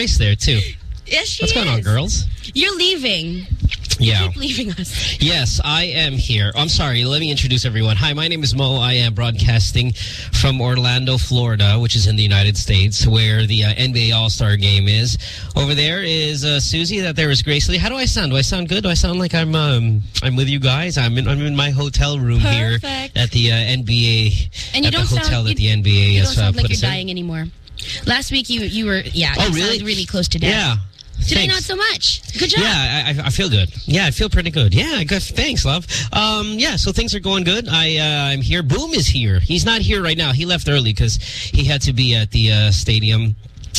Grace there too. Yes, she What's going on, girls? You're leaving. Yeah. Keep leaving us. Yes, I am here. I'm sorry. Let me introduce everyone. Hi, my name is Mo. I am broadcasting from Orlando, Florida, which is in the United States, where the uh, NBA All-Star Game is. Over there is uh, Susie. That there is Grace Lee. How do I sound? Do I sound good? Do I sound like I'm um, I'm with you guys? I'm in I'm in my hotel room here at the uh, NBA And you at don't the hotel sound, that the NBA you don't sound uh, like you're us in. dying anymore. Last week you you were yeah. Oh, you really? really close to death. Yeah. Today Thanks. not so much. Good job. Yeah, I, I- I feel good. Yeah, I feel pretty good. Yeah, good. Thanks, love. Um, yeah, so things are going good. I, uh, I'm here. Boom is here. He's not here right now. He left early because he had to be at the uh, stadium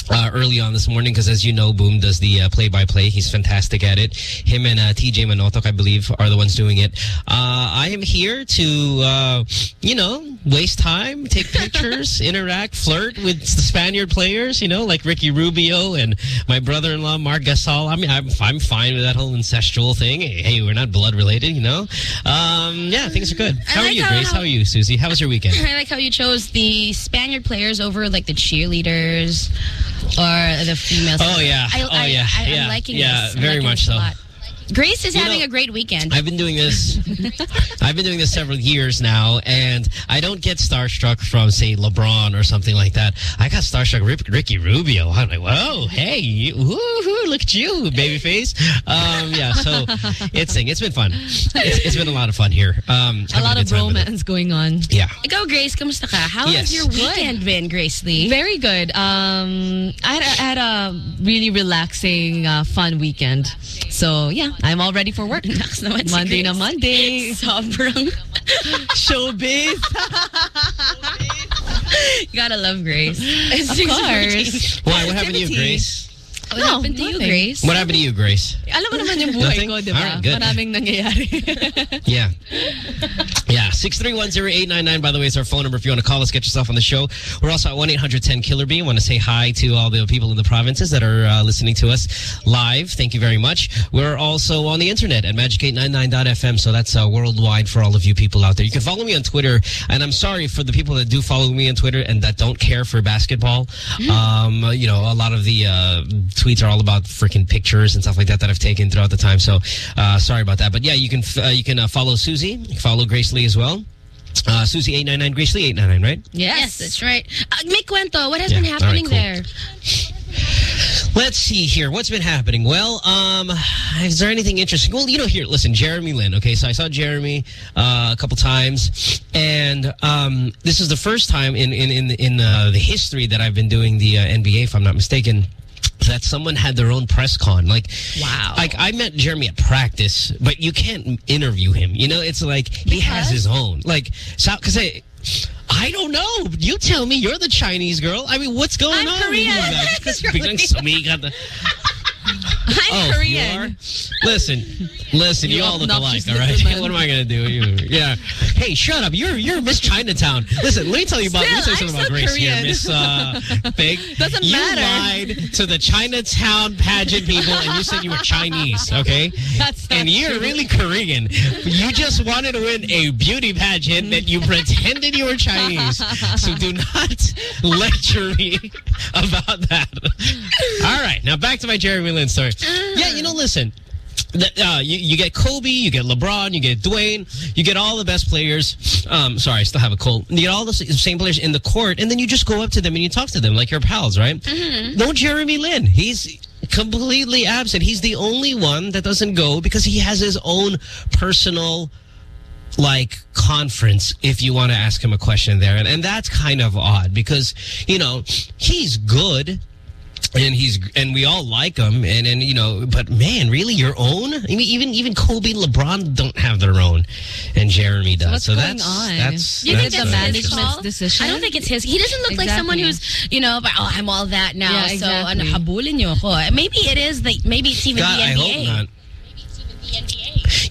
uh, early on this morning because, as you know, Boom does the uh, play-by-play. He's fantastic at it. Him and uh, TJ Manotoc, I believe, are the ones doing it. Uh, I am here to, uh, you know, waste time, take pictures, interact, flirt with the Spaniard players, you know, like Ricky Rubio and my brother-in-law, Marc Gasol. I mean, I'm, I'm fine with that whole incestual thing. Hey, we're not blood-related, you know? Um, yeah, things are good. How are you, how- Grace? how- How are you, Susie? How was your weekend? I like how you chose the Spaniard players over like the cheerleaders or the females. Oh, yeah. I, Oh, I, yeah. I, Yeah. am liking Yeah, this. I'm very much so. Lot. Grace is You having know, a great weekend. I've been doing this. I've been doing this several years now, and I don't get starstruck from, say, LeBron or something like that. I got starstruck Rick, Ricky Rubio. I'm like, whoa, hey, you, woo-hoo, look at you, babyface. Um, yeah, so it's it's been fun. It's, it's been a lot of fun here. Um, A lot good of time romance going on. Yeah. Go, Grace. Kamusta ka? How Yes. has your weekend been, Grace Lee? Very good. Um, I had, I had a really relaxing, uh, fun weekend. So, yeah, I'm all ready for work. Naks naman si Monday na Monday. Sobrang. Showbiz. you gotta love Grace. Of course. Why? What happened to you, Grace? What No, happened to you. Grace? What happened to you, Grace? Alam mo naman yung buhay Nothing? ko, di ba? Alright, good. Maraming nangyayari. Yeah. Yeah. 6310899, by the way, is our phone number if you want to call us, get yourself on the show. We're also at 1-800-10-KILLER-B. want to say hi to all the people in the provinces that are uh, listening to us live. Thank you very much. We're also on the internet at magic899.fm, so that's uh, worldwide for all of you people out there. You can follow me on Twitter, and I'm sorry for the people that do follow me on Twitter and that don't care for basketball. Um, you know, a lot of the uh, tweets are all about freaking pictures and stuff like that that I've taken throughout the time. So uh, sorry about that. But yeah, you can uh, you can uh, follow Susie, can follow Grace Lee as well. Uh, Susie eight nine nine, Grace Lee eight nine nine, right? Yes, that's right. Uh, make cuento. What has Yeah, been all right, happening cool. there? Let's see here. What's been happening? Well, um, is there anything interesting? Well, you know, here, listen, Jeremy Lin. Okay, so I saw Jeremy uh, a couple times, and um, this is the first time in in in in uh, the history that I've been doing the uh, NBA, if I'm not mistaken. That someone had their own press con. Like, Wow. Like, I met Jeremy at practice, but you can't interview him. You know, it's like he has his own. Like, so, because I, I don't know. You tell me. You're the Chinese girl. I mean, what's going I'm on? Korean. you guys? Because Really? biglang sumikat na- I'm Oh, you Korean. Listen, listen, you, You all look alike, all right? man. what am I going to do? You, yeah. Hey, shut up. You're you're Miss Chinatown. Listen, let me tell you about, let me tell you something I'm about so Grace here, Korean. Miss uh, Fig. Doesn't you matter. lied to the Chinatown pageant people and you said you were Chinese, okay? That's not and you're true. really Korean. You just wanted to win a beauty pageant that you pretended you were Chinese. So do not lecture me about that. All right, now back to my Jeremy Lin story. Yeah, you know, listen. Uh, you, you get Kobe, you get LeBron, you get Dwayne, you get all the best players. Um, sorry, I still have a cold. You get all the same players in the court, and then you just go up to them and you talk to them like you're pals, right? No Jeremy Lin. He's completely absent. He's the only one that doesn't go because he has his own personal like conference if you want to ask him a question there and, and that's kind of odd because you know he's good and he's and we all like him and and you know but man really your own I mean even even Kobe and LeBron don't have their own and Jeremy does what's so going that's on? that's Do you think that's, that's uh, his management's call? decision? I don't think it's his. He doesn't look like someone who's, you know, but, oh, I'm all that now. Yeah, So, exactly. ano, habulin niyo ako. Maybe it is, the, maybe it's even God, the I NBA. hope not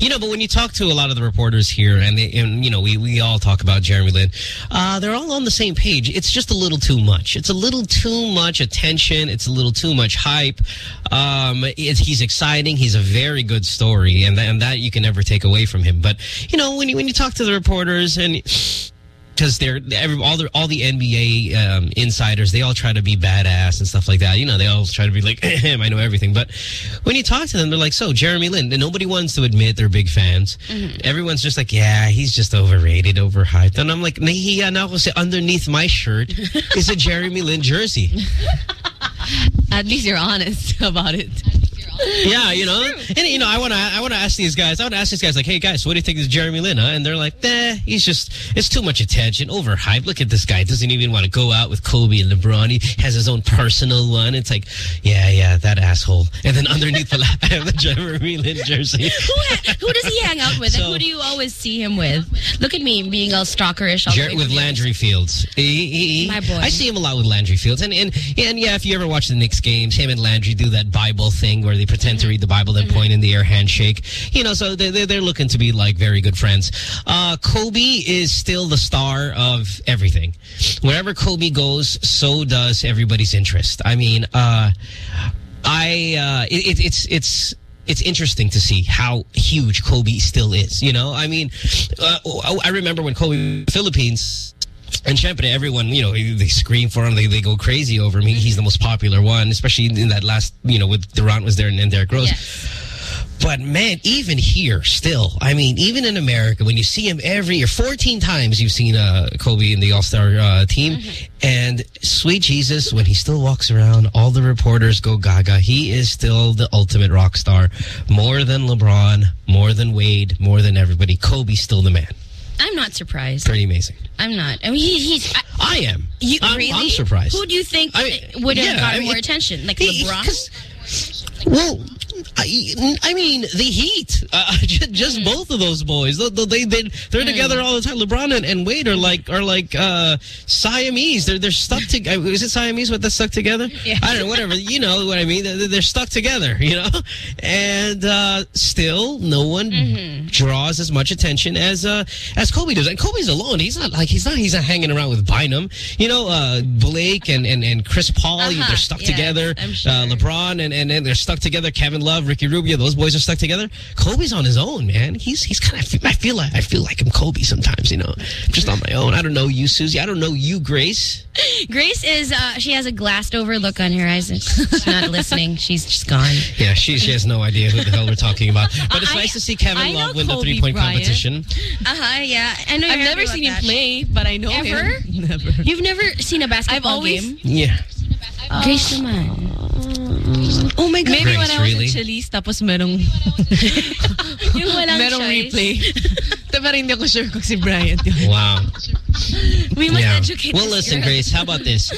You know, but when you talk to a lot of the reporters here, and, they, and you know, we, we all talk about Jeremy Lin, uh, they're all on the same page. It's just a little too much. It's a little too much attention. It's a little too much hype. Um, he's exciting. He's a very good story, and, th and that you can never take away from him. But, you know, when you, when you talk to the reporters and because they're every, all the all the NBA um, insiders. They all try to be badass and stuff like that. You know, they all try to be like, I know everything. But when you talk to them, they're like, so Jeremy Lin. And nobody wants to admit they're big fans. Mm -hmm. Everyone's just like, yeah, he's just overrated, overhyped. And I'm like, nahihiya na ako say underneath my shirt is a Jeremy Lin jersey. At least you're honest about it yeah, you know, and you know, I want to, I want to ask these guys, I want to ask these guys, like, hey guys, what do you think of Jeremy Lin? Huh? And they're like, nah, he's just, it's too much attention, overhyped. Look at this guy, doesn't even want to go out with Kobe and LeBron. He has his own personal one. It's like, yeah, yeah, that asshole. And then underneath the I have the Jeremy Lin jersey. who, who does he hang out with? So, who do you always see him with? Look at me being all stalkerish. All with Landry Fields. He, he, My boy. I see him a lot with Landry Fields, and and and yeah, if you ever watch the Knicks games, him and Landry do that Bible thing where they pretend to read the Bible, then point in the air handshake. You know, so they're, they're looking to be like very good friends. Uh, Kobe is still the star of everything. Wherever Kobe goes, so does everybody's interest. I mean, uh, I uh, it, it's it's it's interesting to see how huge Kobe still is. You know, I mean, uh, I remember when Kobe Philippines and Champagne, everyone, you know, they scream for him. They, they go crazy over him. He's the most popular one, especially in that last, you know, with Durant was there and, and Derrick Rose. Yes. But man, even here, still, I mean, even in America, when you see him every year, 14 times you've seen uh, Kobe in the All-Star uh, team. Mm -hmm. And sweet Jesus, when he still walks around, all the reporters go gaga. He is still the ultimate rock star. More than LeBron, more than Wade, more than everybody. Kobe's still the man. I'm not surprised. Pretty amazing. I'm not. I mean, he, he's... I, I am. You, I'm, really? I'm surprised. Who do you think I mean, would have yeah, gotten I mean, more attention? Like he, LeBron? Well, I, I mean, the Heat. Uh, just mm. both of those boys. They, they, they, they're mm. together all the time. LeBron and, and Wade are like are like uh, Siamese. They're they're stuck together. Is it Siamese what they're stuck together? Yeah. I don't know, whatever. you know what I mean. They're, they're stuck together, you know? And uh, still, no one mm -hmm. draws as much attention as uh, as Kobe does. And Kobe's alone. He's not like, he's not, he's not hanging around with Bynum. You know, uh, Blake and, and, and Chris Paul, -huh. they're stuck yes, together. Sure. Uh, LeBron and, and, and they're stuck together. Kevin Love, Ricky Rubio, those boys are stuck together. Kobe's on his own, man. He's he's kind of I feel like I feel like I'm Kobe sometimes, you know. just on my own. I don't know you, Susie. I don't know you, Grace. Grace is uh, she has a glassed over look on her eyes. She's not listening. She's just gone. Yeah, she she has no idea who the hell we're talking about. But it's I, nice to see Kevin I Love win Kobe the three point Bryant. competition. Uh huh. Yeah, I know. I've never seen him play, but I know Ever? him. Never. You've never seen a basketball I've always, game? Yeah. Uh, Grace naman. Oh my God. Maybe Grace, when I was really? in Chili's, tapos merong, yung walang merong choice. replay. Pero hindi ako sure kung si Bryant yun. Wow. We must Yeah. educate Well, listen, girl. Grace, how about this?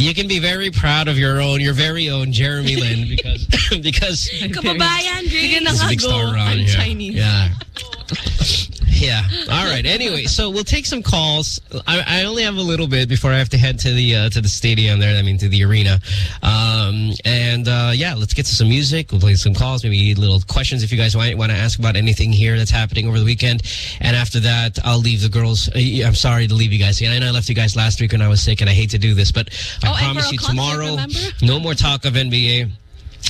You can be very proud of your own, your very own Jeremy Lin because because Kababayan, Grace. Sige na he's a big go. star around I'm here. Chinese. Yeah. Yeah. All right. Anyway, so we'll take some calls. I, I only have a little bit before I have to head to the uh, to the stadium there. I mean, to the arena. Um, and uh, yeah, let's get to some music. We'll play some calls, maybe little questions if you guys want, want to ask about anything here that's happening over the weekend. And after that, I'll leave the girls. Uh, I'm sorry to leave you guys. I know I left you guys last week when I was sick, and I hate to do this, but I Oh, promise you concert, tomorrow, remember? no more talk of NBA.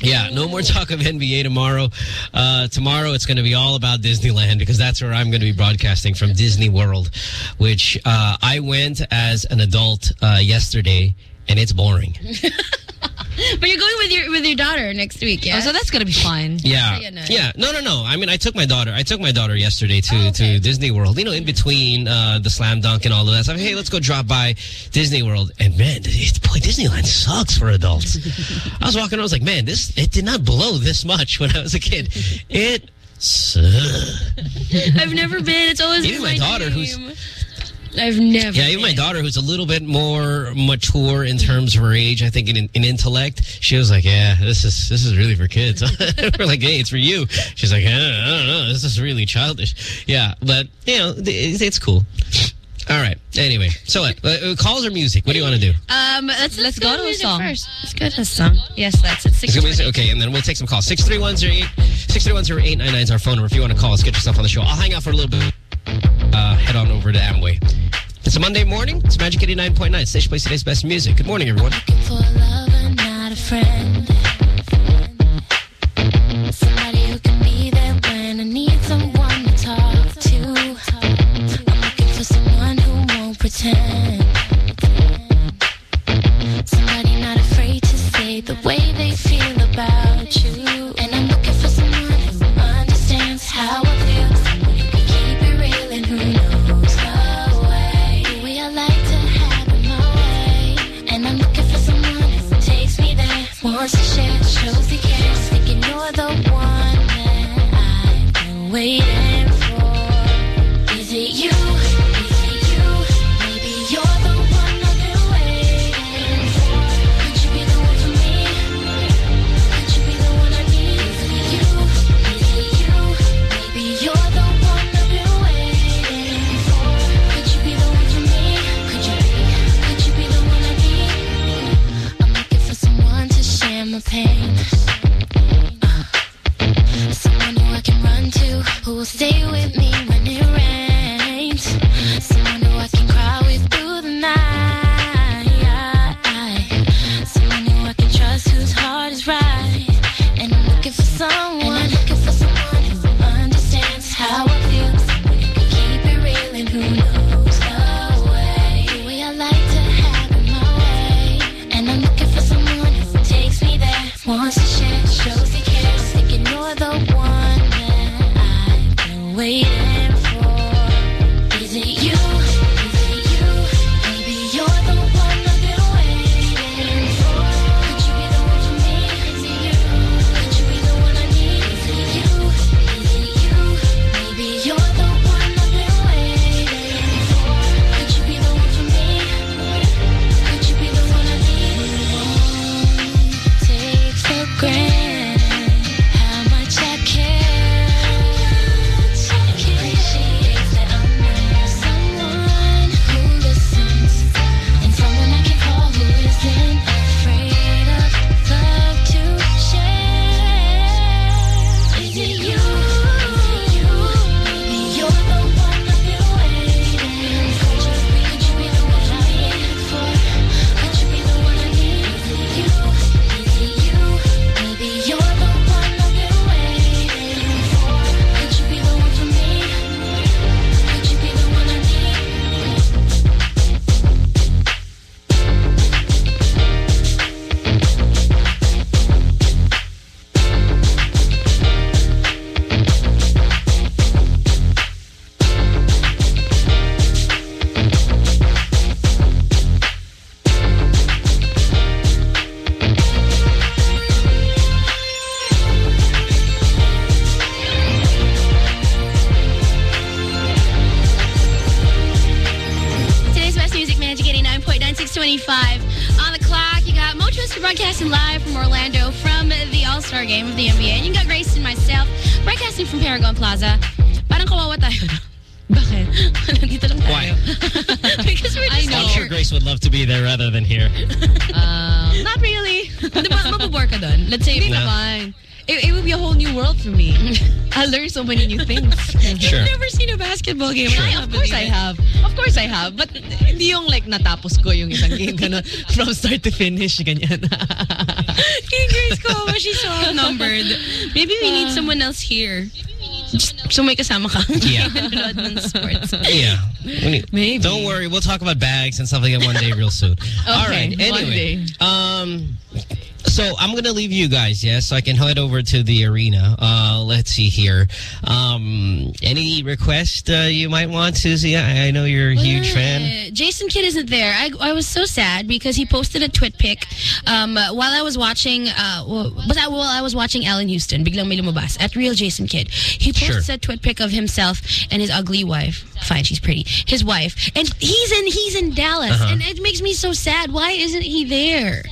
Yeah, no more talk of NBA tomorrow. Uh, tomorrow it's going to be all about Disneyland because that's where I'm going to be broadcasting from Disney World, which uh, I went as an adult uh, yesterday, and it's boring. But you're going with your with your daughter next week, yeah? Oh, so that's going to be fun. Yeah, Yeah, no. yeah. No, no, no. I mean, I took my daughter. I took my daughter yesterday to Oh, okay. to Disney World. You know, in between uh, the slam dunk and all of that stuff. Hey, let's go drop by Disney World. And man, it, boy, Disneyland sucks for adults. I was walking. I was like, man, this it did not blow this much when I was a kid. It. I've never been. It's always Even been my daughter, who's- dream. I've never. Yeah, even my daughter, who's a little bit more mature in terms of her age, I think in, in intellect, she was like, "Yeah, this is this is really for kids." We're like, "Hey, it's for you." She's like, I don't, know, this is really childish." Yeah, but you know, it's, it's cool. All right. Anyway, so what? Uh, uh, calls or music? What do you want to do? Um, let's, let's, let's go, go to a song. First. Let's go to a song. Yes, that's it. Six music, okay, and then we'll take some calls. Six three one zero eight six three one zero eight nine nine is our phone number. If you want to call us, get yourself on the show. I'll hang out for a little bit uh, head on over to Amway. It's a Monday morning. It's Magic 89.9. Station plays Today's Best Music. Good morning, everyone. Looking for a lover, not a friend. Somebody game. Sure. Of course I have. Of course I have. But hindi yung like natapos ko yung isang game ganun. From start to finish, ganyan. Fingers ko, but she's so outnumbered. Maybe we need uh, someone else here. Just, so may kasama ka. Yeah. sports. Yeah. Maybe. Don't worry. We'll talk about bags and stuff like that one day real soon. okay, All right. Anyway. Um, so I'm going to leave you guys, yes? Yeah? So I can head over to the arena. Uh, let's see here. Um, any request uh, you might want, Susie? I, I know you're a huge fan. Jason Kidd isn't there. I, I was so sad because he posted a twit pic um, while I was watching. Uh, was I, while I was watching Ellen Houston, biglang may at real Jason Kidd. He posted sure. a twit pic of himself and his ugly wife. Fine, she's pretty. His wife, and he's in he's in Dallas, uh -huh. and it makes me so sad. Why isn't he there?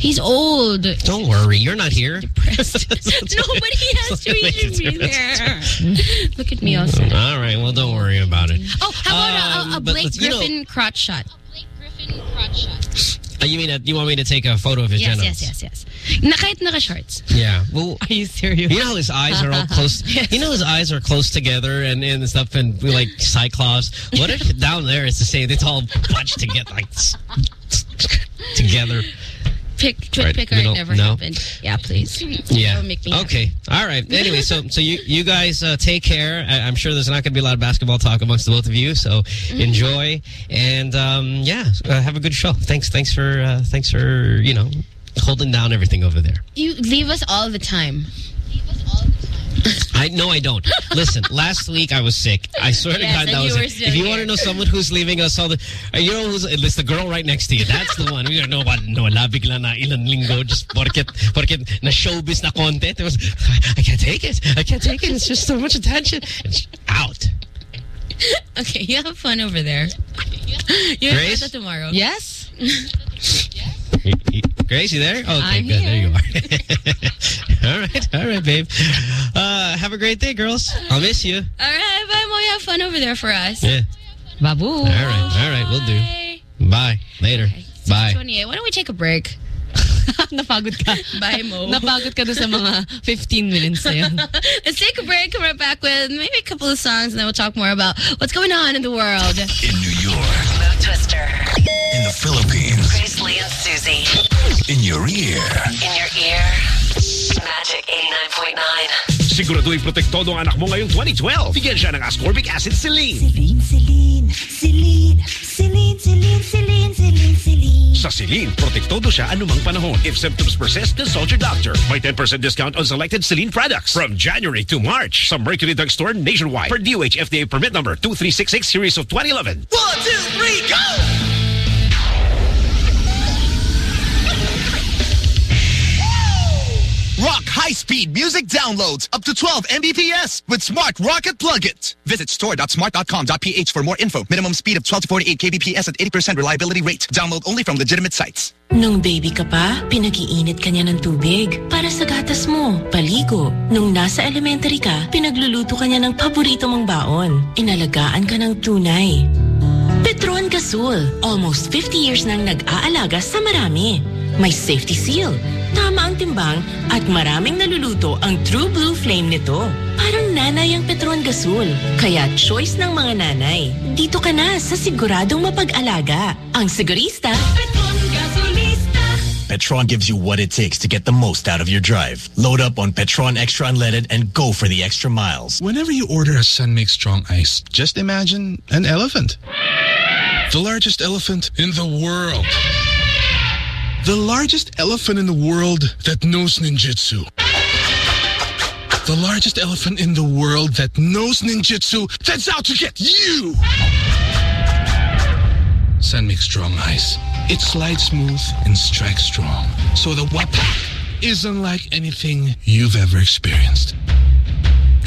He's old. Don't worry. You're not here. Depressed. Nobody has to. Be there. Look at me also. All right. Well, don't worry about it. Oh, how about um, a, a, um, Blake Griffin you know, crotch shot? Blake Griffin crotch shot. Uh, you mean you want me to take a photo of his yes, genitals? Yes, yes, yes. yes. naka shorts. Yeah. Well, are you serious? You know how his eyes are all close. yes. You know his eyes are close together and and stuff and like cyclops. What if down there is to the same? It's all bunched together like together. Pick, twit Right, picker, middle, never no. happened. Yeah, please. Yeah. That would make me happy. okay. All right. Anyway, so so you you guys uh, take care. I, I'm sure there's not going to be a lot of basketball talk amongst the both of you. So Mm-hmm. enjoy and um, yeah, uh, have a good show. Thanks. Thanks for uh, thanks for you know holding down everything over there. You leave us all the time. I no, I don't. Listen, last week I was sick. I swear to God, and that was it. If you here. want to know someone who's leaving us all the, uh, you know who's it's the girl right next to you. That's the one. We don't know what no la bigla na ilan linggo just porket porket na showbiz na content. It was I can't take it. I can't take it. It's just so much attention. It's out. Okay, you have fun over there. You're Grace? Grace? tomorrow. Yes. You- you- Grace, you there? Okay, I'm good. There you are. all right, all right, babe. Uh, have a great day, girls. I'll miss you. All right, bye, Mo. You have fun over there for us. Yeah. Babu. All right, all right, we'll do. Bye. Bye. Later. Bye. 28. Why don't we take a break? Napagod ka. Bye, Mo. Napagod ka doon sa mga 15 minutes na yun. Let's take a break. Come right back with maybe a couple of songs, and then we'll talk more about what's going on in the world. In New York, Mo Twister. in the Philippines, Grace And Susie. in your ear. In your ear. Magic 89.9. Siguraduhin protektado ang anak mo ngayong 2012. Bigyan siya ng ascorbic acid Celine. Celine, Celine, Celine, Celine, Celine, Celine, Celine, Celine. Sa Celine, protektado siya anumang panahon. If symptoms persist, consult your doctor. May 10% discount on selected Celine products from January to March. Sa Mercury Drug Store nationwide. Per DOH FDA permit number 2366 series of 2011. One, two, three, go! High-speed music downloads up to 12 Mbps with Smart Rocket Plug-it. Visit store.smart.com.ph for more info. Minimum speed of 12 to 48 kbps at 80% reliability rate. Download only from legitimate sites. Nung baby ka pa, pinag-iinit ka niya ng tubig para sa gatas mo, paligo. Nung nasa elementary ka, pinagluluto ka niya ng paborito mong baon. Inalagaan ka ng tunay. Petron Gasol, almost 50 years nang nag-aalaga sa marami. May safety seal, tama ang timbang at maraming naluluto ang True Blue Flame nito. Parang nanay ang Petron Gasol. Kaya choice ng mga nanay. Dito ka na sa siguradong mapag-alaga. Ang sigurista, Petron Gasolista. Petron gives you what it takes to get the most out of your drive. Load up on Petron Extra Unleaded and go for the extra miles. Whenever you order a Sun Mix Strong Ice, just imagine an elephant. The largest elephant in the world. The largest elephant in the world that knows ninjutsu. The largest elephant in the world that knows ninjutsu that's out to get you! San Mig Strong Ice. It slides smooth and strikes strong. So the wapak is unlike anything you've ever experienced.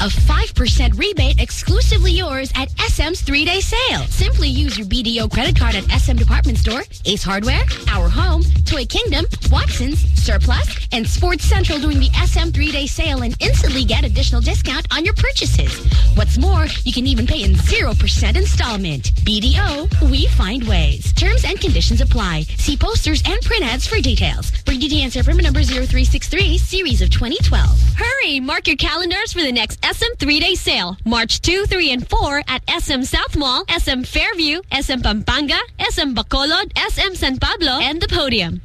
A 5% rebate exclusively yours at SM's three-day sale. Simply use your BDO credit card at SM Department Store, Ace Hardware, Our Home, Toy Kingdom, Watson's, Surplus, and Sports Central during the SM three-day sale and instantly get additional discount on your purchases. What's more, you can even pay in 0% installment. BDO, we find ways. Terms and conditions apply. See posters and print ads for details. For DTI NCR permit number 0363, series of 2012. Hurry! Mark your calendars for the next SM three-day sale. March 2, 3, and 4 at SM South Mall, SM Fairview, SM Pampanga, SM Bacolod, SM San Pablo, and the Podium.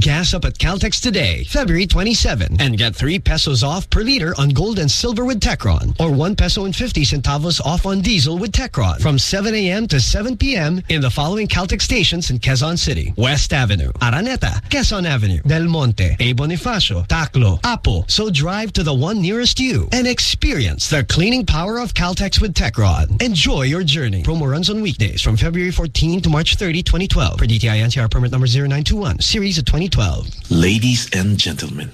Gas up at Caltex today, February 27, and get 3 pesos off per liter on gold and silver with Techron, or 1 peso and 50 centavos off on diesel with Techron from 7 a.m. to 7 p.m. in the following Caltex stations in Quezon City. West Avenue, Araneta, Quezon Avenue, Del Monte, A. Bonifacio, Taclo, Apo. So drive to the one nearest you and experience the cleaning power of Caltex with Techron. Enjoy your journey. Promo runs on weekdays from February 14 to March 30, 2012. For DTI NCR permit number 0921, series of 2012. Ladies and gentlemen,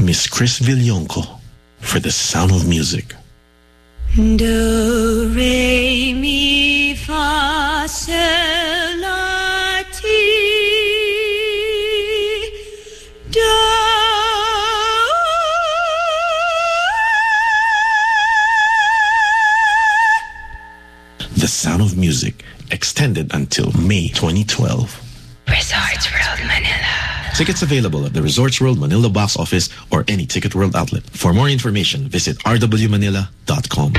Miss Kris Villonco for the sound of music. Do, re, mi, fa, sol, la, ti, do. The sound of music extended until May 2012. Resorts World. Tickets available at the Resorts World Manila box office or any Ticket World outlet. For more information, visit rwmanila.com.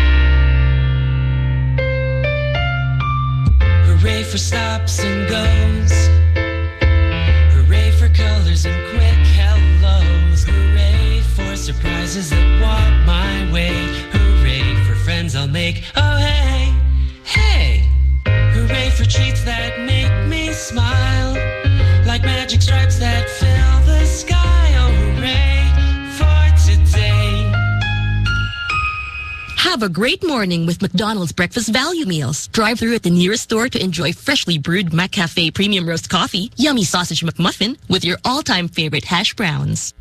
Hooray for stops and goes. Hooray for colors and quick hellos. Hooray for surprises that walk my way. Hooray for friends I'll make. Magic stripes that fill the sky. Oh, hooray for today. Have a great morning with McDonald's breakfast value meals. Drive through at the nearest store to enjoy freshly brewed McCafe premium roast coffee, yummy sausage McMuffin with your all-time favorite hash browns.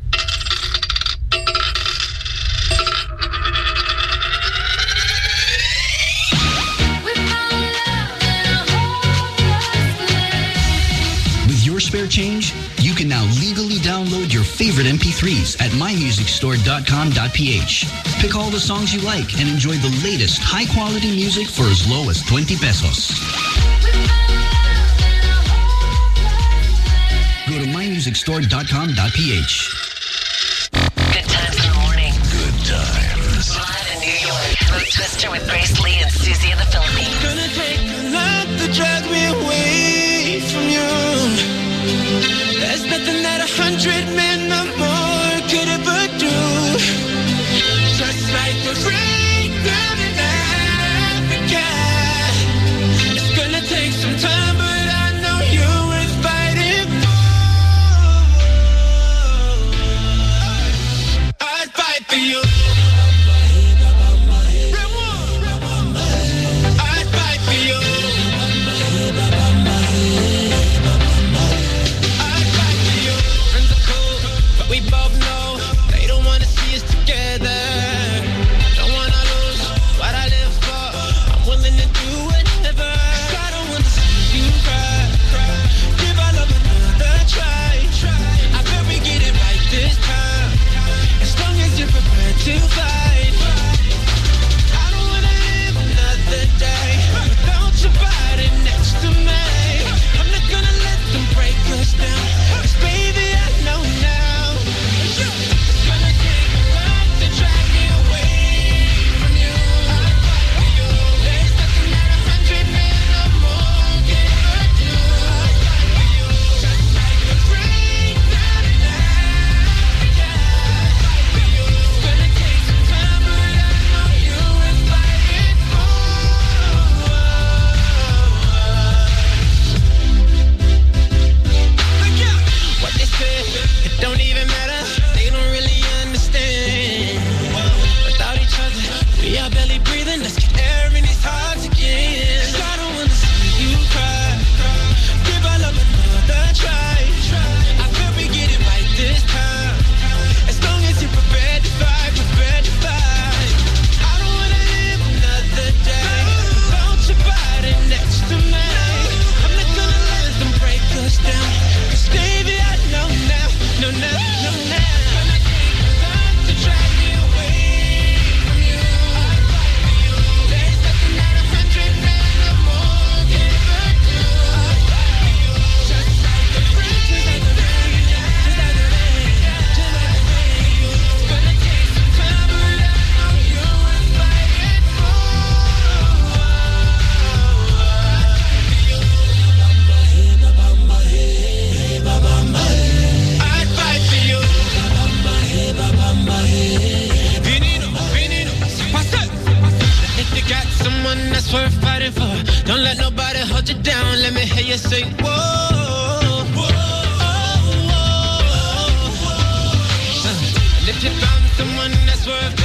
Spare change, you can now legally download your favorite MP3s at mymusicstore.com.ph. Pick all the songs you like and enjoy the latest high-quality music for as low as 20 pesos. Go to mymusicstore.com.ph. Good times in the morning. Good times. Live in New York. Twister with Grace say, whoa. whoa, whoa, whoa. If you found someone that's worth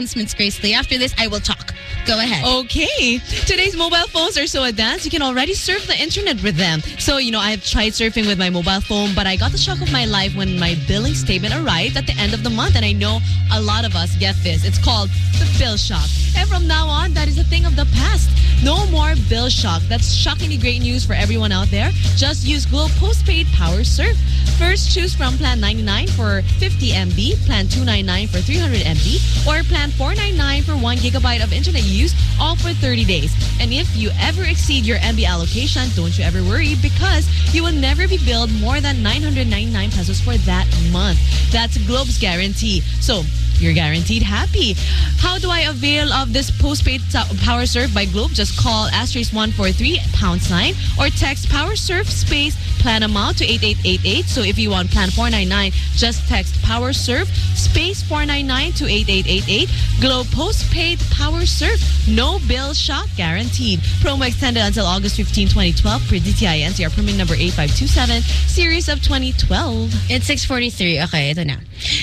announcements, Grace Lee. After this, I will talk. Go ahead. Okay. Today's mobile phones are so advanced, you can already surf the internet with them. So, you know, I've tried surfing with my mobile phone, but I got the shock of my life when my billing statement arrived at the end of the month. And I know a lot of us get this. It's called the bill shock. And from now on, that is a thing of the past. No more bill shock. That's shockingly great news for everyone out there. Just use Globe Postpaid Power Surf. First, choose from Plan 99 for 50 MB, Plan 299 for 300 MB, or Plan 499 for 1 gigabyte of internet use, all for 30 days. And if you ever exceed your MB allocation, don't you ever worry because you will never be billed more than 999 pesos for that month. That's Globe's guarantee. So, you're guaranteed happy. How do I avail of this postpaid power surf by Globe? Just call asterisk 143 pound sign or text power surf space plan amount to 8888. So if you want plan 499, just text power surf space 499 to 8888. Globe postpaid power surf. No bill shock guaranteed. Promo extended until August 15, 2012 per DTI NCR permit number 8527 series of 2012. It's 6.43. Okay, ito na.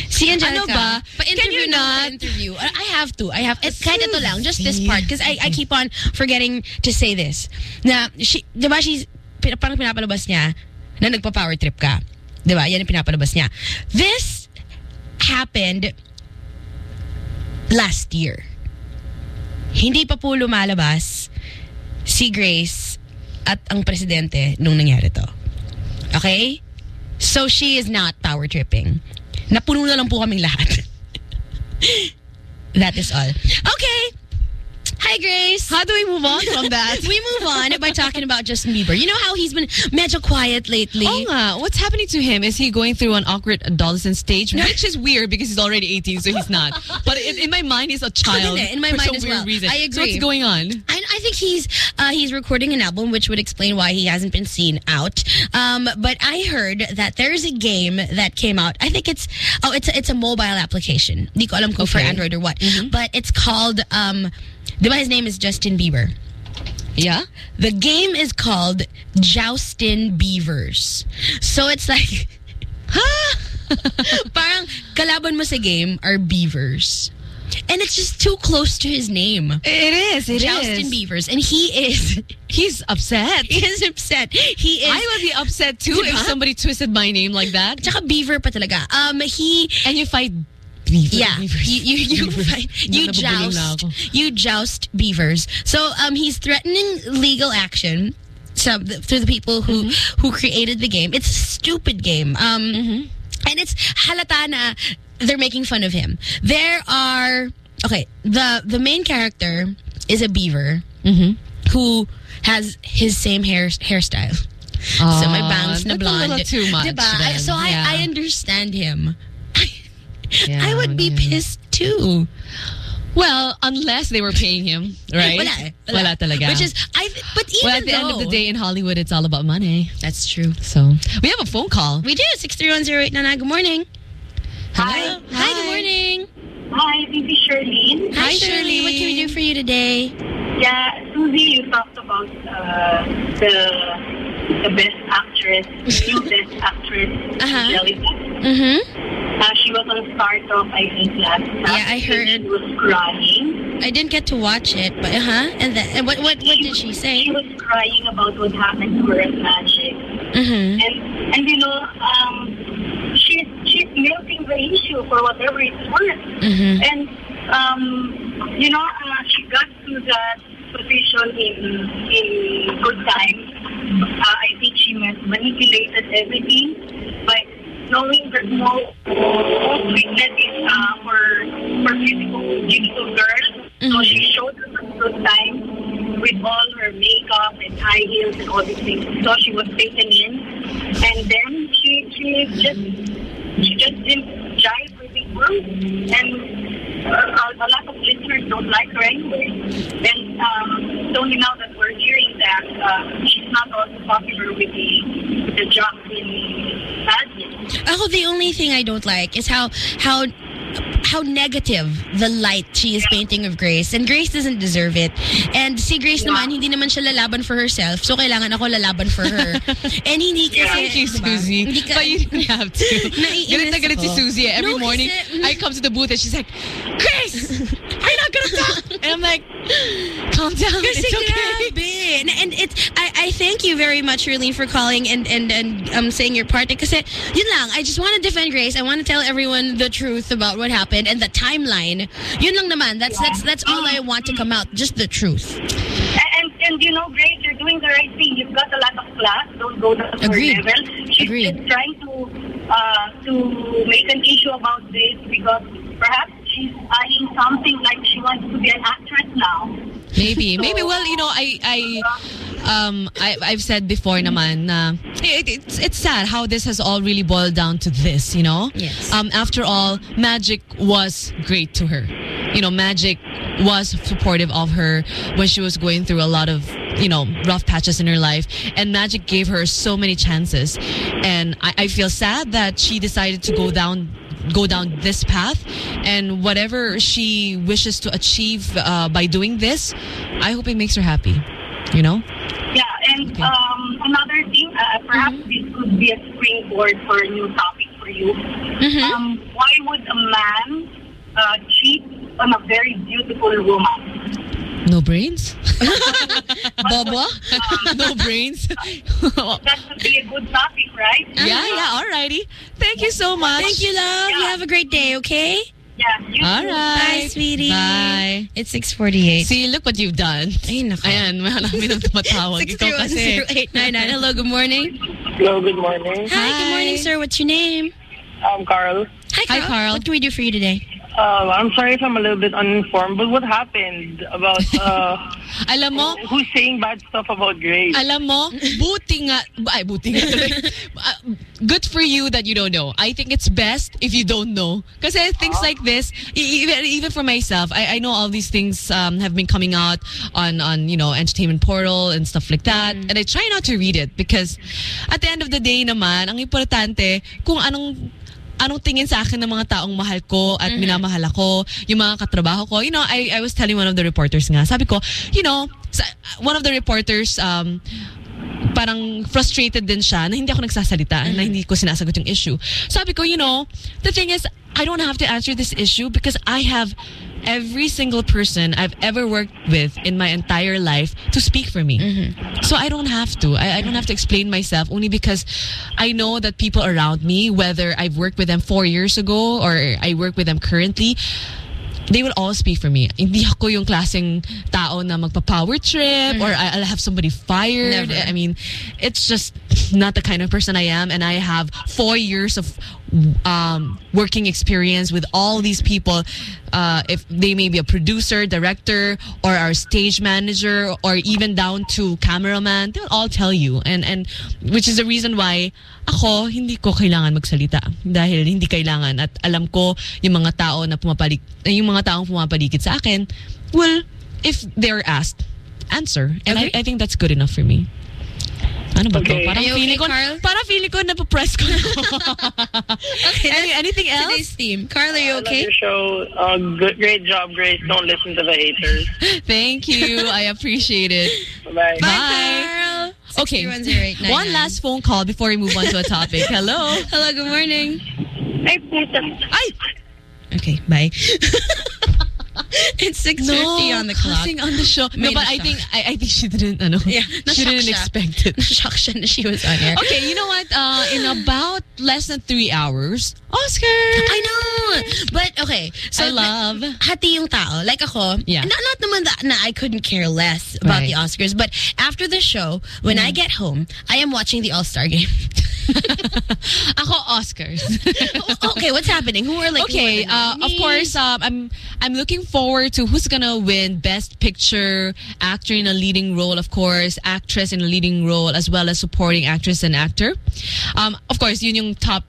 Si Angelica. Ano ba? Can you not? interview. Uh, I have to. I have. It, kahit ito lang. Just this part. Because I, I keep on forgetting to say this. Now, she, di ba she's, parang pinapalabas niya na nagpa-power trip ka. Di ba? Yan ang pinapalabas niya. This happened last year. Hindi pa po lumalabas si Grace at ang presidente nung nangyari to. Okay? So she is not power tripping. Napuno na lang po kaming lahat. that is all. Okay. Hi, Grace. How do we move on from that? we move on by talking about Justin Bieber. You know how he's been medyo quiet lately. Oh nga, what's happening to him? Is he going through an awkward adolescent stage? Which is weird because he's already 18, so he's not. But in, in my mind, he's a child. In my for mind some as weird well. reason. I So what's going on? I, I think he's uh, he's recording an album, which would explain why he hasn't been seen out. Um, but I heard that there's a game that came out. I think it's oh, it's a, it's a mobile application. Di ko alam kung for Android or what. But it's called um, ba his name is Justin Bieber. Yeah? The game is called Joustin Beavers. So it's like, parang kalaban mo sa game are beavers. And it's just too close to his name. It is, it Joustin is. Beavers. And he is... He's upset. He is upset. He is... I would be upset too if somebody twisted my name like that. Tsaka beaver pa talaga. Um, he... And you fight beaver. Yeah, beavers. you you you, fight, you joust you joust beavers. So um, he's threatening legal action. So the, to the people who Mm-hmm. who created the game, it's a stupid game. Um, and it's halatana. they're making fun of him. There are okay. The the main character is a beaver Mm-hmm. who has his same hair hairstyle. so my bangs na that's a little blonde. too much I- So I, yeah. I understand him. Yeah, I would be yeah. pissed too. Well, unless they were paying him, right? Wala, eh. Wala talaga. Which is, I. But even well, at the end of the day, in Hollywood, it's all about money. That's true. So we have a phone call. We do. 6310899. Good morning. Hi. Hi, good morning. Hi, this is Shirlene. Hi, Shirley. What can we do for you today? Yeah, Susie, you talked about uh, the the best actress, new best actress, Uh-huh. Angelica. Mm-hmm. Uh, she was on Star Talk, I think, last Yeah, I heard. She was crying. I didn't get to watch it, but uh huh. And then, and what what what did she say? She was crying about what happened to her at Magic. Mm-hmm. And and you know, um, she's she's milking the issue for whatever it's worth. Mhm. And um, you know, uh, she got to that position in in good time. Uh, I think she manipulated everything by knowing that no treatment is uh, for for beautiful beautiful girls. So she showed us a good time with all her makeup and high heels and all these things. So she was taken in, and then she she just she just didn't jive with group, and uh, a, a lot of listeners don't like her anyway. And um, only now that we're hearing that uh, she's not also popular with the the jocks in pageant. Oh, the only thing I don't like is how how how negative the light she is painting of Grace. And Grace doesn't deserve it. And si Grace naman, hindi naman siya lalaban for herself. So, kailangan ako lalaban for her. and hindi kasi... Thank you? Susie. Hindi ka, But you didn't have to. Galit na galit si. Susie. Every No, morning, kasi- I come to the booth and she's like, Grace, are you not gonna talk? And I'm like, calm down. Kasi It's okay. grabe. And, and it's, I, I thank you very much, Erlene, for calling and, and, and um, saying your part. Kasi, yun lang, I just want to defend Grace. I want to tell everyone the truth about what happened and the timeline. Yun lang naman. That's, that's, that's all I want to come out. Just the truth. And, and you know, Grace, you're doing the right thing. You've got a lot of class. Don't go down to her Agreed. level. She's just trying to uh, to make an issue about this because perhaps she's eyeing something like she wants to be an actress now. Maybe, maybe. Well, you know, I, I, um, I, I've said before, naman, na it, it's it's sad how this has all really boiled down to this. You know, Yes. Um, after all, Magic was great to her. You know, Magic was supportive of her when she was going through a lot of you know rough patches in her life, and Magic gave her so many chances. And I, I feel sad that she decided to go down go down this path. And whatever she wishes to achieve uh, by doing this i hope it makes her happy you know? Yeah, and um, another thing, uh, perhaps this could be a springboard for a new topic for you. Um, why would a man uh, cheat on a very beautiful woman? No brains Bobo? no brains That would be a good topic, right? yeah yeah alrighty thank you so much Thank you, love. You have a great day, okay? Yeah, you all too. right Bye, sweetie. bye It's 648. see look what you've done Ay, nako. ayan marami nang tumatawag ikaw kasi 6310899. Hello, good morning. Hello, good morning. Hi, good morning, sir. What's your name? I'm Carl. Hi, Carl. Hi, Carl. What can we do for you today? Uh, I'm sorry if I'm a little bit uninformed, but what happened about uh, alam mo who's saying bad stuff about Grace? Alam mo, buti nga, ay buti nga. Uh, Good for you that you don't know. I think it's best if you don't know. Because things like this, e- even, even for myself, I, I know all these things um, have been coming out on, on, you know, entertainment portal and stuff like that. And I try not to read it because at the end of the day naman, ang importante, kung anong anong tingin sa akin ng mga taong mahal ko at minamahal ako, yung mga katrabaho ko. You know, I, I was telling one of the reporters nga, sabi ko, you know, sa- one of the reporters, um, parang frustrated din siya na hindi ako nagsasalita, na hindi ko sinasagot yung issue. Sabi ko, you know, the thing is, I don't have to answer this issue because I have every single person I've ever worked with in my entire life to speak for me. Mm-hmm. So I don't have to. I, I don't have to explain myself only because I know that people around me, whether I've worked with them four years ago or I work with them currently, they will all speak for me. Hindi ako yung klaseng tao na magpa-power trip or I- I'll have somebody fired. Never. I mean, it's just not the kind of person I am. And I have four years of um, working experience with all these people. Uh, if they may be a producer, director, or our stage manager, or even down to cameraman, they'll all tell you. And and which is the reason why ako hindi ko kailangan magsalita. Dahil hindi kailangan. At alam ko yung mga tao na pumapalik yung mga taong pumapaligid sa akin well if they're asked answer. And I, I think that's good enough for me ano ba to? Okay. Parang Are you feeling okay, ko, Carl? parang feeling ko napapress ko. Okay, Any, anything else? today's theme. Carl, are you I love okay? your show. Uh, good, great job, Grace. Don't listen to the haters. Thank you. I appreciate it. Bye. Bye. Carl. Okay. One last phone call before we move on to a topic. Hello. Hello, good morning. Ay, puta. Ay! Okay, bye. it's 6.50 on the clock. cussing on the show. No, but I think I, I think she didn't. Ano, Yeah, she didn't expect it. Shock siya na she was on air. Okay, you know what? Uh, in about less than three hours, Oscar. I know. But okay, so I love. hati yung tao. Like ako, Yeah. not, not naman that na I couldn't care less about Right. the Oscars, but after the show, when I get home, I am watching the All-Star game. Ako Oscars. okay, what's happening? Who are like okay, who are the uh, of course, um, I'm I'm looking forward to who's gonna win Best Picture, actor in a leading role, of course, actress in a leading role, as well as supporting actress and actor. Um, of course, yun yung top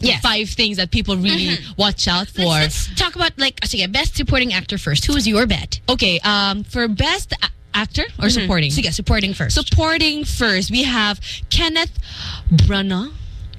Yes. five things that people really watch out for. Let's, let's talk about like sige, best supporting actor first. Who is your bet? Okay, um, for best actor or supporting? Sige, supporting first. Supporting first, we have Kenneth Branagh.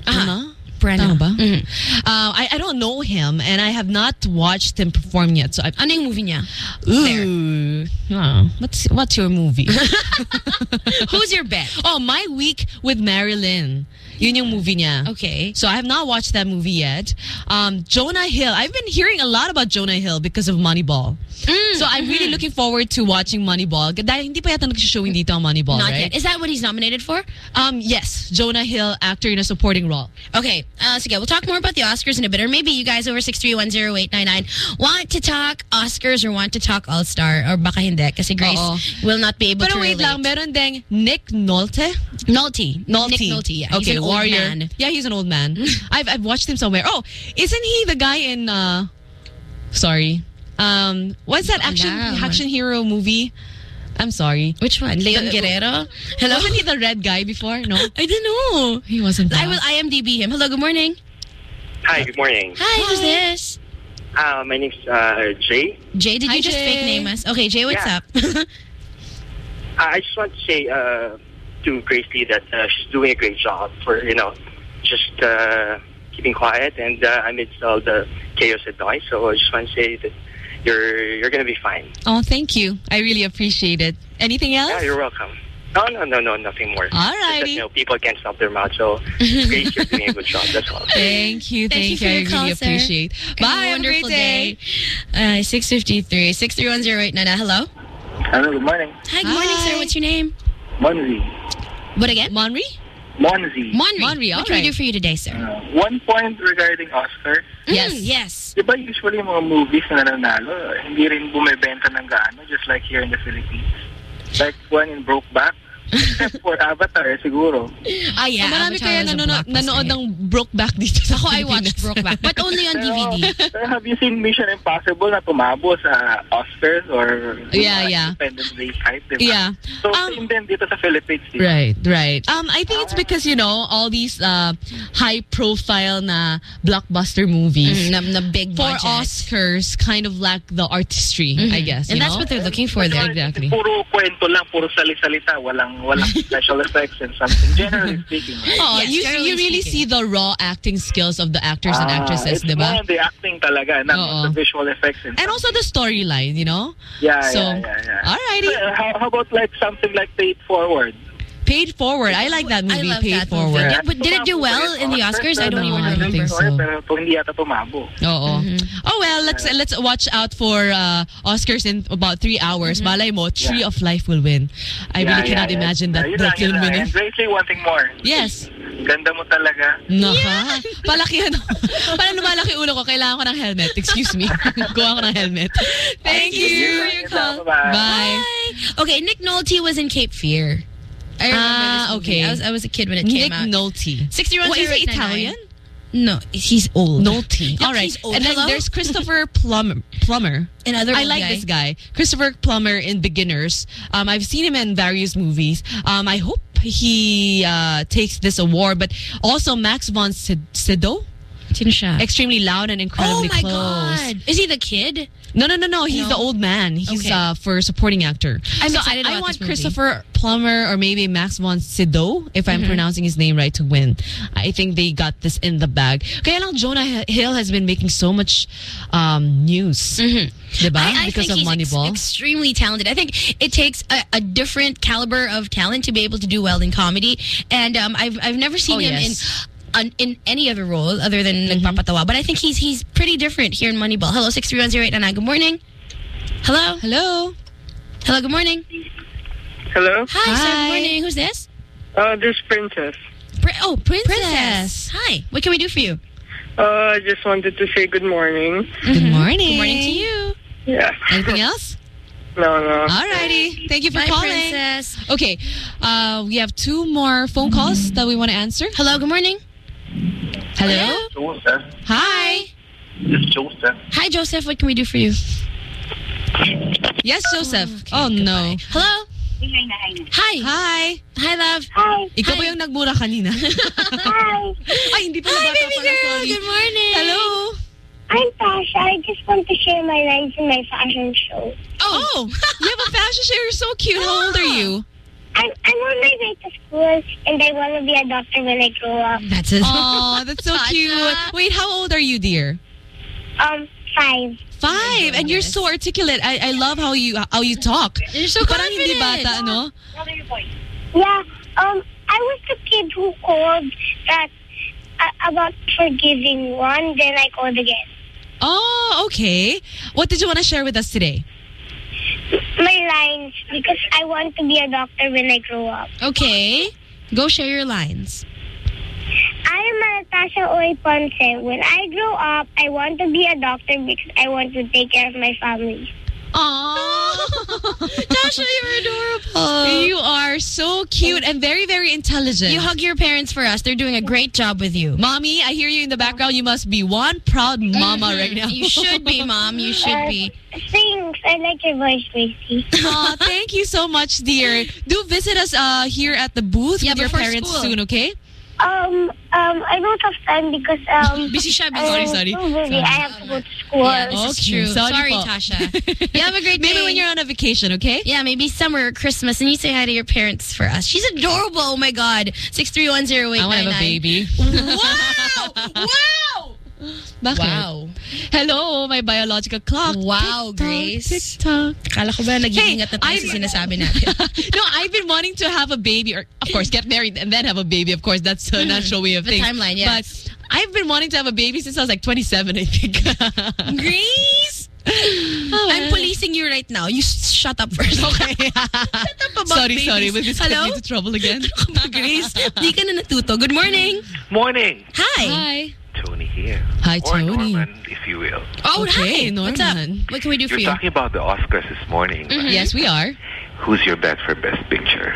Uh-huh. Branagh? Brando. Tama ba? Mhm. Uh, I, I don't know him and I have not watched him perform yet. So I, Ano yung movie niya? Ooh. Ah, what's what's your movie? Who's your bet? Oh, My Week with Marilyn. Yun yung movie niya. Okay. So I have not watched that movie yet. Um, Jonah Hill. I've been hearing a lot about Jonah Hill because of Moneyball. Mm, so I'm really looking forward to watching Moneyball. Dahil hindi pa yata nag-showing dito ang Moneyball, Not right? yet. Is that what he's nominated for? Um, yes. Jonah Hill, actor in a supporting role. Okay, uh, sige, we'll talk more about the Oscars in a bit. Or maybe you guys over 6310899 want to talk Oscars or want to talk All-Star. Or baka hindi, kasi Grace Oo. will not be able Pero to wait relate. lang, meron ding Nick Nolte. Nolte. Nolte. Nick Nolte, yeah. Okay, Warrior. man. Yeah, he's an old man. I've I've watched him somewhere. Oh, isn't he the guy in uh sorry. Um what's that action Alam. action hero movie? I'm sorry. Which one? Leon The- Guerrero? Hello? Wasn't he the red guy before? No. I don't know. He wasn't I will IMDb him. Hello, good morning. Hi, good morning. Hi, who's this? Uh, my name's uh, Jay. Jay, did Hi, you just Jay. fake name us? Okay, Jay, what's Yeah. up? Uh, I just want to say uh, to Grace Lee that uh, she's doing a great job for, you know, just uh, keeping quiet and uh, amidst all the chaos and noise. So I just want to say that you're you're going to be fine. Oh, thank you. I really appreciate it. Anything else? Yeah, you're welcome. No, no, no, no, nothing more. Just that, Alrighty. you know, people can't stop their mouth. So, Grace, you're doing a good job. That's all. Thank you, Thank you thank, for you. I your call, really sir. appreciate. Bye, Have a have a wonderful day. day. Uh, 653 6310899. Hello? Hello, good morning. Hi, good morning, sir. What's your name? Monzi. What again? Monri? Monzi. Monri. Monri, what can we do for you today, sir? Uh, one point regarding Oscar. Yes. Mm, yes. Di ba usually mga movies na nananalo, hindi rin bumebenta ng gaano, just like here in the Philippines. Like one in Brokeback, except for Avatar, siguro. Ah, yeah. Oh, marami Avatar kaya nanonood, hit. ng Brokeback dito sa Ako, I watched Brokeback, but only on Pero, DVD. pero have you seen Mission Impossible na tumabo sa Oscars or Yeah, yeah. Independence Day hype, di ba? Yeah. So, Um, same din dito sa Philippines, di ba? Right, right. Um, I think it's because, you know, all these uh, high-profile na blockbuster movies Mm, na, na big for budget. Oscars kind of lack the artistry, I Mhm. guess. And you that's know? what they're looking for there. Exactly. Puro kwento lang, puro sali-salita, walang walang special effects and something. Generally speaking, right? Oh, Yes, you generally you really speaking. see the raw acting skills of the actors and Ah, actresses, it's di more on the acting talaga, not Oo. the visual effects. And, And also the storyline, you know? yeah, so, yeah, yeah, yeah. Alrighty. So, how, how about like something like Paid Forward? Paid Forward. I like that I movie, love Paid that movie. Forward. Yeah, but did it do well in the Oscars? I don't even I don't remember. think so. Pero to hindi yata. Oo. Oh well, let's let's watch out for uh, Oscars in about three hours. Malay mo, Tree Yeah. of Life will win. I Yeah, really cannot yeah. imagine that, yun that lang, yun film winning. And Gracie, one thing more. Yes. Ganda mo talaga. Naka. Palakihan. Parang lumalaki ulo ko. Kailangan ko ng helmet. Excuse me. Kuha ko ng helmet. Thank you. you. for your call. Bye-bye. Bye. Okay, Nick Nolte was in Cape Fear. I remember Ah, okay. I was, I was a kid when it Nick came out. Nick Nolte. 61 What, is he Italian? No, he's old. Nolte. All right. he's old. And then Hello? there's Christopher Plummer. Plummer. Another I like guy. this guy. Christopher Plummer in Beginners. Um, I've seen him in various movies. Um, I hope he uh, takes this award. But also Max von Syd- Sydow. Siya? Extremely loud and incredibly close. Oh my close. god. Is he the kid? No, no, no, no. He's No? the old man. He's Okay. uh, for supporting actor. I'm so excited I, I want. Christopher Plummer or maybe Max von Sydow, if I'm Mhm. pronouncing his name right, to win. I think they got this in the bag. Kaya lang Jonah Hill has been making so much um, news. Mhm. Diba? I, I because think of he's ex- Moneyball. extremely talented. I think it takes a, a different caliber of talent to be able to do well in comedy. And um, I've I've never seen Oh, him yes. in in any other role other than Mm-hmm. nagpapatawa. But I think he's he's pretty different here in Moneyball. Hello, six three one zero eight nine nine. Good morning. Hello. Hello. Hello. Good morning. Hello? Hi, sir. Good morning. Who's this? Uh, this Princess. Pri- oh, princess. Princess. Hi. What can we do for you? Uh, I just wanted to say good morning. Good morning. Good morning to you. Yeah. Anything else? No, no. Alrighty. Thank you for Bye, calling. princess. Okay. Uh, we have two more phone calls that we want to answer. Hello. Good morning. Hello. Joseph. Hi. It's Joseph. Hi, Joseph. What can we do for you? Yes, Joseph. Oh, oh no. Hello. Hi. Hi. Hi, love. Hi. Ikaw Hi. ba yung nagmura kanina? Hi. Ay, hindi pala Hi, bata baby pala. girl. Sorry. Good morning. Hello. I'm Tasha. I just want to share my lines in my fashion show. Oh, oh. you have a fashion show. You're so cute. How old are you? I'm, I'm on my way to school, and I want to be a doctor when I grow up. That's it. Oh, that's so cute. Wait, how old are you, dear? Um, five. Five, and you're so articulate. I I love how you how you talk. You're so Parang hindi confident. bata, no? Yeah. Um, I was the kid who called that uh, about forgiving one, then I called again. Oh, okay. What did you want to share with us today? My lines because I want to be a doctor when I grow up. Okay. Go share your lines. I am Natasha Oy Ponce. When I grow up, I want to be a doctor because I want to take care of my family. Aww. Tasha, you're adorable. You are so cute and very, very intelligent. You hug your parents for us. They're doing a great job with you. Mommy, I hear you in the background. You must be one proud mama right now. You should be, Mom. You should be. Thanks. I like your voice, Gracie. Aw, thank you so much, dear. Do visit us uh, here at the booth Yeah, with your parents school. soon, okay? Um, um, I don't have time because um. Busy siya, busy. I'm Sorry, sorry. so busy. I have to go to school. Yeah, this is Okay, true. sorry Sorry. Tasha. You have a great day. Maybe when you're on a vacation, okay? Yeah, maybe summer or Christmas, and you say hi to your parents for us. She's adorable. Oh my God. Six three one zero eight I want to have a baby. Wow! wow! Bakit? Wow. Hello, my biological clock. Wow, Tick-tock, Grace. tick-tock. Kala ko ba nag-iingat na tayo sa sinasabi natin? no, I've been wanting to have a baby, or of course, get married and then have a baby. Of course, that's a hmm. natural way of The things. timeline, yes. But I've been wanting to have a baby since I was like 27, I think. Grace! Oh, I'm policing you right now. You s- shut up first. Okay. shut up about sorry, babies. sorry. Will this get Hello? me into trouble again? Grace, di ka na natuto. Good morning. Morning. Hi. Hi. Tony here. Hi, or Tony. Norman, if you will. Oh, Okay, hi. What's up? Norman. What can we do You're for you? talking about the Oscars this morning. Mhm. right? Yes, we are. Who's your bet for Best Picture?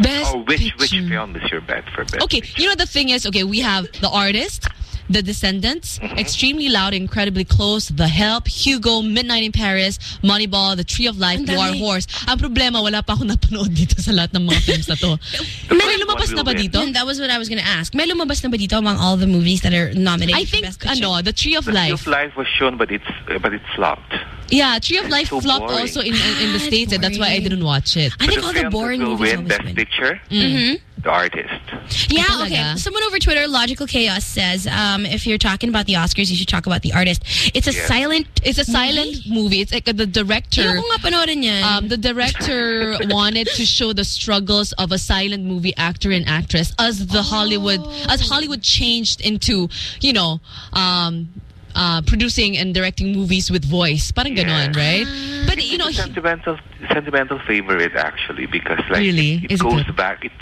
Best or which which film is your bet for Best Okay, you know the thing is, okay, we have The Artist, The Descendants, Mm-hmm. Extremely Loud, Incredibly Close, The Help, Hugo, Midnight in Paris, Moneyball, The Tree of Life, War Horse. Ang problema, wala pa ako napanood dito sa lahat ng mga films na to. May lumabas na ba dito? Yun, that was what I was going to ask. May lumabas na ba dito among all the movies that are nominated I for think, Best Picture? ano, The Tree of The Tree of Life was shown, but it's uh, but it flopped. Yeah, Tree of Life so flopped boring. also in, in, in the Ah, States, and that's why I didn't watch it. I But think the all the boring that will movies win Best win. Picture, Mhm. The Artist. Yeah, okay. Someone over Twitter, Logical Chaos, says um, if you're talking about the Oscars, you should talk about the artist. It's a Yeah. silent. It's a silent movie. It's like the director. Ayoko nga panoorin yan. Um, the director wanted to show the struggles of a silent movie actor and actress as the Hollywood as Hollywood changed into, you know, um, uh, producing and directing movies with voice. Parang ganon, right? But you know, It's a he, sentimental sentimental favorite actually because like Really? it it goes good? back it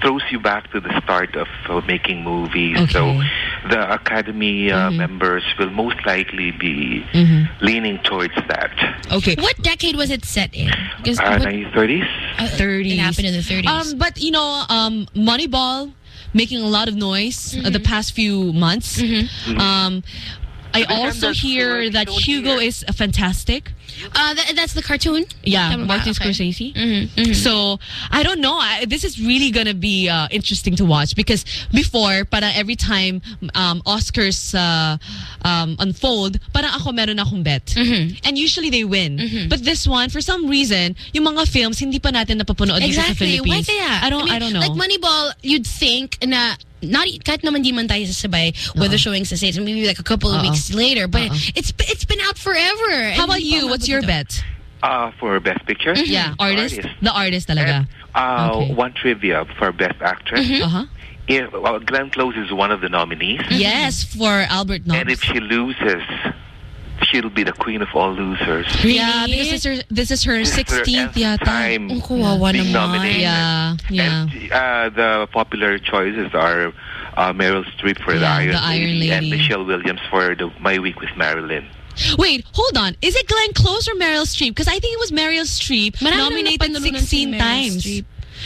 throws you back to the start of uh, making movies Okay. so the academy uh, Mhm. members will most likely be Mhm. leaning towards that okay. what decade was it set in? Because uh, what- 1930s uh, 30s. It happened in the 30s. Um, but you know, um, Moneyball making a lot of noise uh, the past few months. Um, I also hear that Hugo here. is uh, fantastic. Uh, that, that's the cartoon? Yeah, Martin Okay. Scorsese. Mhm, mhm. So I don't know. I, this is really gonna be uh, interesting to watch because before, para every time um, Oscars uh, um, unfold, para ako meron akong bet, Mhm. and usually they win. Mhm. But this one, for some reason, yung mga films hindi pa natin napapanood dito sa Exactly. Why kaya? I don't. I, mean, don't know. Like Moneyball, you'd think na not kahit naman di man tayo sasabay with the showing sa States, maybe like a couple of Uh-oh. weeks later, but Uh-oh. it's it's been out forever. How about you? What's umabot your dito. bet? uh, for Best Picture Yeah, artist? Artist. The artist talaga. uh, Okay. one trivia for Best Actress Mm-hmm. Uh-huh. if, well, Glenn Close is one of the nominees Yes, for Albert and if she loses she'll be the queen of all losers Really? Yeah, because this is her, this is her This is her 16th nth yata. time Ang kawawa being naman. nominated. Yeah, yeah. And uh, the popular choices are uh, Meryl Streep for the, Iron, the Iron Lady, and Michelle Williams for the My Week with Marilyn. Wait, hold on. Is it Glenn Close or Meryl Streep? Because I think it was Meryl Streep Marami nominated 16 times. Streep.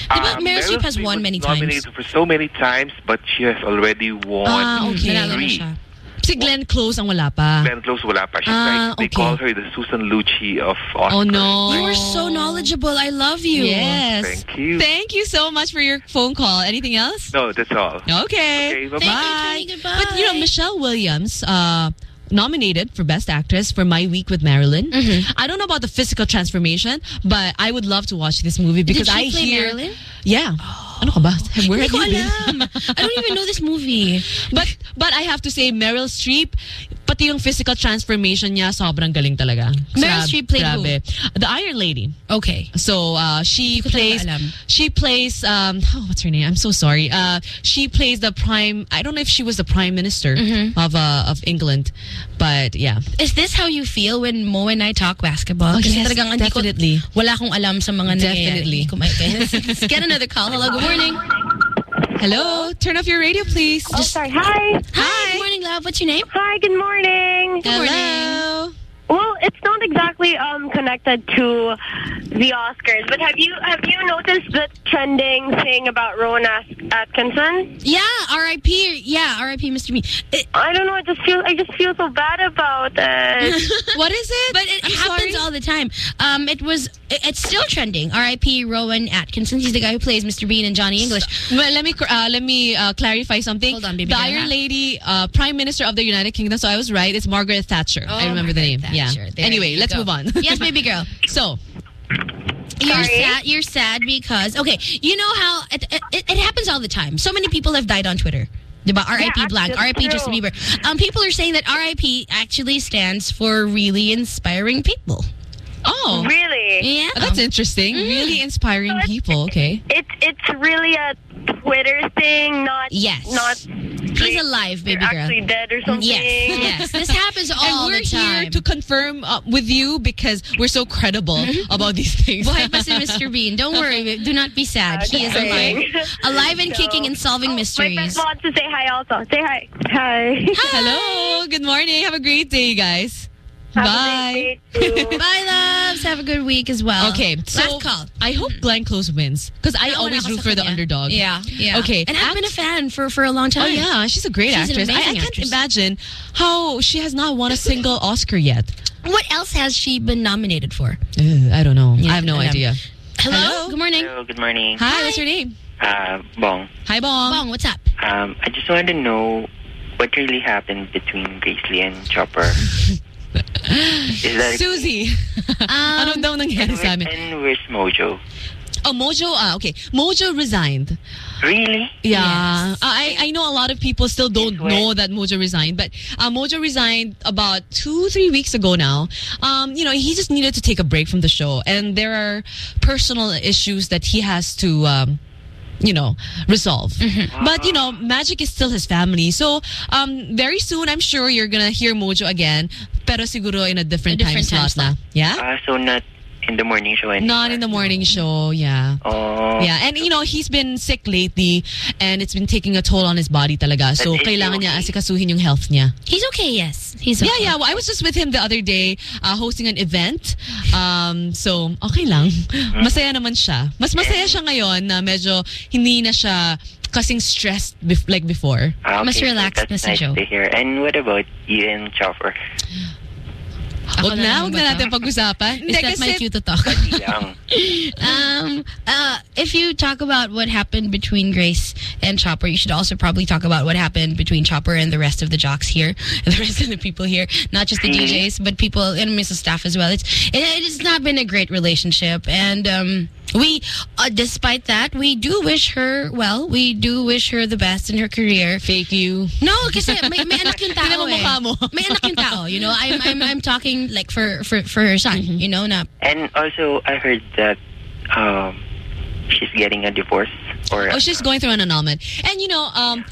Di Uh, Meryl Streep has won was many times? nominated for so many times, but she has already won Ah, okay. Nanalo na three. Si Glenn Close ang wala pa. Glenn Close wala pa. She's Ah, like, they okay. call her the Susan Lucci of Oscars. Oh no. You are so knowledgeable. I love you. Yes. Thank you. Thank you so much for your phone call. Anything else? No, that's all. Okay. Okay, bye-bye. Thank you, Tony. Goodbye. But you know, Michelle Williams, uh, nominated for Best Actress for My Week with Marilyn. Mm-hmm. I don't know about the physical transformation, but I would love to watch this movie because I play hear. Marilyn? Yeah. Ano ka ba? Where have you been? I don't even know this movie. But but I have to say Meryl Streep pati yung physical transformation niya sobrang galing talaga. Meryl Streep played who? The Iron Lady. Okay. So uh, she plays she plays um oh, what's her name? I'm so sorry. Uh she plays the prime I don't know if she was the prime minister Mm-hmm. of uh, of England. But yeah. Is this how you feel when Mo and I talk basketball? Oh, Kasi yes, talagang hindi definitely. Ko, wala akong alam sa mga Definitely. nangyayari. Hindi ko ma- Let's get another call. Hello, good morning. Hello, turn off your radio please. Oh, sorry. Hi. Hi. Good morning, love. What's your name? Hi, good morning. Good Hello. Well, it's not exactly um connected to the Oscars, but have you have you noticed the trending thing about Rowan At- Atkinson? Yeah, R.I.P. Yeah, R.I.P. Mr. Bean. It, I don't know. I just feel I just feel so bad about it. what is it? But it happens all the time. Um, it was. It- It's still trending. R.I.P. Rowan Atkinson. He's the guy who plays Mr. Bean and Johnny English. Well, let me uh, let me uh, clarify something. Hold on, baby The. Iron Lady, uh, Prime Minister of the United Kingdom. So I was right. It's Margaret Thatcher. I Oh, remember the name. Thatcher. Yeah. There Anyway, let's go. move on. Yes, baby girl. So You're Sorry? sad. You're sad because okay, you know how it, it, it happens all the time. So many people have died on Twitter. Diba? R.I.P. Yeah, blank, R.I.P. Justin true. Bieber. Um, people are saying that R.I.P. actually stands for really inspiring people. Oh, really? Yeah, that's interesting. Mm. Really inspiring people. Okay. It's it's really a Twitter thing, not Yes. not. He's alive, baby you're girl. Actually dead or something. Yes, yes. This happens all the time. and we're here to confirm uh, with you because we're so credible about these things. Buhay pa si Mr. Bean. Don't worry. Do not be sad. He is alive. Alive and kicking and solving My mysteries. friend wants to say hi also. Say hi. Hi. Hello. Good morning. Have a great day, guys. Have a Bye. great day, too. Bye, loves. Have a good week as well. Okay, so Last call. I hope Glenn Close wins because I Nauna always ako root for the kanya. underdog. Yeah, yeah. Okay, And I've act- been a fan for, for a long time. Oh yeah, she's a great She's an actress. I, I can't actress. imagine how she has not won a single Oscar yet. What else has she been nominated for? Ugh, I don't know. Yeah, I have no alam. idea. Hello? Hello? Good morning. Hello, good morning. Hi, what's your name? Uh, Bong. Hi, Bong. Bong, what's up? Um, I just wanted to know what really happened between Grace Lee and Chopper. Is that Susie. ano Um, daw nangyari sa amin? and where's Mojo? Oh, Mojo, ah, okay. Mojo resigned. Really? Yeah. Uh, I, I know a lot of people still don't know that Mojo resigned, but uh, Mojo resigned about two, three weeks ago now. Um, you know, he just needed to take a break from the show, and there are personal issues that he has to. Um, you know, resolve. But, you know, Magic is still his family. So, um, very soon, I'm sure you're gonna hear Mojo again, pero siguro in a different, A different time, time slot. na. Yeah? Uh, so not in the morning show anymore? Not in the morning show, yeah. Oh. Yeah, and you know, he's been sick lately and it's been taking a toll on his body talaga. So, But is he kailangan niya asikasuhin yung health niya. He's okay, yes. He's okay. Yeah, yeah. Well, I was just with him the other day uh, hosting an event. Um, so, okay lang. Masaya naman siya. Mas masaya siya ngayon na medyo hindi na siya kasing stressed bef- like before. Ah, okay, Mas so relaxed that's na si nice Joe. to hear. And what about you and Chopper? Huwag na huwag na natin pag-usapan. Is that my cue to talk? Um, uh, if you talk about what happened between Grace and Chopper, you should also probably talk about what happened between Chopper and the rest of the jocks here, and the rest of the people here, not just the DJs, but people and Mrs. Staff as well. It's it, it has not been a great relationship, and um, we, uh, despite that, we do wish her well. We do wish her the best in her career. Fake you. No, kasi may, may anak yung tao eh. mo. May anak yung tao, you know. I'm I'm I'm talking like for for for her son, Mm-hmm. you know, na And also, I heard that um, she's getting a divorce. Or Oh, she's going through an annulment. And, you know, um,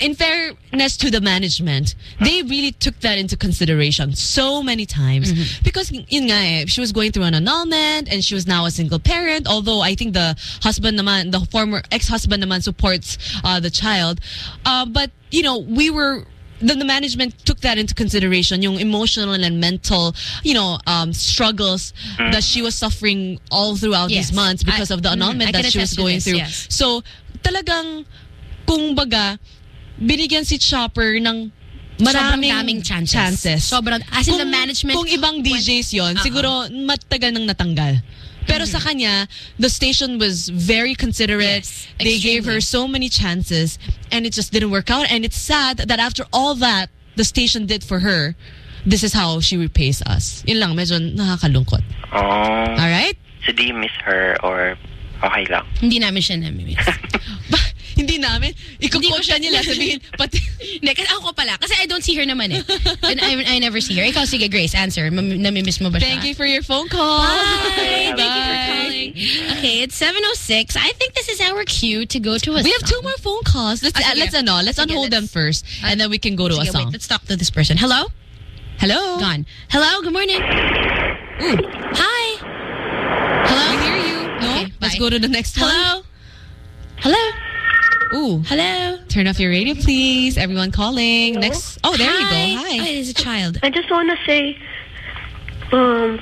in fairness to the management, they really took that into consideration so many times. Because, yun nga eh, she was going through an annulment and she was now a single parent. Although I think the husband naman, the former ex-husband naman supports uh, the child. Uh, but, you know, we were the, the management took that into consideration, yung emotional and mental, you know, um, struggles that she was suffering all throughout Yes. these months because I- of the mm, annulment I can that she was going this, through. yes. So, talagang, kung baga, binigyan si Chopper ng Sobrang maraming daming chances. Sobrang, as in the management. Kung ibang DJs yon Uh-uh. siguro matagal nang natanggal. Pero sa kanya, the station was very considerate. Yes, they gave her so many chances and it just didn't work out. And it's sad that after all that, the station did for her, this is how she repays us. Yun lang, medyo nakakalungkot. Oh. Alright? So do you miss her or okay lang? Hindi namin siya namimiss. Hindi namin. Siya nila sabihin, pati... Hindi, kasi ako pala. Kasi I don't see her naman eh. And I, I never see her. Ikaw, sige, Grace, answer. Mam- namimiss mo ba siya? Thank you for your phone call. Bye. Thank you for Bye. calling. Okay, it's 7.06. I think this is our cue to go to a We have two more phone calls. Let's, Ah, uh, let's, ano, let's Sige, unhold them let's- first. And then we can go to a song. wait, let's talk to this person. Hello? Hello? Gone. Hello, good morning. Ooh. Hi. Hello? We hear you. No? Okay, let's go to the next one. Hello? Hello? Ooh. Hello? Turn off your radio, please. Everyone calling. Next. Oh, there you go. Hi. Oh, it is a child. I just want to say, um,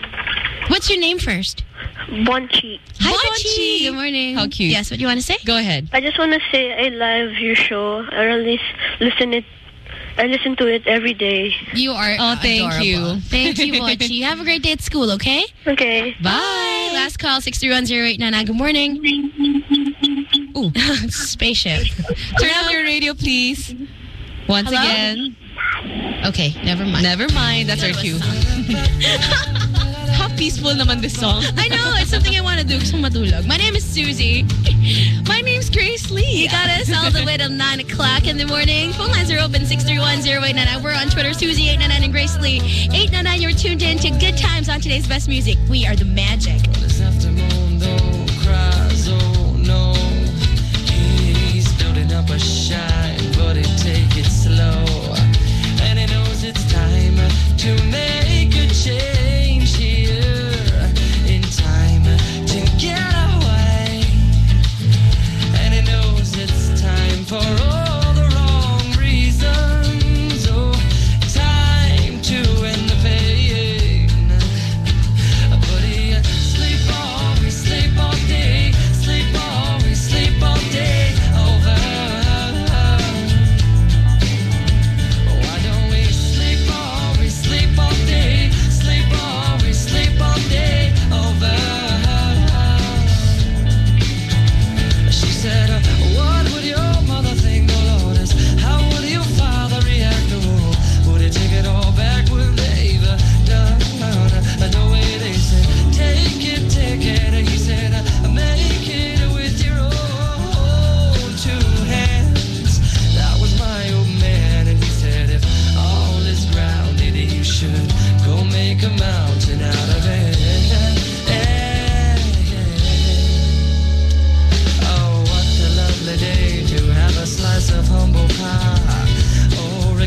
What's your name first? Bonchi. Hi, Bonchi. Bonchi. Good morning. How cute. Yes, what do you want to say? Go ahead. I just want to say I love your show. I really listen it. I listen to it every day. You are Oh, thank adorable. you. Thank you, Bochi. Have a great day at school, okay? Okay. Bye. Last call, 6310899. Good morning. Ooh. Spaceship. Turn on your radio, please. Once Hello? again. Okay, never mind. Never mind. That's our cue. How peaceful naman this song. I know, it's something I want to do gusto matulog. My name is Susie. My name's Grace Lee. You got us all the way till 9 o'clock in the morning. Phone lines are open, 6310899. We're on Twitter, Susie899 and Grace Lee. 899, you're tuned in to Good Times on today's best music. We are the magic. This afternoon though cries, for all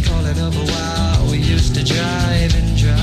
Recalling of a while we used to drive and drive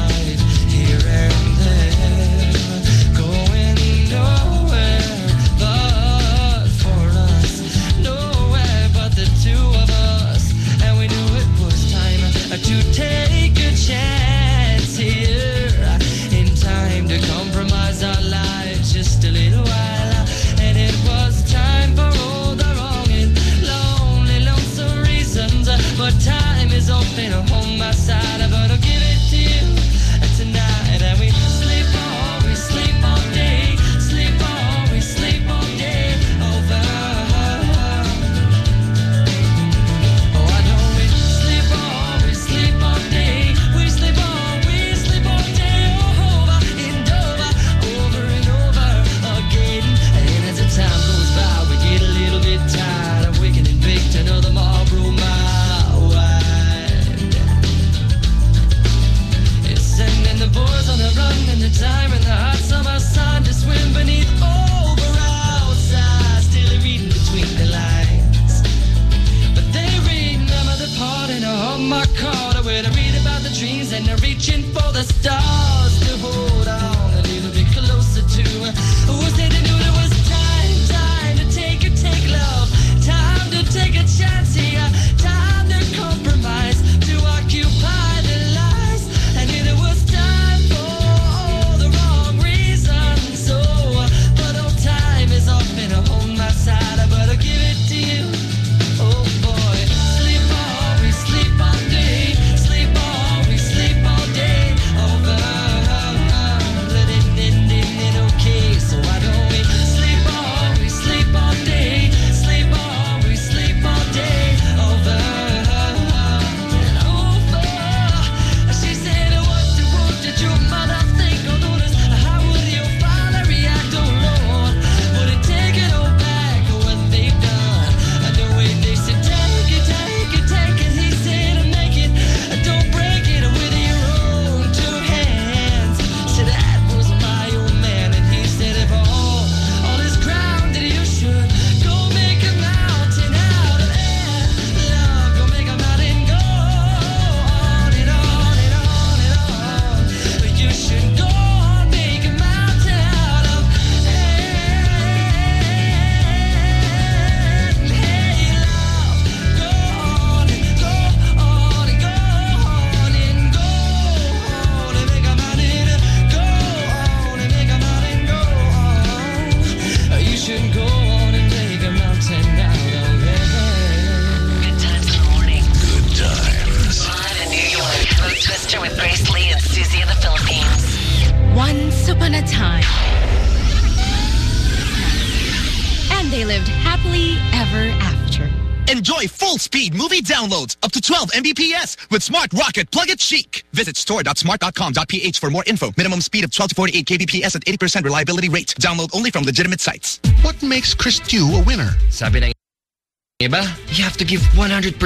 12 Mbps with Smart Rocket Plug It Chic. Visit store.smart.com.ph for more info. Minimum speed of 12 to 48 kbps at 80% reliability rate. Download only from legitimate sites. What makes Chris Tiu a winner? Sabi ng iba, you have to give 100%.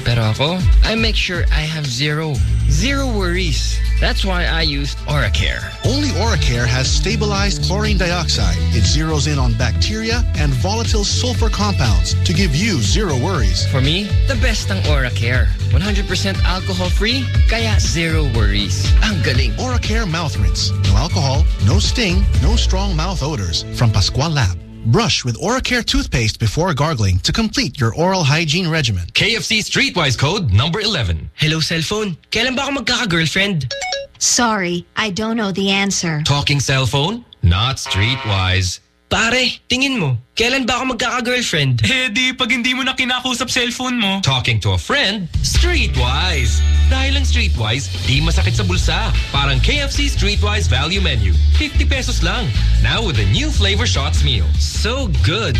Pero ako, I make sure I have zero. Zero worries. That's why I use OraCare. Only OraCare has stabilized chlorine dioxide. It zeroes in on bacteria and volatile sulfur compounds to give you zero worries. For me, the best ang OraCare. 100% alcohol-free, kaya zero worries. Ang galing. OraCare mouth rinse. No alcohol, no sting, no strong mouth odors. From Pascual Lab. Brush with OraCare toothpaste before gargling to complete your oral hygiene regimen. KFC Streetwise code number 11. Hello, cellphone. Kailan ba ako magkaka-girlfriend? Sorry, I don't know the answer. Talking cell phone? Not Streetwise. Pare, tingin mo, kailan ba ako magkaka-girlfriend? Eh di, pag hindi mo na kinakausap cellphone mo. Talking to a friend? Streetwise. Dahil ang Streetwise, di masakit sa bulsa. Parang KFC Streetwise Value Menu. 50 pesos lang. Now with a new flavor shots meal. So good.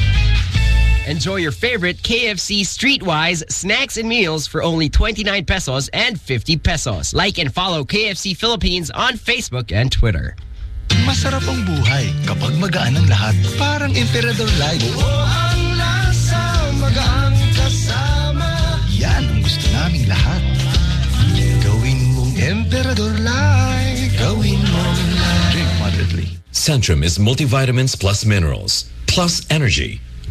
Enjoy your favorite KFC Streetwise snacks and meals for only 29 pesos and 50 pesos. Like and follow KFC Philippines on Facebook and Twitter. Masarap ang buhay kapag magaan ang lahat. Parang Emperador Light. ang lasa, magaan kasama. Yan ang gusto naming lahat. Gawin mong Emperador Light. Gawin mong light. Drink moderately. Centrum is multivitamins plus minerals, plus energy,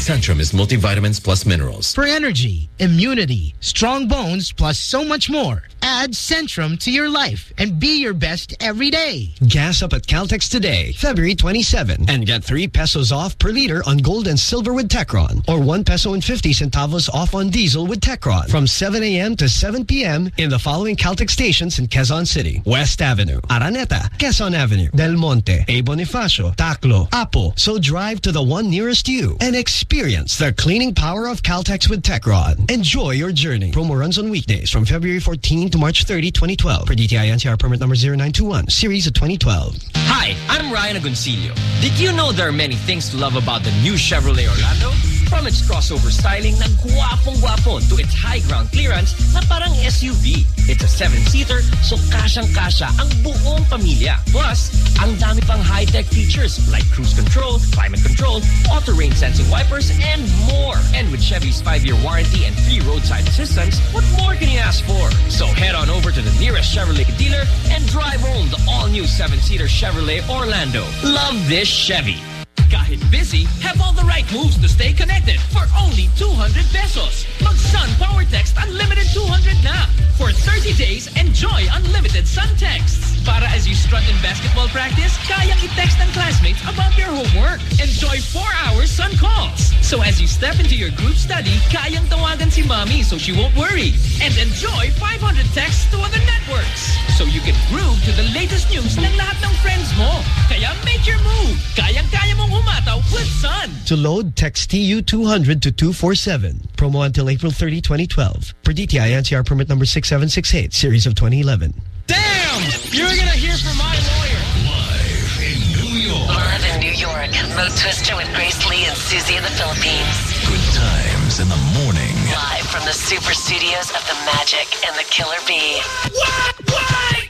Centrum is multivitamins plus minerals. For energy, immunity, strong bones, plus so much more. Add Centrum to your life and be your best every day. Gas up at Caltex today, February 27, and get 3 pesos off per liter on gold and silver with Techron, or 1 peso and 50 centavos off on diesel with Techron from 7 a.m. to 7 p.m. in the following Caltex stations in Quezon City. West Avenue, Araneta, Quezon Avenue, Del Monte, A. Bonifacio, Taclo, Apo. So drive to the one nearest you and experience the cleaning power of Caltex with Techron. Enjoy your journey. Promo runs on weekdays from February 14 to March 30, 2012. for DTI NCR permit number 0921, series of 2012. Hi, I'm Ryan Agoncillo. Did you know there are many things to love about the new Chevrolet Orlando? From its crossover styling na guwapong-guwapo to its high ground clearance na parang SUV. It's a seven-seater so kasyang-kasya ang buong pamilya. Plus, ang dami pang high-tech features like cruise control, climate control, auto-rain sensing wipers, and more. And with Chevy's five-year warranty and free roadside assistance, what more can you ask for? So head on over to the nearest Chevrolet dealer and drive home the all-new seven-seater Chevrolet Orlando. Love this Chevy. Kahit busy, have all the right moves to stay connected for only 200 pesos. Mag-Sun Power Text Unlimited 200 na. For 30 days, enjoy unlimited Sun texts. Para as you strut in basketball practice, kayang i-text ng classmates about your homework. Enjoy 4 hours Sun calls. So as you step into your group study, kayang tawagan si mommy so she won't worry. And enjoy 500 texts to other networks. So you can groove to the latest news ng lahat ng friends mo. Kaya make your move. Kayang-kaya mong humataw with Sun. To load, text TU200 to 247. Promo until April 30, 2012. Per DTI NCR permit number 6768, series of 2011. Damn! You're gonna hear from my lawyer. Live in New York. Live in New York, Mo Twister with Grace Lee and Susie in the Philippines. Good times in the morning. Live from the super studios of The Magic and The Killer Bee. Good times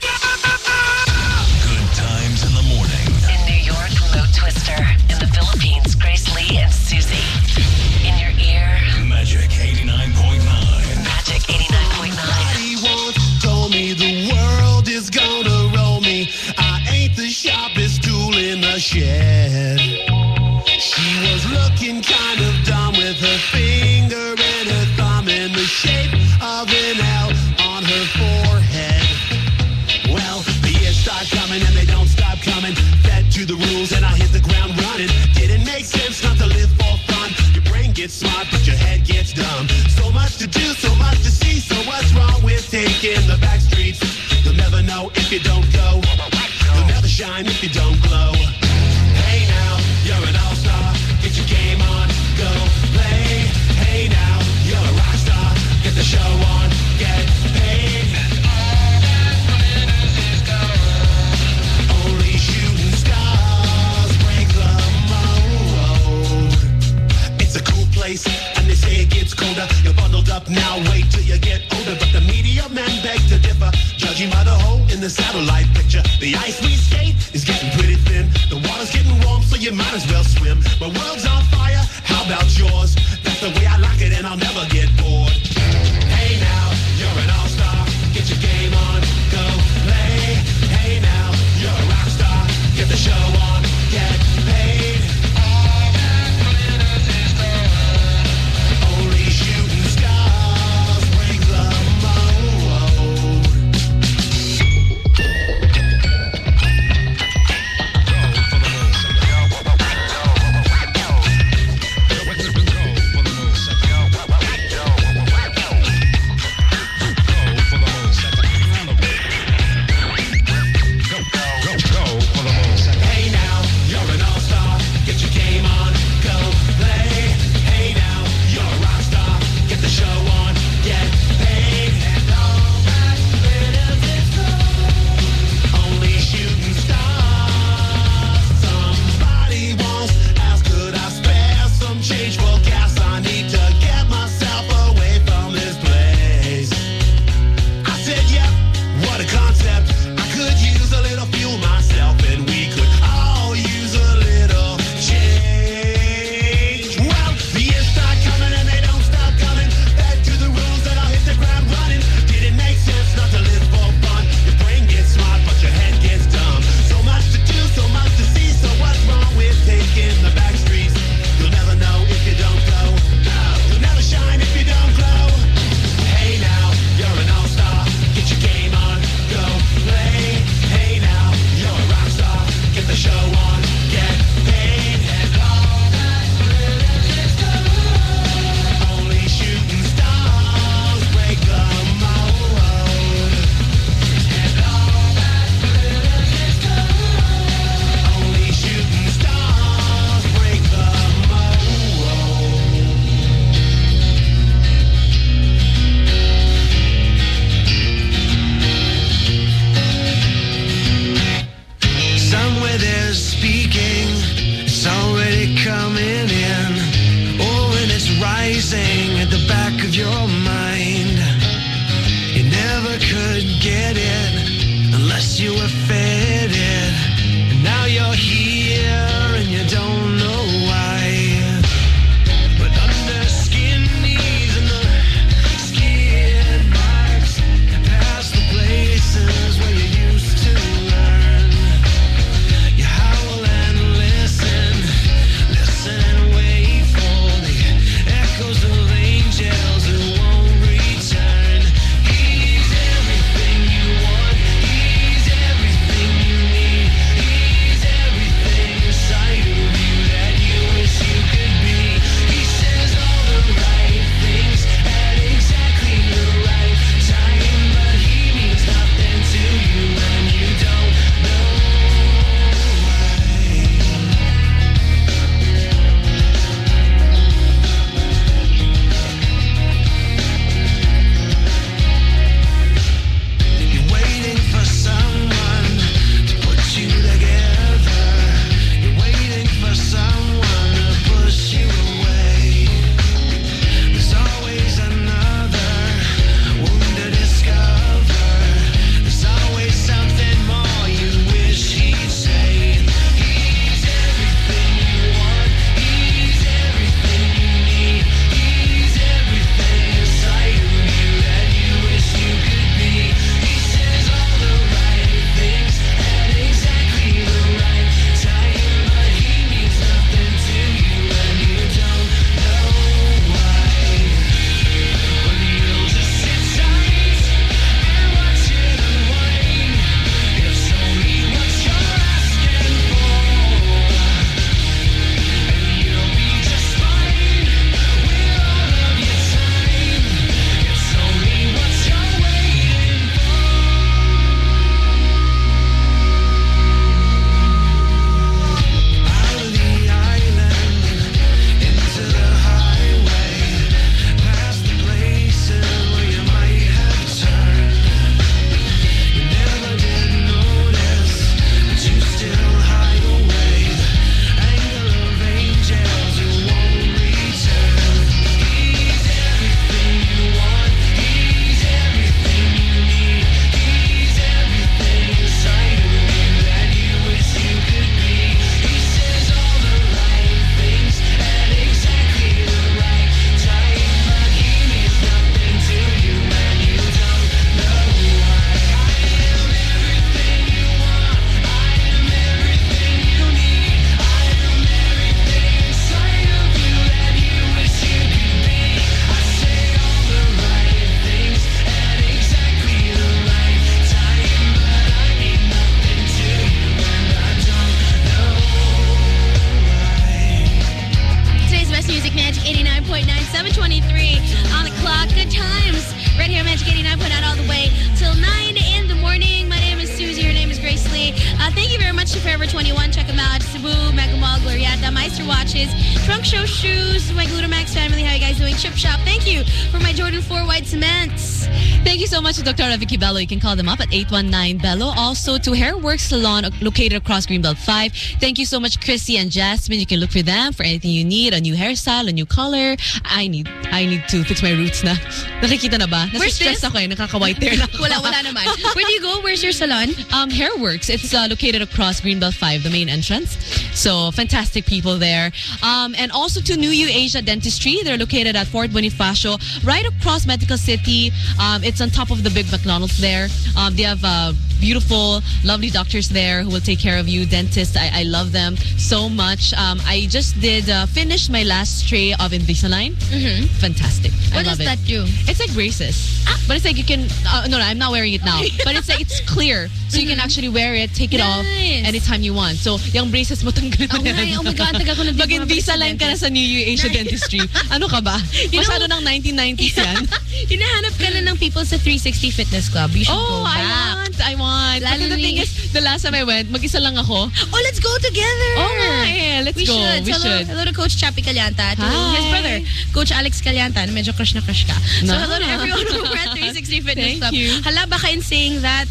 in the satellite Bello. You can call them up at 819 Bello. Also to Hairworks Salon located across Greenbelt 5. Thank you so much, Chrissy and Jasmine. You can look for them for anything you need. A new hairstyle, a new color. I need I need to fix my roots na. Nakikita na ba? Where's this? ako eh. Nakaka-white hair na ako. Wala, wala naman. Where do you go? Where's your salon? Um, Hairworks. It's uh, located across Greenbelt 5, the main entrance. So fantastic people there. Um, and also to New You Asia Dentistry. They're located at Fort Bonifacio, right across Medical City. Um, it's on top of the big McDonald's there. Um, they have uh, beautiful, lovely doctors there who will take care of you. Dentists, I, I love them so much. Um, I just did uh, finish my last tray of Invisalign. Mm-hmm. Fantastic. I What does that do? It's like braces. But it's like you can, uh, no, no, I'm not wearing it now. but it's like, it's clear. So you can actually wear it, take it off anytime you want. So, yung braces mo eh. Oh my God, tagal ko na Pag bumabalik sa Invisalign ka na sa New You Asia Dentistry, ano ka ba? You know- Masyado ng 1990s yan. Hinahanap ka na ng people sa 360 Fitness Club. You should Oh, go I back. want, I want. Lalo But the thing is, the last time I went, mag-isa lang ako. Oh, let's go together. Oh, nga eh. Let's we go. Should. We So, hello, should. hello to Coach Chappy Calyanta, to Hi. his brother, Coach Alex Calyanta, na medyo crush na crush ka. So, No. hello to everyone over at 360 Fitness Thank Club. you. Hala, baka in saying that,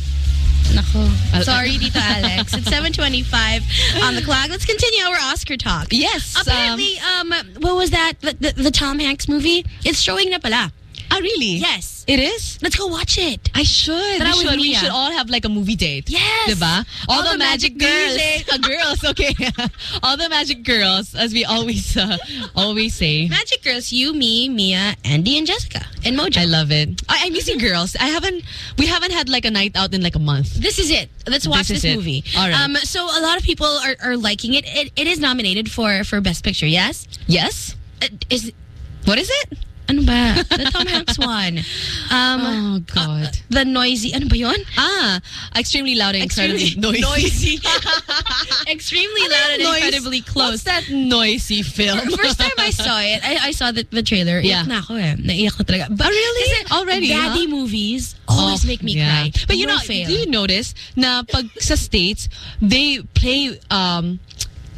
Nako. Sorry, Dito Alex. It's 7.25 on the clock. Let's continue our Oscar talk. Yes. Apparently, um, what was that? The, the, the Tom Hanks movie? It's showing na pala. Ah, really? Yes. It is? Let's go watch it. I should. We should. We should all have like a movie date. Yes. Diba? All, All the, the magic, magic girls. girls. uh, girls, okay. all the magic girls, as we always uh, always say. Magic Girls, you, me, Mia, Andy, and Jessica. And Mojo. I love it. I, I'm missing girls. I haven't. We haven't had like a night out in like a month. This is it. Let's watch This this, movie. All right. Um, so a lot of people are, are liking it. it. It is nominated for for Best Picture. Yes. Yes. Uh, is What is it? Ano ba? The Tom Hanks one. Um, Oh God. uh, the noisy. Ano ba yun? ah, extremely loud and Extremely incredibly noisy. Extremely Ano loud and noise? incredibly close. What's that noisy film? First time I saw it, I, I saw the, the trailer. Yeah. Iyak na ako eh. Naiyak ko talaga. But Oh, really? Already, Daddy huh? movies always Oh, make me yeah. cry. But you know, fail. do you notice na pag sa States, they play um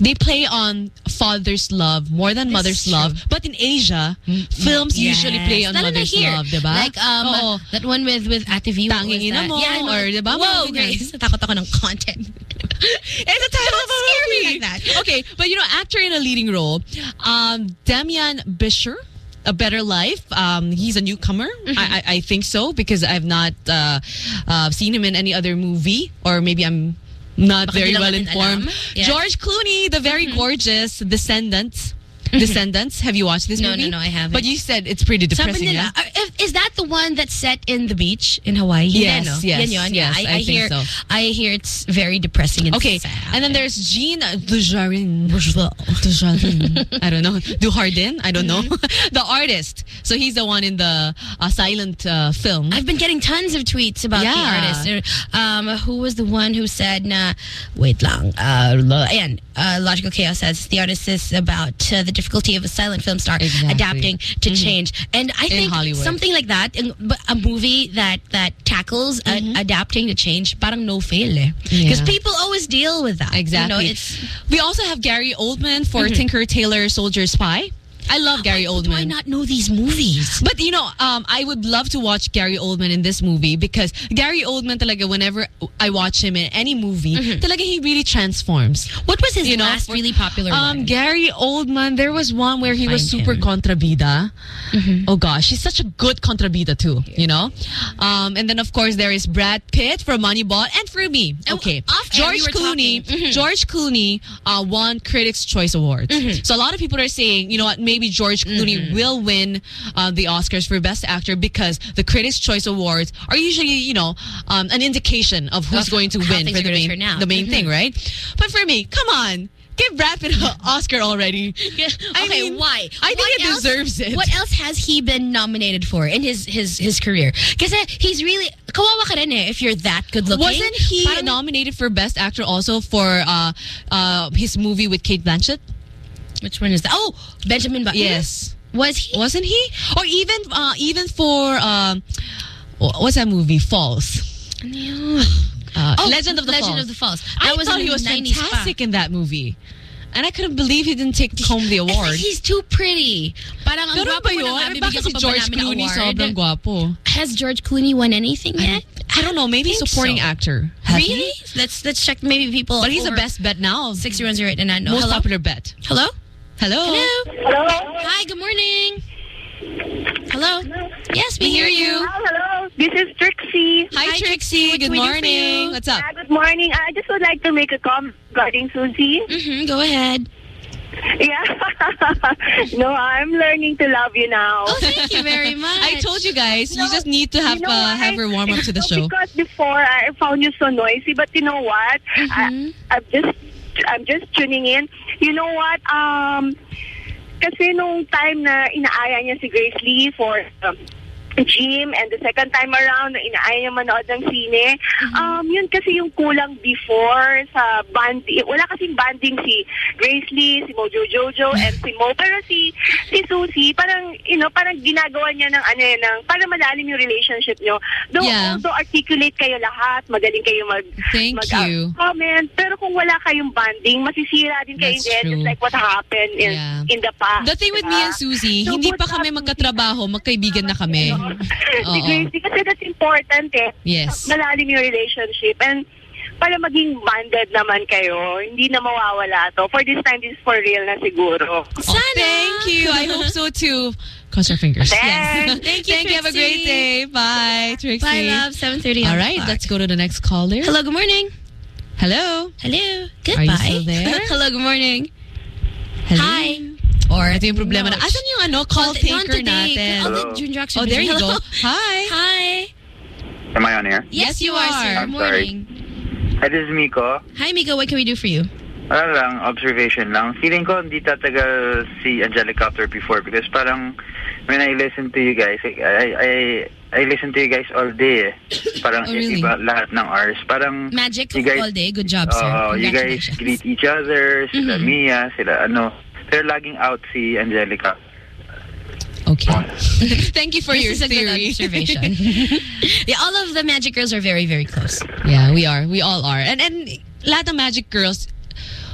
they play on father's love more than This mother's love. But in Asia, films usually play on Lalo mother's here. love, diba? Like, um, Oo. that one with, with Ate V. Tanging ina mo, Yeah, no. or diba? Whoa, ganyan. Grace. Ako ng content. It's a title of a movie. like that. Okay, but you know, actor in a leading role, um, Demián Bichir. A Better Life. Um, he's a newcomer. Mm-hmm. I, I, I think so because I've not uh, uh, seen him in any other movie, or maybe I'm not Baka very well informed. Yes. George Clooney, the very gorgeous Descendants. Descendants. Have you watched this No, movie? no, no, I haven't. But you said it's pretty depressing. yeah? uh, is that the one that's set in the beach in Hawaii? Yes, yes, Yan yeah. yes, I, I think hear, so. I hear it's very depressing and Okay, sad. and then there's Jean Dujardin. Dujardin. I don't know. Dujardin? I don't know. The artist. So he's the one in the uh, silent uh, film. I've been getting tons of tweets about Yeah. the artist. Um, who was the one who said, na, wait long. uh, ayan, uh, Logical Chaos says the artist is about uh, the difficulty of a silent film star Exactly. Adapting to change. And I In think Hollywood. something like that, in, a movie that, that tackles uh, adapting to change, parang no fail eh. Because Mm-hmm. Yeah. people always deal with that. Exactly. You know, it's, we also have Gary Oldman for Tinker Tailor Soldier Spy. I love Gary How Oldman. do I not know these movies? But you know, um, I would love to watch Gary Oldman in this movie because Gary Oldman talaga whenever I watch him in any movie, talaga he really transforms. What was his You know, last for- really popular Um, one? Gary Oldman, there was one where he was super him. contrabida. Oh gosh, he's such a good contrabida too, you know? Um, and then of course there is Brad Pitt for Moneyball and for me. Oh, Okay. off George we Clooney, talking. Mhm. George Clooney uh, won Critics' Choice Awards. So a lot of people are saying, you know what, maybe George Clooney will win uh, the Oscars for Best Actor because the Critics' Choice Awards are usually, you know, um, an indication of who's Of going to win for the main, the main Mhm. thing, right? But for me, come on. Give Brad Pitt an Oscar already. I okay, mean, why? I think What he else- deserves it. What else has he been nominated for in his his his career? Because he's really kawawa ka rin eh if you're that good looking. Wasn't he Parang- nominated for Best Actor also for uh, uh, his movie with Cate Blanchett? Which one is that? Oh, Benjamin Button. Yes. Was he? Wasn't he? Or even uh, even for um, what's that movie? Falls. Uh, Oh, Legend of the Legend Falls. of the Falls. I was thought he was 90s pa. fantastic in that movie. And I couldn't believe he didn't take home the award. He's too pretty. Parang ang Ganun gwapo ba yun? na nga, bibigyan bakit si George Clooney sobrang gwapo? Has George Clooney won anything yet? I don't know. Maybe supporting so. actor. Has he? Really? Let's let's check. Maybe people. But he's the best bet now. Six zero zero eight and nine. Most hello? popular bet. Hello. Hello. Hello. Hello? Hi. Good morning. Hello. Yes, we hear you. Hello, this is Trixie. Hi, Trixie. What Good can we morning. What's up? Uh, good morning. I just would like to make a comment regarding Susie. Mm-hmm. Go ahead. Yeah. no, I'm learning to love you now. Oh, thank you very much. I told you guys, you just need to have You know uh, have her warm up to the No, show. Because before I found you so noisy, but you know what? Mm-hmm. I, I'm just I'm just tuning in. You know what? Um, kasi nung time na inaaya niya si Grace Lee for um, gym and the second time around na inaaya niya manood ng sine, Mm-hmm. um, yun kasi yung kulang before sa banding. Wala kasing banding si Grace Lee, si Mojo Jojo, and si Mo. Pero si, si Susie, parang, you know, parang ginagawa niya ng ano yun, ng, para malalim yung relationship niyo. Though, Yeah. although articulate kayo lahat, magaling kayo mag, Thank mag you. uh, comment, pero kung wala kayong banding, masisira din kayo That's in the end, just like what happened in, Yeah. in the past. The thing with me diba? and Susie, So, hindi pa kami magkatrabaho, magkaibigan na kami. Si Oo. Gracie, kasi that's important eh. Yes. Malalim yung relationship. And para maging bonded naman kayo, hindi na mawawala to. For this time, this is for real na siguro. Oh, thank you. I hope so too. Cross our fingers. Yes. Thank you, Thank you. Have a great day. Bye, Trixie. Bye, love. Seven thirty. All right, let's go to the next caller. Hello. Good morning. Hello. Hello. Are Goodbye. you still there? Hello. Good morning. Hello? Hi. Or Ito yung problema na. Asan yung ano, call Call- not taker today. natin? The June Jackson Oh, there you Hello. go. Hi. Hi. Am I on air? Yes, you are, sir. I'm Good sorry. morning. Hi, this is Miko. Hi, Miko. What can we do for you? Ano lang, observation lang. Feeling ko hindi tatagal si Angelica after before because parang when I listen to you guys, I I I listen to you guys all day eh. Parang Oh, really? iba lahat ng hours. Parang Magic you guys, all day. Good job, sir. Oo, you guys greet each other, sila Mhm. Mia, sila ano. Pero laging out si Angelica. Okay. Thank you for This your is a good theory. observation. yeah, all of the Magic Girls are very, very close. yeah, we are. We all are. And and lot of magic girls,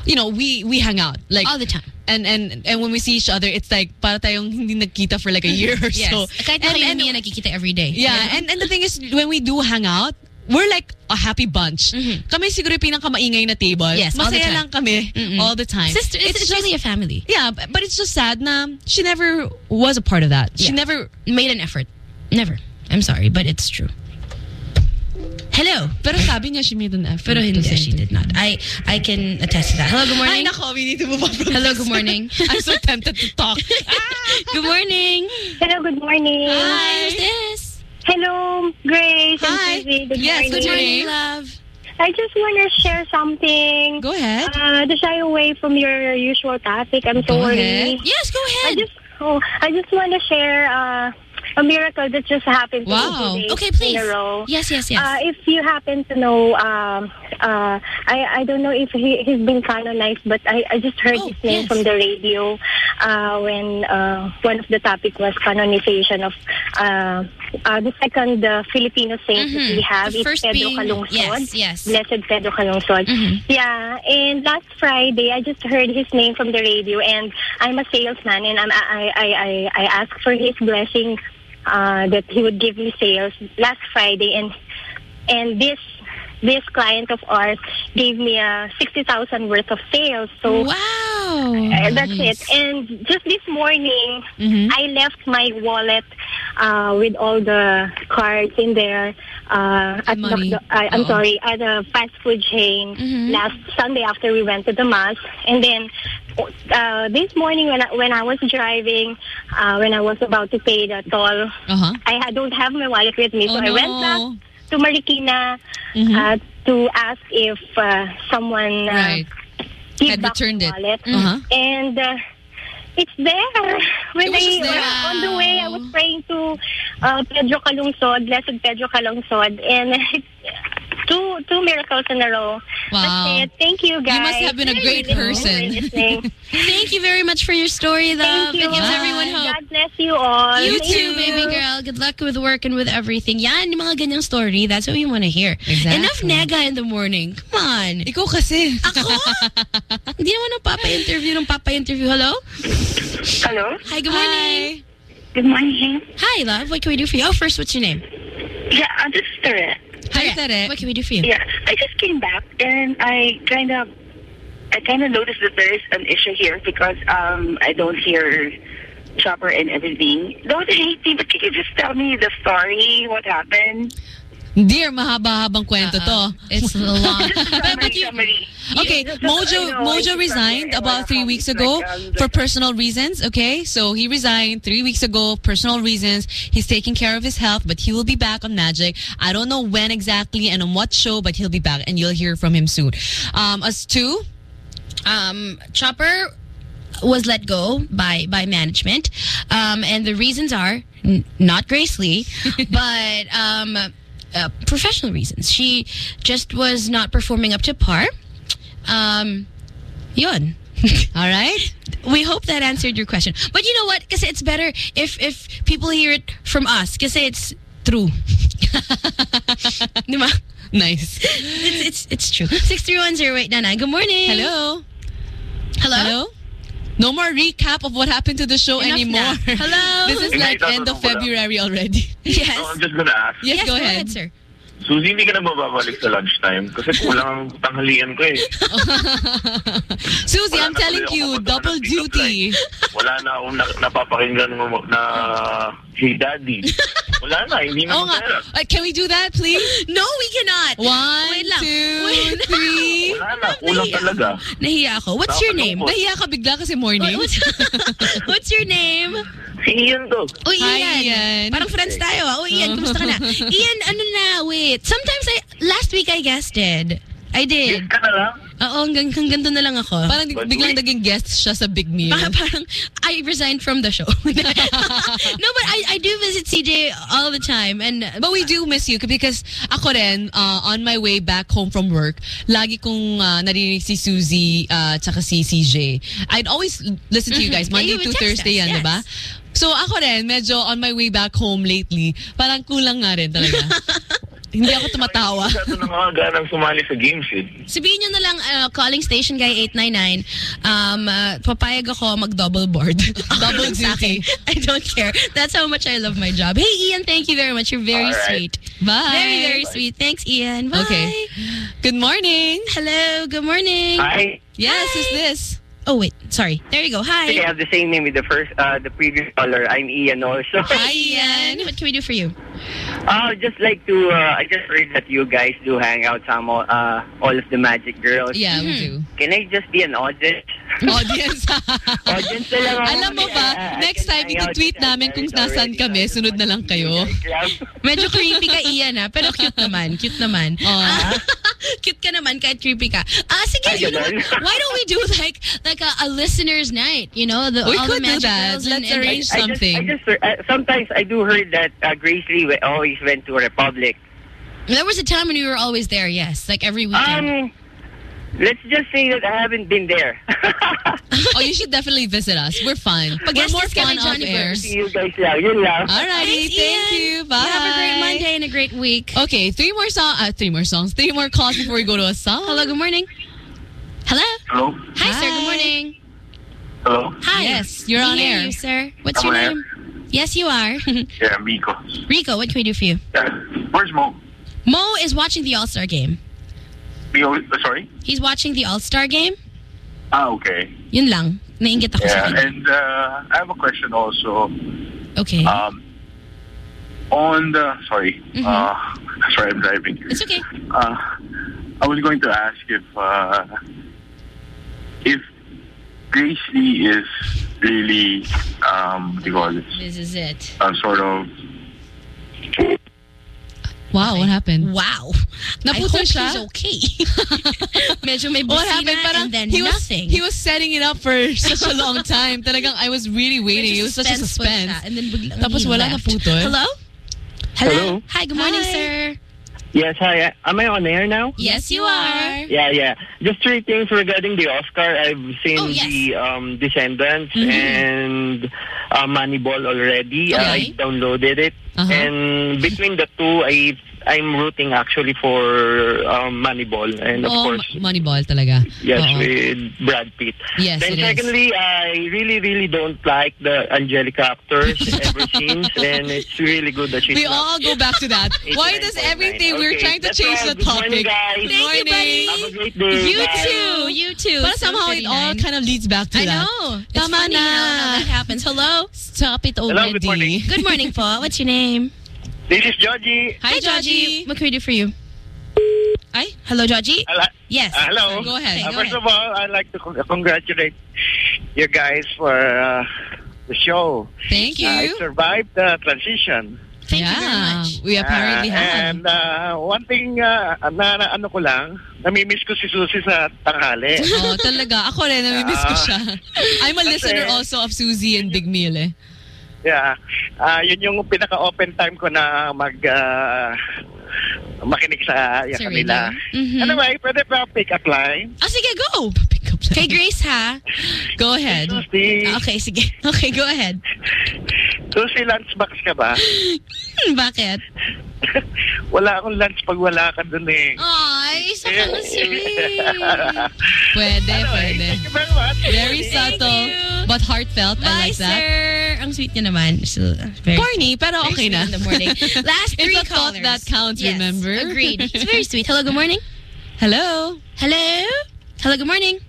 you know, we we hang out like All the time. And and and when we see each other, it's like para tayong hindi nagkita for like a year or Yes. so. Kahit na and, kayo and, niya nakikita every day. yeah, and and the thing is, when we do hang out, we're like a happy bunch. Mm-hmm. Kami siguro yung pinakamaingay na table. Yes, all the Masaya time. lang kami Mm-mm. all the time. Sister, it's, it's really a family. Yeah, but but it's just sad na she never was a part of that. She Yeah. never Made an effort. Never. I'm sorry, but it's true. Hello. Pero sabi niya she made an effort. Pero hindi, to say she to- did not. I I can attest to that. Hello, good Ay, morning. nako, we need to move on from Hello, this. good morning. I'm so tempted to talk. Ah! Good morning. Hello, good morning. Hi. Who's this? Hello, Grace Hi. Good Yes, morning. good morning. love. I just want to share something. Go ahead. Uh, to shy away from your usual topic. I'm Go sorry. ahead. Yes, go ahead. I just, oh, I just want to share uh, a miracle that just happened to Wow. me two days Okay, please. in a row. Yes, yes, yes. Uh, if you happen to know, um, uh, I, I don't know if he, he's been canonized, but I, I just heard Oh, his name yes. from the radio uh, when uh, one of the topic was canonization of uh, uh, the second uh, Filipino saint that Mhm. we have. The is Pedro being- Calungsod. yes, yes. Blessed Pedro Calungsod. Mhm. Yeah, and last Friday I just heard his name from the radio, and I'm a salesman, and I'm, I I I I asked for his blessing uh, that he would give me sales last Friday, and and this this client of ours gave me a sixty thousand worth of sales. So wow. uh, that's it. And just this morning, Mhm. I left my wallet uh, with all the cards in there uh, at. McDo- uh, I'm Oo. sorry, at a fast food chain Mhm. last Sunday after we went to the mass, and then. Uh, this morning when I, when I was driving, uh, when I was about to pay the toll, Uh-huh. I ha- don't have my wallet with me, Oh, so I went back to Marikina Mhm. uh, to ask if uh, someone uh, Right. Had returned it. Uh-huh. And uh, it's there. When It was I there. on the way, I was praying to uh, Pedro Calungsod, Blessed Pedro Calungsod, and two two miracles in a row. Wow. That's it. Thank you, guys. You must have been a great Thank person. Thank you very much for your story, though. Thank you. It gives everyone hope. God bless you all. You Thank too, baby girl. Good luck with work and with everything. Yan, yung mga ganyang story. That's what we want to hear. Exactly. Enough nega in the morning. Come on. Ikaw kasi. Ako? Hindi naman ng papa-interview ng papa-interview. Hello? Hello. Hi, good morning. Good morning. Hi, love. What can we do for you? Oh, first, what's your name? Yeah, I'm just Tere. Hi, Tere. What can we do for you? Yeah, I just came back and I kind of, I kind of noticed that there is an issue here because um I don't hear Chopper and everything. Don't hate me, but can you just tell me the story? What happened? Dear, mahaba-habang kwento to. It's a long. but, but you, Okay, Mojo Mojo resigned about three weeks ago for personal reasons. Okay, so he resigned three weeks ago, personal reasons. He's taking care of his health, but he will be back on Magic. I don't know when exactly and on what show, but he'll be back, and you'll hear from him soon. Um, as to um, Chopper was let go by by management, um, and the reasons are n- not Grace Lee, but um, uh, professional reasons. She just was not performing up to par. Um, yun. All right. We hope that answered your question. But you know what? Because it's better if if people hear it from us. Because it's true. Di? Nice. It's, it's, it's true. 6310899. Good morning. Hello. Hello. Hello. No more recap of what happened to the show Enough anymore. na. Hello? this is Hey, like end of tatanong ko lang. February already. Yes. No, I'm just gonna ask. Yes, go ahead. sir. Suzy, hindi ka na babalik sa lunchtime kasi kulang ang tanghalian ko eh. Susie, I'm na telling tuloy ako you, papunta double ng pick-up duty. Wala na akong na, napapakinggan ng na Hey Daddy. Wala na, hindi na Oh, nga. masaya. Uh, can we do that, please? No, we cannot. One, Wait lang. two, Wait three. Wala na, kulang talaga. Nahiya ako. What's your name? Nahiya ka bigla kasi morning. What's, what's your name? Si Ian to. Oh, Hi, Ian. Ian. Parang friends tayo. ah. Oh, Ian, kumusta ka na? Ian, ano na, wait. Sometimes I, last week I guested. I did. Ka na lang? Oo, hanggang, hanggang doon na lang ako. Parang biglang naging guest siya sa big meal. Parang, parang I resigned from the show. no, but I, I do visit CJ all the time. and But we do miss you because ako rin, uh, on my way back home from work, lagi kong uh, narinig si Suzy uh, tsaka si CJ. I'd always listen to you guys Mhm. Monday Yeah, you to Thursday us, yan, yes. di ba? So ako rin, medyo on my way back home lately, parang kulang nga rin talaga. Hindi ako tumatawa. Masyado na mga ganang sumali sa games eh. Sabihin nyo na lang, uh, calling station guy 899, um, uh, papayag ako mag-double board. Double Sa akin. I don't care. That's how much I love my job. Hey, Ian, thank you very much. You're very All sweet. right. Bye. Very, very sweet. Thanks, Ian. Bye. Okay. Good morning. Hello. Good morning. Hi. Yes, who's this? Oh, wait. Sorry. There you go. Hi. They have the same name with the first, uh, the previous caller. I'm Ian also. Hi, Ian. What can we do for you? I Uh, just like to, uh, I just heard that you guys do hang out some, uh, all of the magic girls. Yeah, we do. Can I just be an audience? Audience. audience na lang. Alam mo ba, next time iti-tweet namin kung nasan kami, sunod na lang kayo. Medyo creepy ka, Ian, ha? Pero cute naman. Cute naman. Ah, cute ka naman kahit creepy ka. Ah, sige, Ay, you know, why don't we do like like a, a listener's night? You know, the, We all the could do that. girls and- Let's and- arrange I just, I just, uh, sometimes I do heard that uh, Grace Lee we- always went to Republic. There was a time when we were always there, yes. Like every weekend. Um, let's just say that I haven't been there. oh, you should definitely visit us. We're fun. Pag We're more list fun kay off Johnny air. Burr. See you guys lang. Yun lang. Alrighty, Thanks, thank Ian. you. Bye. You have a great Monday and a great week. Okay, three more songs. Uh, three more songs. Three more calls before we go to a song. Hello, good morning. Hello? Hello? Hi, sir. Good morning. Hello? Hi. Yes, you're We on hear air. you, sir. What's I'm your on air. name? Yes, you are. Yeah, Miko. Rico, what can we do for you? Yeah. Where's Mo? Mo is watching the All-Star game. Miko, uh, sorry? He's watching the All-Star game. Ah, okay. Yun lang. Nainggit ako sa Yeah, kanya. and uh, I have a question also. Okay. Um, on the, sorry, Mhm. uh, sorry, I'm driving. It's okay. Uh, I was going to ask if, uh, if Grace Lee is really, um, what do you call this? This is it. Uh, sort of, Wow, what happened? Wow. Naputol I hope siya? he's okay. Medyo may What happened? Parang and then he was nothing. he was setting it up for such a long time. Talagang I was really waiting. It was such a suspense. siya. And then Tapos wala left. na putol. Hello? Hello? Hello? Hi, good morning, Hi. sir. Yes, hi. Am I on air now? Yes, you are. Yeah, yeah. Just three things regarding the Oscar. I've seen Oh, yes. the um, Descendants Mhm. and uh, Moneyball already. Okay. I downloaded it, Uh-huh. and between the two, I I'm rooting actually for um, Moneyball, and of oh, course, Moneyball talaga. yes, Oo. with Brad Pitt. Yes, then it is. secondly, I really, really don't like the Angelica actors ever since, and it's really good that she's We not- all go back to that. Why does 89.9. everything we're trying to change all. the Good morning, topic? guys. Good Thank you, morning. buddy. Have a great day. You Bye. too. You too. But somehow it all kind of leads back to I that. know. It's Tama funny na. how, how that happens. Hello? Stop it Hello, already. good morning. Good morning, po. What's your name? This is Georgie. Hi, Georgie. Georgie. What can we do for you? Hi. Hello, Georgie? Yes. Uh, hello. Go ahead. Uh, go first ahead. of all, I'd like to con- congratulate you guys for uh, the show. Thank you. Uh, I survived the transition. Thank yeah, you very much. we apparently Uh, have. And uh, one thing uh, na, na ano ko lang, namimiss ko si Susie sa tanghali. Oh, talaga. Ako rin, namimiss ko siya. I'm a listener also of Susie and Big Meal eh. Yeah. Ah, yun yung pinaka-open time ko na mag uh, makinig sa Sa kanila. radio. Mhm. Anyway, pwede ba pick up line? Ah, sige, go. Kay Grace, ha? Go ahead. Susie, Okay, sige. Okay, go ahead. Susie, lunchbox ka ba? Bakit? wala akong lunch pag wala ka dun eh. Ay, isa ka na sweet. Pwede, pwede. Thank you very much. Very subtle, but heartfelt. Bye, I like that. sir. Ang sweet niya naman. So, very Corny, pero okay na. In the morning. Last It's three a thought that counts, Yes, remember? Agreed. It's very sweet. Hello, good morning. Hello. Hello? Hello, good morning.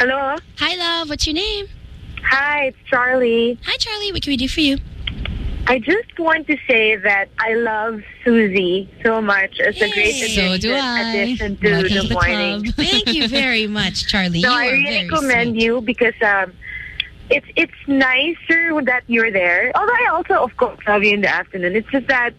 Hello. Hi, love. What's your name? Hi, it's Charlie. Hi, Charlie. What can we do for you? I just want to say that I love Susie so much as a great Yay. So addition, do I. addition to Welcome the to the morning. Thank you very much, Charlie. So you I are really commend sweet. you because um, it's it's nicer that you're there. Although I also, of course, love you in the afternoon. It's just that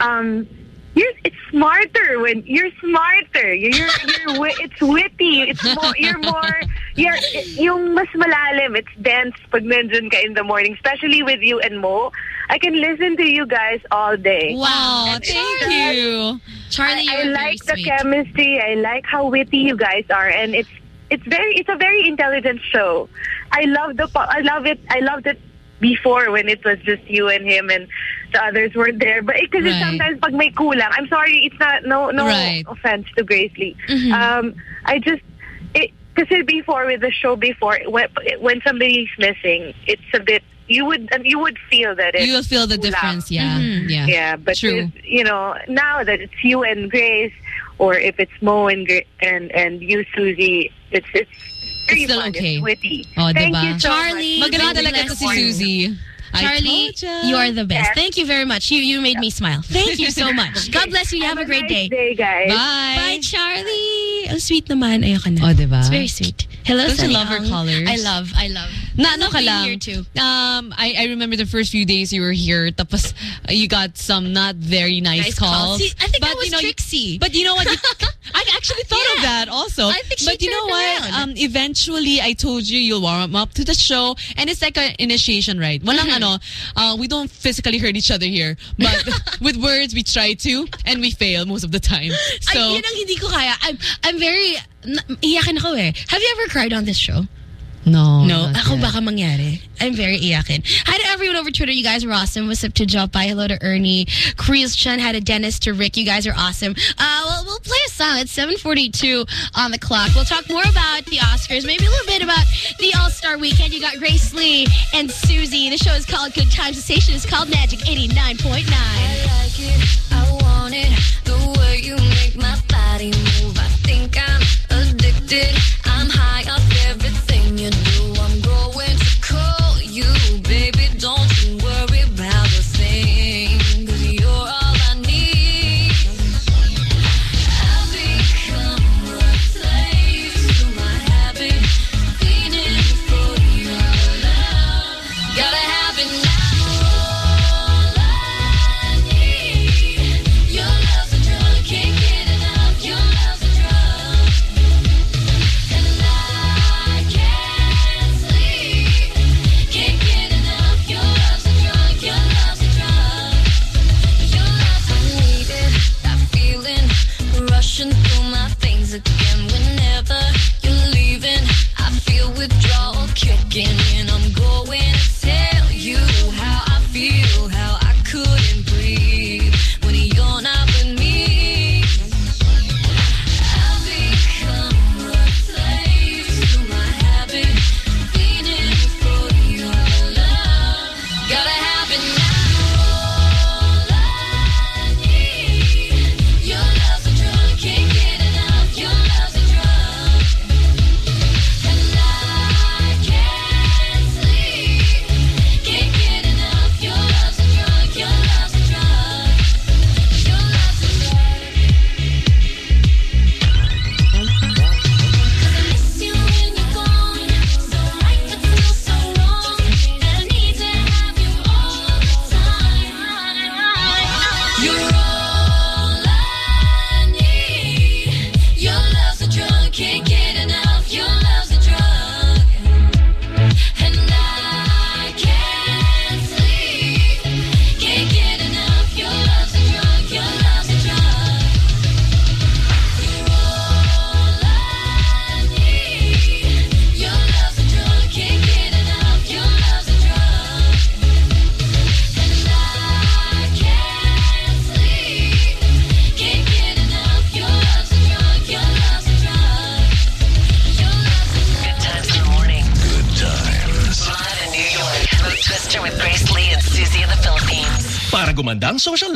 um, you're it's smarter when you're smarter. You're you're, you're wi- it's witty. It's more you're more you're yung mas malalim. It's dense pag nandun ka in the morning, especially with you and Mo. I can listen to you guys all day. Wow, And thank just- you. Charlie, I, I you're like the sweet. chemistry. I like how witty you guys are, and it's it's very it's a very intelligent show. I love the I love it. I loved it before when it was just you and him and the others weren't there. But because Right. sometimes pag may kulang, I'm sorry, it's not no no Right. offense to Grace Lee. Mhm. Um, I just it because before with the show before when when somebody's missing, it's a bit. You would you would feel that it You will feel the kulang. difference. Yeah. Mhm. Yeah. yeah, but True. you know, now that it's you and Grace, or if it's Mo and and and you, Susie, it's it's very It's still fun. okay. It's witty. Oh, Thank diba? you so Charlie, much. Magaling talaga to si. Susie. Charlie, told ya. you are the best. Yes. Thank you very much. You you made me smile. Thank you so much. God bless you. Have a great nice day. day, guys. Bye. Bye, Charlie. Ang sweet naman. Ayoko na. Oh, diba? It's very sweet. Hello, Don't you love her Ang. callers? I love, I love. Na I ano ka lang? Um, I, I remember the first few days you were here. Tapos uh, you got some not very nice, Nice calls. calls. See, I think but that was you know, you- Trixie. But you know what? You- I actually thought of that also. I think she but you know what? Um, eventually, I told you you'll warm up to the show, and it's like an initiation, right? Walang Mm-hmm. ano, uh, we don't physically hurt each other here, but with words we try to, and we fail most of the time. So Ay, yun ang hindi ko kaya. I'm, I'm very, iyakin ako eh. Have you ever cried on this show? No, No, ako yet. baka mangyari. I'm very iyakin. Hi to everyone over Twitter. You guys are awesome. What's up to Jopai? Hello to Ernie. Christian. Hi to Dennis, to Rick. You guys are awesome. Uh, well, we'll play a song. It's 742 on the clock. We'll talk more about the Oscars, maybe a little bit about the All-Star Weekend. You got Grace Lee and Susie. The show is called Good Times. The station is called Magic 89.9. like it, I want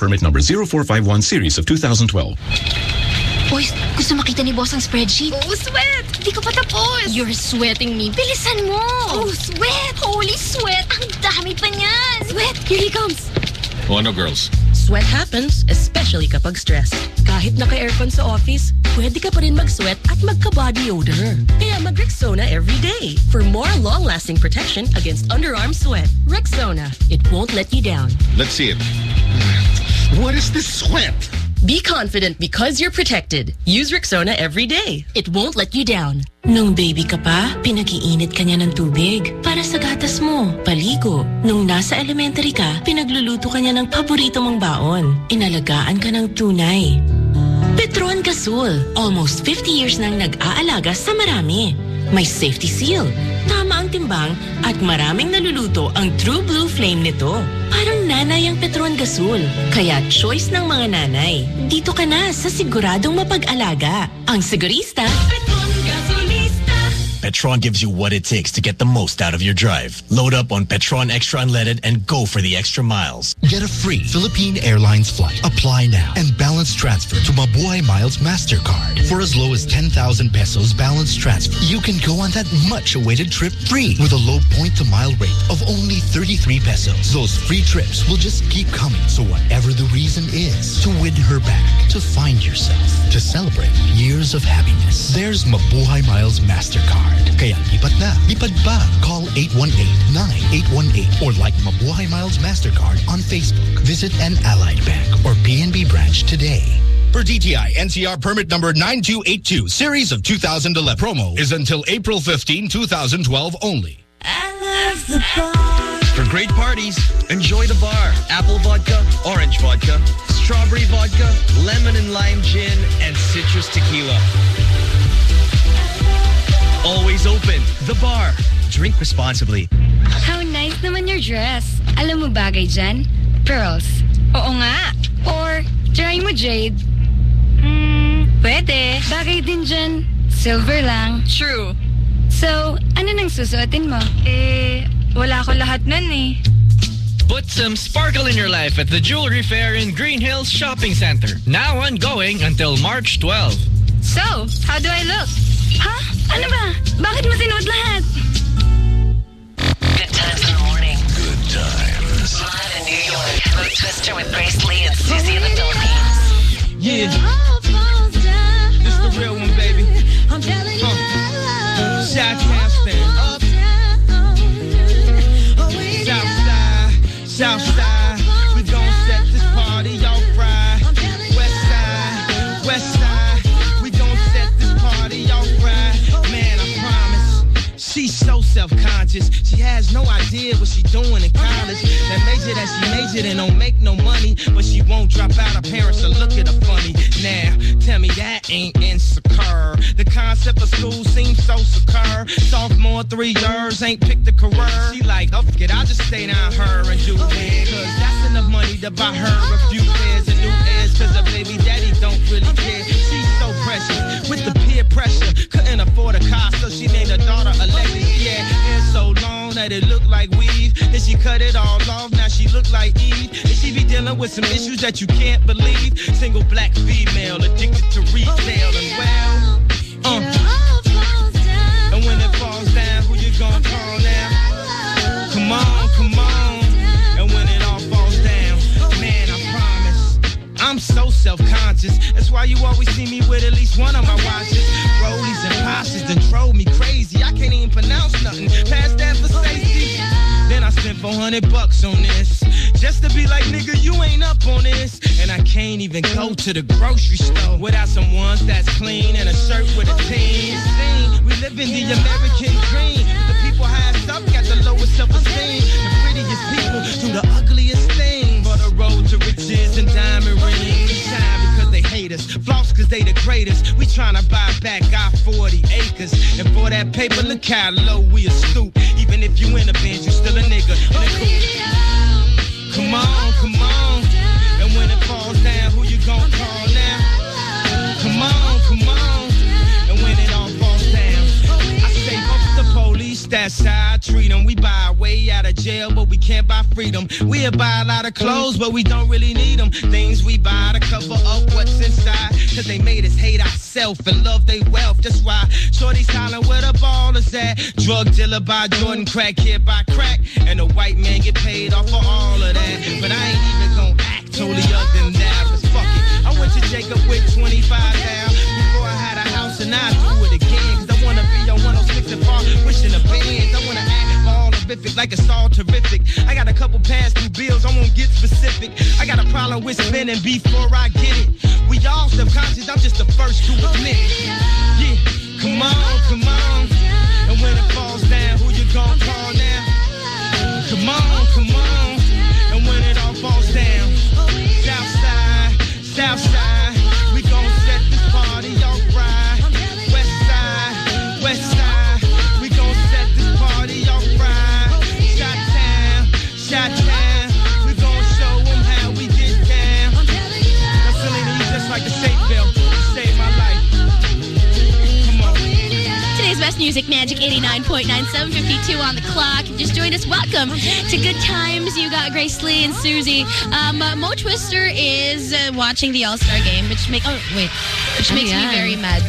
permit number 0451 series of 2012. Boys, gusto makita ni boss ang spreadsheet? Oh, sweat! Hindi ko pa tapos. You're sweating me. Bilisan mo! Oh, sweat! Holy sweat! Ang dami pa niyan! Sweat! Here he comes! Oh, ano girls? Sweat happens, especially kapag stressed. Kahit naka-aircon sa office, pwede ka pa rin mag-sweat at magka-body odor. Kaya mag-Rexona every day for more long-lasting protection against underarm sweat. Rexona, it won't let you down. Let's see it. What is this sweat? Be confident because you're protected. Use Rexona every day. It won't let you down. Nung baby ka pa, pinag-iinit ka niya ng tubig para sa gatas mo, paligo. Nung nasa elementary ka, pinagluluto ka niya ng paborito mong baon. Inalagaan ka ng tunay. Petron Gasol, almost 50 years nang nag-aalaga sa marami. May safety seal, tama ang timbang, at maraming naluluto ang True Blue Flame nito. Parang nanay ang Petron Gasol. Kaya choice ng mga nanay. Dito ka na sa siguradong mapag-alaga. Ang sigurista, Petron. Petron gives you what it takes to get the most out of your drive. Load up on Petron Extra Unleaded and go for the extra miles. Get a free Philippine Airlines flight. Apply now and balance transfer to Mabuhay Miles MasterCard. For as low as 10,000 pesos balance transfer, you can go on that much-awaited trip free with a low point-to-mile rate of only 33 pesos. Those free trips will just keep coming. So whatever the reason is, to win her back, to find yourself, to celebrate years of happiness, there's Mabuhay Miles MasterCard. Kaya lipat na, lipad pa. Call 818-9818 or like Mabuhay Miles MasterCard on Facebook. Visit an Allied Bank or PNB branch today. Per DTI NCR permit number 9282, series of 2011. Promo is until April 15, 2012 only. For great parties, enjoy the bar. Apple vodka, orange vodka, strawberry vodka, lemon and lime gin, and citrus tequila. Always open. The bar. Drink responsibly. How nice naman your dress. Alam mo bagay dyan? Pearls. Oo nga. Or, try mo jade. Hmm, pwede. Bagay din dyan. Silver lang. True. So, ano nang susuotin mo? Eh, wala ko lahat nun eh. Put some sparkle in your life at the Jewelry Fair in Green Hills Shopping Center. Now ongoing until March 12. So, how do I look? Ha? Ano ba? Bakit mo sinuot lahat? Good times in the morning. Good times. Live in New York. Mo Twister with Grace Lee and Susie in the Philippines. Yeah. This the real one, baby. I'm telling you. Shot Caston. Southside, Southside. No idea what she doing in college. That major that she majored in don't make no money, but she won't drop out. Her parents will look at her funny. Now, tell me that ain't insecure. The concept of school seems so secure. Sophomore, three years, ain't picked a career. She like, oh, fuck it, I'll just stay down her and do oh, it. Cause that's enough money to buy her a few oh, pairs of new ears. Cause her baby daddy don't really care. She's so precious with the peer pressure. Couldn't afford a car, so she named her daughter Alexis. Oh, yeah, hair so long that it looked like weave. Then she cut it all off, now she look like Eve. And she be dealing with some issues that you can't believe. Single black female addicted to retail and well. Uh. And when it falls down, who you gonna call now? Come on, come on. And when it all falls down, man, I promise. I'm so self-conscious. That's why you always see me with at least one of my watches. Rollies and Pashas done drove me crazy. I can't even pronounce nothing. Pass that for safety. Spent 400 bucks on this. Just to be like, nigga, you ain't up on this. And I can't even go to the grocery store without some ones that's clean and a shirt with a team. We live in the American dream. The people highest up got the lowest self-esteem. The prettiest people do the ugliest thing. For the road to riches and diamond rings. Because they hate us. Floss cause they the greatest. We tryna buy back our 40 acres. And for that paper, look how low we a stoop. Even if you in a band, you still a nigga. Come on, come on. And when it falls down, who you gon' call now? Come on, come on. And when it all falls down, I say fuck the police, that's how I treat them. We buy jail, but we can't buy freedom. We'll buy a lot of clothes, but we don't really need them. Things we buy to cover up what's inside. Cause they made us hate ourselves and love their wealth. That's why Shorty's hollering where the ball is at. Drug dealer by Jordan, crack kid by crack. And the white man get paid off for all of that. But I ain't even gonna act totally other than that. Cause fuck it. I went to Jacob with 25 now. Before I had a house and I do it again. Cause I wanna be on 106 and far, wishing the bands. Horrific, like it's all terrific. I got a couple past due bills, I won't get specific. I got a problem with spending before I get it. We all subconscious, I'm just the first to admit. Yeah, come on, come on. And when it falls down, who you gon' call now? Come on, come on. And when it all falls down, Southside, Southside, music, Magic 89.9, 752 on the clock. Just joined us, welcome to Good Times. You got Grace Lee and Susie. Um, uh, Mo Twister is uh, watching the All-Star game, which make oh wait, which Oh, makes yeah. me very mad.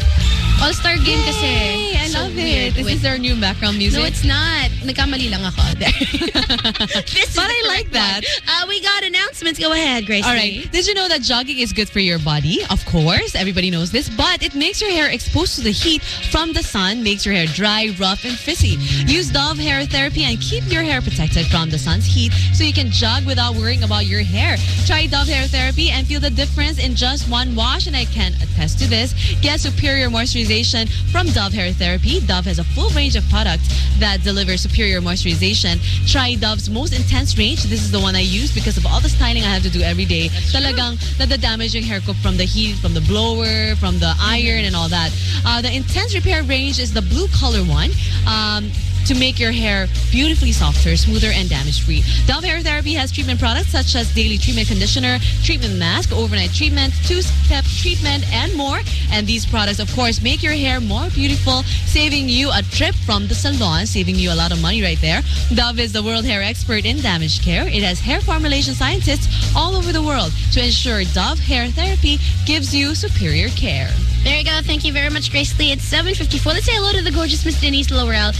All-Star game kasi. Yay, I So love it. Is this our new background music? No, it's not. Nagkamali lang ako. This But is I like that. Uh, we got announcements. Go ahead, Grace. All right. Did you know that jogging is good for your body? Of course, everybody knows this, but it makes your hair exposed to the heat from the sun, makes your hair dry, rough, and frizzy. Use Dove Hair Therapy and keep your hair protected from the sun's heat so you can jog without worrying about your hair. Try Dove Hair Therapy and feel the difference in just one wash, and I can attest to this. Get superior moisturization from Dove Hair Therapy. Dove has a full range of products that deliver superior moisturization. Try Dove's most intense range. This is the one I use because of all the styling I have to do every day. Talagang nadadamage yung hair ko from the heat, from the blower, from the iron, and all that. Uh, the intense repair range is the blue color one. Um, to make your hair beautifully softer, smoother, and damage-free. Dove Hair Therapy has treatment products such as daily treatment conditioner, treatment mask, overnight treatment, two-step treatment, and more. And these products, of course, make your hair more beautiful, saving you a trip from the salon, saving you a lot of money right there. Dove is the world hair expert in damage care. It has hair formulation scientists all over the world to ensure Dove Hair Therapy gives you superior care. There you go. Thank you very much, Grace Lee. It's 7.54. Let's say hello to the gorgeous Miss Denise Laurel.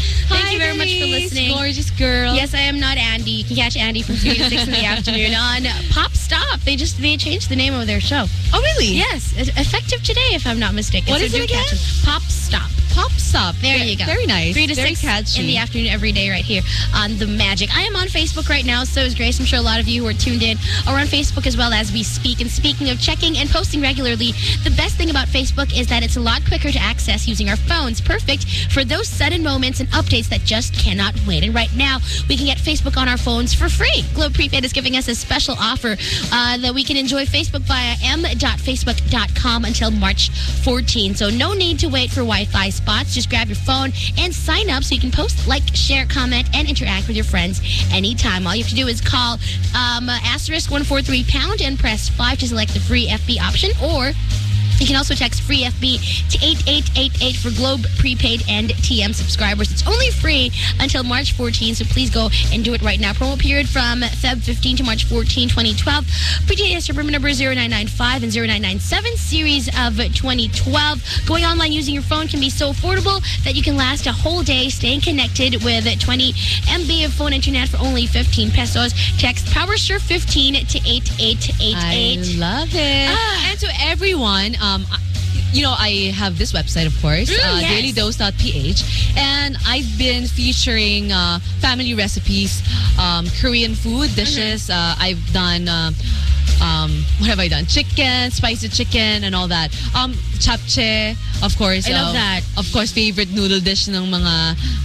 Thank you very much for listening. Gorgeous girl. Yes, I am not Andy. You can catch Andy from 3 to 6 in the afternoon on Pop Stop. They just they changed the name of their show. Oh, really? Yes. Effective today, if I'm not mistaken. What so is it again? Pop Stop. Pop Stop. There Ve- you go. Very nice. 3 to Very 6 catchy. in the afternoon every day right here on The Magic. I am on Facebook right now, so is Grace. I'm sure a lot of you who are tuned in are on Facebook as well as we speak. And speaking of checking and posting regularly, the best thing about Facebook is that it's a lot quicker to access using our phones. Perfect for those sudden moments and updates that just cannot wait. And right now, we can get Facebook on our phones for free. Globe Prepaid is giving us a special offer uh, that we can enjoy Facebook via m.facebook.com until March 14. So no need to wait for Wi-Fi spots. Just grab your phone and sign up so you can post, like, share, comment, and interact with your friends anytime. All you have to do is call um, asterisk 143 pound and press 5 to select the free FB option or You can also text free FB to 8888 for Globe prepaid and TM subscribers. It's only free until March 14, so please go and do it right now. Promo period from Feb 15 to March 14, 2012. PTS permit number 0995 and 0997 series of 2012. Going online using your phone can be so affordable that you can last a whole day staying connected with 20 MB of phone internet for only 15 pesos. Text PowerSurf 15 to 8888. I love it. Ah. And to everyone, um, I- you know, I have this website, of course, Mm, uh, yes. dailydose.ph, and I've been featuring uh, family recipes, um, Korean food dishes. Mm-hmm. Uh, I've done. Uh, um, what have I done? Chicken, spicy chicken, and all that. Um, japchae, of course. I love uh, that. Of course, favorite noodle dish ng mga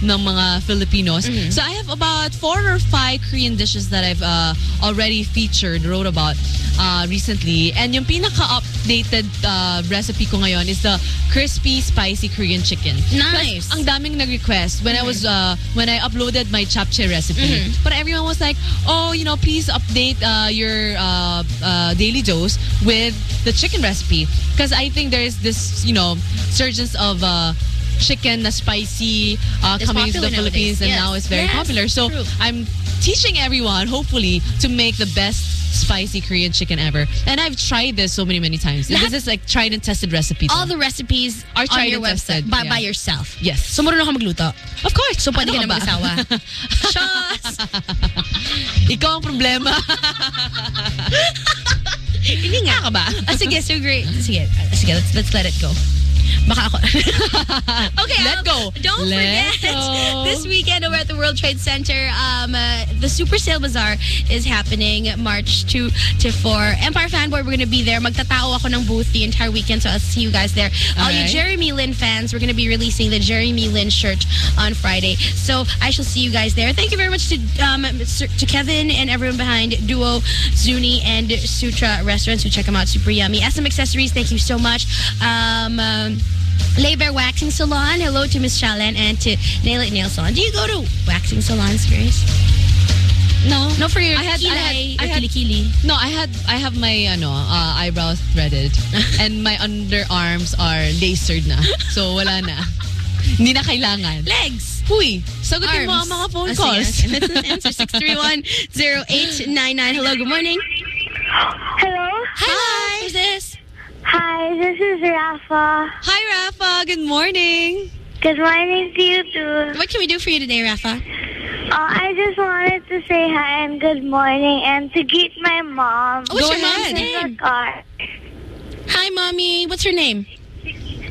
ng mga Filipinos. Mm-hmm. So I have about four or five Korean dishes that I've uh, already featured, wrote about uh, recently. And yung pinaka-updated uh, recipe ko ngayon is the crispy spicy Korean chicken. Nice. Plus, ang daming nag-request when I was uh, when I uploaded my japchae recipe. Mhm. But everyone was like, "Oh, you know, please update uh, your uh, uh, daily dose with the chicken recipe because I think there is this, you know, surgence of uh, chicken na spicy uh, coming to the Philippines, nowadays. and Yes. now it's very Yes, popular. So true. I'm teaching everyone, hopefully, to make the best spicy Korean chicken ever. And I've tried this so many, many times. Lahat- this is like tried and tested recipe. All the recipes Are on your website tested, by, yeah. by yourself. Yes. So, marunong ka magluto? Of course. So, pwede Ano ka na mag-asawa. Shots! Ikaw ang problema. Hindi nga. ka ba? Ah, sige, so great. Sige, ah, sige let's, let's let it go. Baka ako. okay, Let um, go. Don't Let forget, go. this weekend over at the World Trade Center, um, uh, the Super Sale Bazaar is happening March 2 to 4. Empire Fanboy, we're going to be there. Magtatao ako ng booth the entire weekend, so I'll see you guys there. All you Jeremy Lin fans, we're going to be releasing the Jeremy Lin shirt on Friday. So I shall see you guys there. Thank you very much to um, to Kevin and everyone behind Duo, Zuni, and Sutra Restaurants who check them out. Super yummy. SM Accessories, thank you so much. Um, um, Lay Bare Waxing Salon, hello to Miss Shalan and to Nail It Nail Salon. Do you go to waxing salons, Grace? No. No, for your I had, I had, kilay I or had, kilikili. no, I had, I have my, ano, uh, eyebrows threaded and my underarms are lasered na. So, wala na. Hindi na kailangan. Legs. Huy, sagutin mo ang mga phone Ah, calls. And that's the answer, 631-0899. Hello, good morning. Hello? Hi. Who's this? Hi, this is Rafa. Hi, Rafa. Good morning. Good morning to you too. What can we do for you today, Rafa? Uh, I just wanted to say hi and good morning and to greet my mom. Oh, what's Go your mom's ahead. in name? car. Hi, Mommy. What's her name?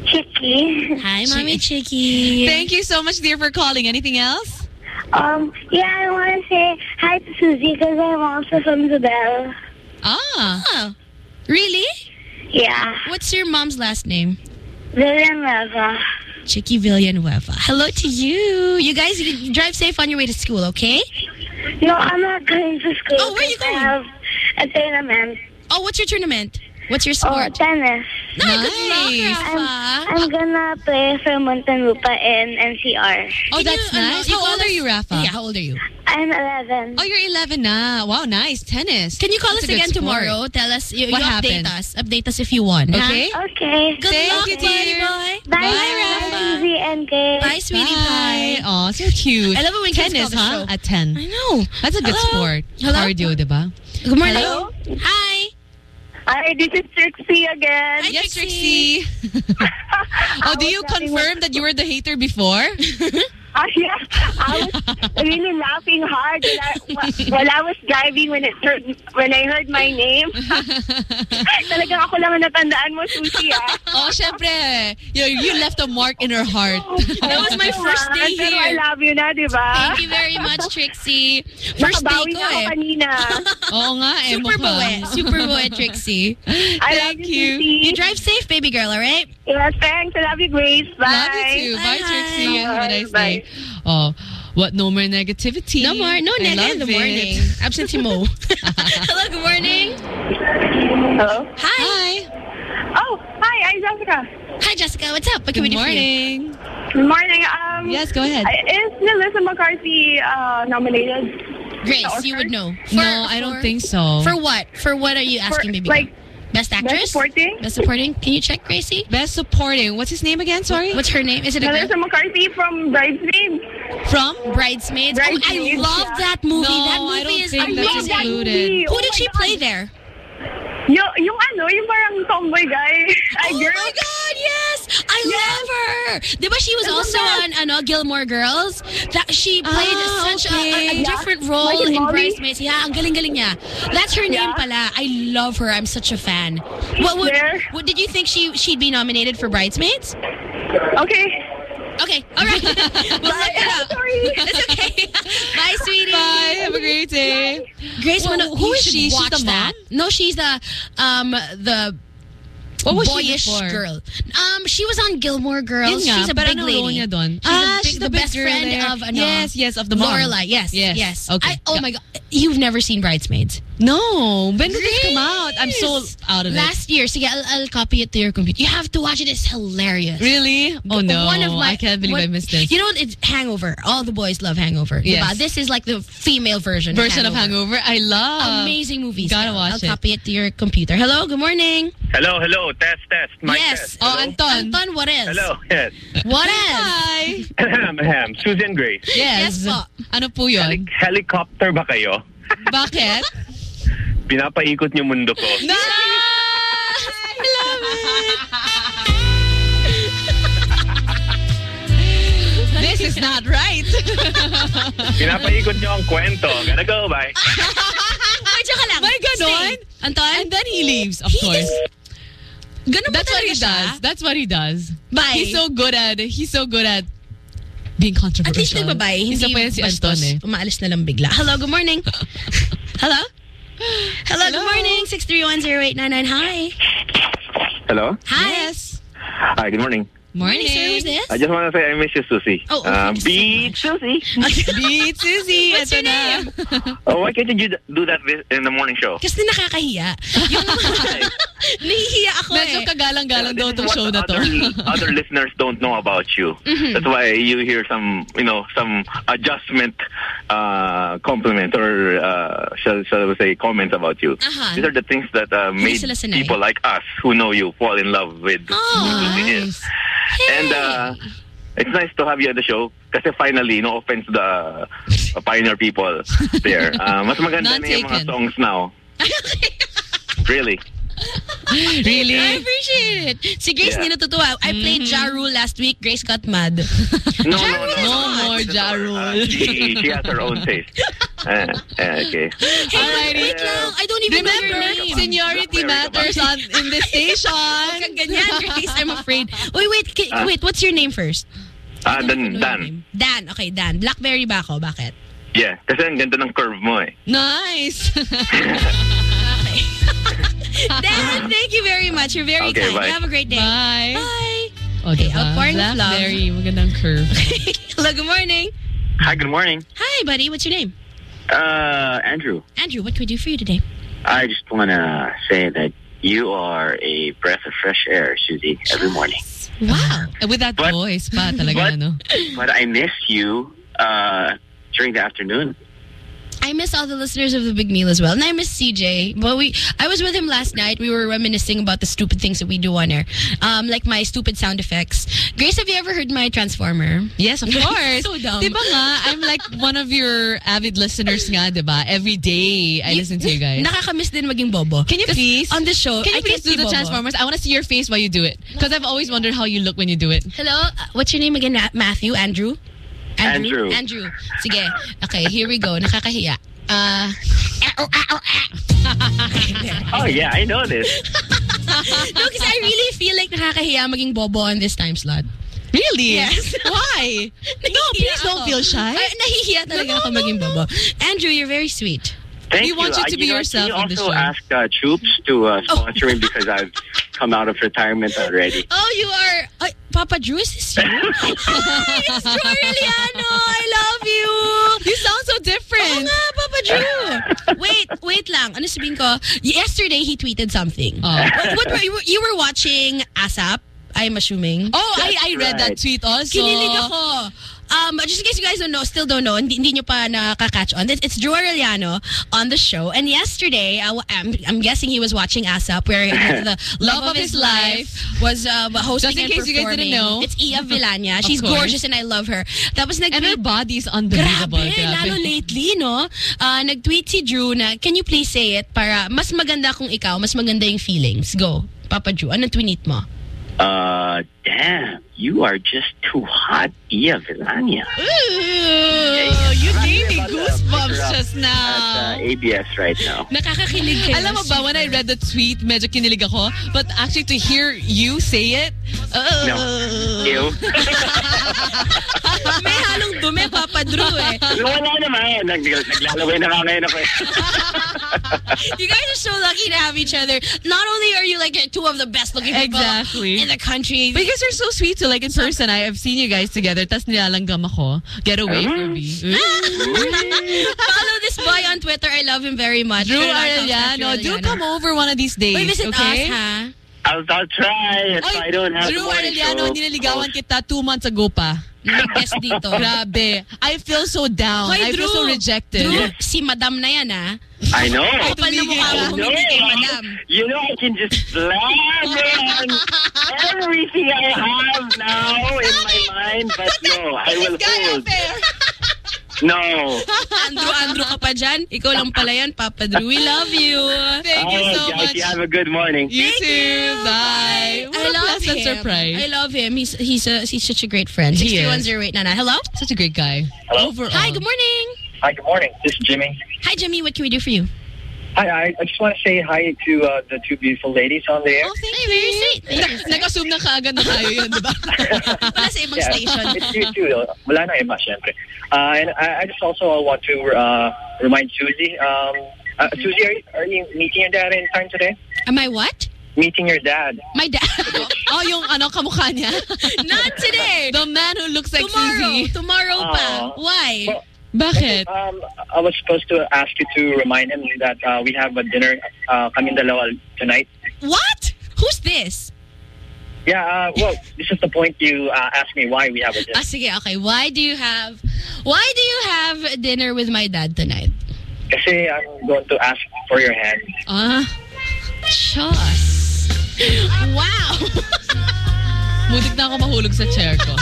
Chicky. Hi, Mommy Chicky. Thank you so much, dear, for calling. Anything else? Um, yeah, I want to say hi to Susie because I'm also from Zubel. Ah. Oh, really? Yeah, What's your mom's last name? Villanueva. Chicky Villanueva. Hello to you. You guys you drive safe on your way to school, okay? No, I'm not going to school. Oh, where are you going? I have a tournament. Oh, what's your tournament? What's your Oh, sport? tennis. No, Nice. luck, Rafa. I'm gonna play for Muntinlupa in NCR. Oh, Can that's you, nice. How call old are you, Rafa? Yeah, how old are you? I'm 11. Oh, you're 11 na. Wow, nice. Tennis. Can you call That's us again sport. tomorrow? Tell us, you, What you update happened? us. Update us if you won. huh? Okay? Okay. Good Thank luck, you, buddy dear. boy. Bye, Bye, Rafa. Susie and Kay. Bye, sweetie Bye. pie. Oh, so cute. I love it when kids Tennis, call the huh? show. At 10. I know. That's a good Hello? sport. Hello? Cardio, diba? Good morning. Hello? Hi. Hi, this is Trixie again. Hi, Yes, Trixie. Trixie. oh, do you having confirm that you were the hater before? Ah, yeah. I was really laughing hard while I, while I was driving when, it heard, when I heard my name. Talagang ako lang ang natandaan mo, Susie, ah. oh, syempre. You, you left a mark in her heart. That was my first day Pero I here. love you na, di ba? Thank you very much, Trixie. First day Nakabawi ko na ako eh. kanina. Oo nga eh. Super mukha. Super boy, Trixie. I love Thank you, you. Susie. You drive safe, baby girl, all right? Yes, thanks. I love you, Grace. Bye. Love you too. Bye, Bye. Trixie. Have a nice Bye. day. Oh, what? No more negativity. No more. No I nega love in the morning. Absentee mo. Hello, good morning. Hello? Hi. Hi. Oh, hi. I'm Jessica. Hi, Jessica. What's up? What can Good we do for you? morning. Good morning. Um, Yes, go ahead. Is Melissa McCarthy uh, nominated? Grace, you would know. no, I don't think so. For what? For what are you For, asking, baby? like, Best actress? Best supporting? Best supporting? Can you check, Gracie? Best supporting. What's his name again? Sorry? What's her name? Is it a Melissa girl? McCarthy from Bridesmaids. From? Bridesmaids. oh, I love yeah. that movie. No, that movie I don't is think that's amazing. included. Who Oh did she God. play there? Yung, yung ano, yung parang tomboy guy. Ay, oh girl. my God, yes! I love her! Diba she was That's also on ano, Gilmore Girls? That She played Ah, such a, okay. a, a Yeah. different role Like in Bridesmaids. Yeah, ang galing-galing niya. That's her name Yeah. pala. I love her. I'm such a fan. What, There. what did you think she, she'd be nominated for Bridesmaids? Okay. Okay, all right. we'll look it up. Sorry. It's okay. Bye, sweetie. Bye. Have a great day. Grace, Well, Mano- who you she? She's the that. No, she's the um the What was she boyish before? girl. Um, she was on Gilmore Girls. Nga, she's a pero big anong role lady. niya dun? She's ah, the big- she's the, the best girl friend there. of ano, Yes, yes, of the mom. Lorelai. Yes, Yes. yes. Okay. I, oh Yeah. my god, you've never seen Bridesmaids? No. When did this come out? I'm so out of it. Last year. Sige, I'll, I'll copy it to your computer. You have to watch it. It's hilarious. Really? Oh no. One of my, I can't believe what- I missed this. You know, what? it's Hangover. All the boys love Hangover. Yes. diba? This is like the female version. Version of of Hangover. I love. Amazing movies. Gotta I'll- watch I'll copy it to your computer. Hello, good morning. Hello, hello. Test, test. Mic yes. test. Oh, Hello? Anton. Anton, what is? Hello, yes. What is? Hi. Ahem, Susan Grace. Yes. Yes po. Ano po yun? Helicopter ba kayo? Bakit? Pinapaikot niyo mundo ko. Nice! I love it! this is not right. Pinapaikot niyo ang kwento. Gotta go, bye. Ay, tsaka lang. May ganon? Stay. Anton? And then he leaves, of He course. is- Ganun That's what he siya? does. That's what he does. Bye. He's so good at He's so good at being controversial. At least controversial. nagbabay. Isa Hindi pa yan si bastos. Anton eh. Umaalis na lang bigla. Hello, good morning. Hello? Hello, good morning. 6310899. Hi. Hello? Hi. Yes. Hi, good morning. Morning, sir. Who's this? I just want to say I miss you, Susie. Oh, okay, Uh, thank you so much. Susie. Beat Susie. What's your name? Oh, why can't you do that in the morning show? Kasi nakakahiya. Yung nahihiya ako Medyo eh. kagalang-galang daw This is tong what show na to. Other, other listeners don't know about you. Mm-hmm. That's why you hear some, you know, some adjustment, uh, compliment or uh, shall, shall we say comments about you. Uh-huh. These are the things that uh, made people like us who know you fall in love with Oh, who Susie is. And uh, it's nice to have you on the show kasi finally, no offense to the pioneer people there. Uh, mas maganda na yung mga songs now. really. Really? I appreciate it. Si Grace Yeah. hindi natutuwa. I played Ja Rule last week. Grace got mad. No, Ja no, Rule no. No more Ja Uh, she, she has her own taste. Uh, uh, okay. Hey, Alrighty. wait lang. I don't even Remember, name. seniority matters on in this station. Ganyan, Grace. I'm afraid. Wait, wait. Ah. Wait, what's your name first? Ah, Dan, Dan. Dan. Okay, Dan. Blackberry ba ako? Bakit? Yeah, kasi ang ganda ng curve mo eh. Nice. Okay. Dan, thank you very much. You're very Okay, kind. bye. Have a great day. Bye. Bye. O, Okay, diba? outpouring of love. Blackberry, magandang curve. Hello, good morning. Hi, good morning. Hi, buddy. What's your name? Uh, Andrew, Andrew, what can we do for you today? I just want to say that you are a breath of fresh air, Susie, every morning. Wow. With that But- voice pa talaga, but- ano? But I miss you uh, during the afternoon. I miss all the listeners of the Big Meal as well. And I miss CJ. But we I was with him last night. We were reminiscing about the stupid things that we do on air. Um, like my stupid sound effects. Grace, have you ever heard my transformer? Yes, of course. so dumb. Diba nga, I'm like one of your avid listeners nga, diba? Every day I listen to you guys. Nakakamiss din maging bobo. Can you please? On the show, Can you I please do the bobo. Transformers? I want to see your face while you do it. Because I've always wondered how you look when you do it. Hello? Uh, What's your name again? Matthew? Andrew? Andrew. Andrew. Sige. Okay, here we go. Nakakahiya. Uh, Oh, yeah, I know this. no, because I really feel like nakakahiya maging bobo on this time slot. Really? Yes. Why? no, please don't feel shy. Ay, nahihiya talaga ako maging bobo. Andrew, you're very sweet. Thank We want you Uh, to be know, yourself Can on the you also show. ask uh, Troops to uh, Oh. sponsor me because I've come out of retirement already. Oh, you are... Ay, Papa Drew, is this you? Hi, it's Drew Arellano. I love you. You sound so Oo different. nga, Papa Drew. wait, wait lang. Ano sabihin ko? Yesterday, he tweeted something. Oh. What, what were, you, were, you were watching ASAP, I'm assuming. Oh, I, I read that tweet also. Kinilig ako. Um, just in case you guys don't know, still don't know, hindi, hindi nyo pa nakaka-catch on, it's, it's Drew Aureliano on the show. And yesterday, uh, I'm, I'm guessing he was watching Ass Up, where the love, of his life was uh, hosting Just in and case you guys didn't know. It's Iya Villania. Of She's course. gorgeous and I love her. Tapos nag And her body's unbelievable. Grabe, Grabe. lalo lately, no? Uh, nag-tweet si Drew na, can you please say it para mas maganda kung ikaw, mas maganda yung feelings. Go, Papa Drew. Anong tweet mo? Uh, damn, you are just too hot, Iya Villania. Ooh, you gave me goosebumps Picture just now. At uh, ABS right now. Nakakakilig kayo. Alam mo ba, when I read the tweet, medyo kinilig ako. But actually, to hear you say it, uh, No. Ew. May halong dumi, Papa Drew eh. Wala naman. Nag naglalaway na nga ngayon ako eh. You guys are so lucky to have each other. Not only are you like two of the best looking people Exactly. In the country. But you guys are so sweet too. Like in person, I have seen you guys together. Tas nilalanggam ako. Get away from me. Follow this boy on Twitter. I love him very much. Drew Arellano, do come over one of these days. Wait, visit okay? us, ha? I'll, I'll try if I don't have Drew the morning Arellano, show. nililigawan kita two months ago pa. Nag-guest dito. Grabe. I feel so down. Hoy, I feel so rejected. Drew, si Madam na yan, ha? I know. Kapal na mukha mo I know. kay Madam. You know, I can just blab on everything I have now in my mind, but no, I will hold. No. Andrew, Andrew ka pa dyan. Ikaw lang pala yan, Papa Drew. We love you. Thank you All right, so guys, much. you have a good morning. You too. Bye. What I a love pleasant him. surprise. I love him. He's he's a, he's such a great friend. He is. 63108 Nana. Hello? Such a great guy. Hello? Overall. Hi, good morning. Hi, good morning. This is Jimmy. Hi, Jimmy. What can we do for you? Hi, I, I just want to say hi to uh, the two beautiful ladies on the air. Oh, thank you. Very sweet. Nag-assume na kaagad na tayo yun, di ba? Wala sa ibang Yeah, station. it's you too. though. Wala na iba, syempre. Uh, and I, I just also want to uh, remind Susie. Um, uh, Susie, are you, are you meeting your dad in anytime today? Am I what? Meeting your dad. My dad. oh, yung ano, kamukha niya? Not today. The man who looks like Tomorrow. Susie. Tomorrow tomorrow pa. Aw. Why? Bakit? Um, I was supposed to ask you to remind him that uh, we have a dinner uh, kaming dalawa tonight. What? Who's this? Yeah, uh, well, this is the point you uh, asked me why we have a dinner. Ah, sige, okay. Why do you have Why do you have dinner with my dad tonight? Kasi I'm going to ask for your hand. Ah. Chos. Wow. Mudik na ako mahulog sa chair ko.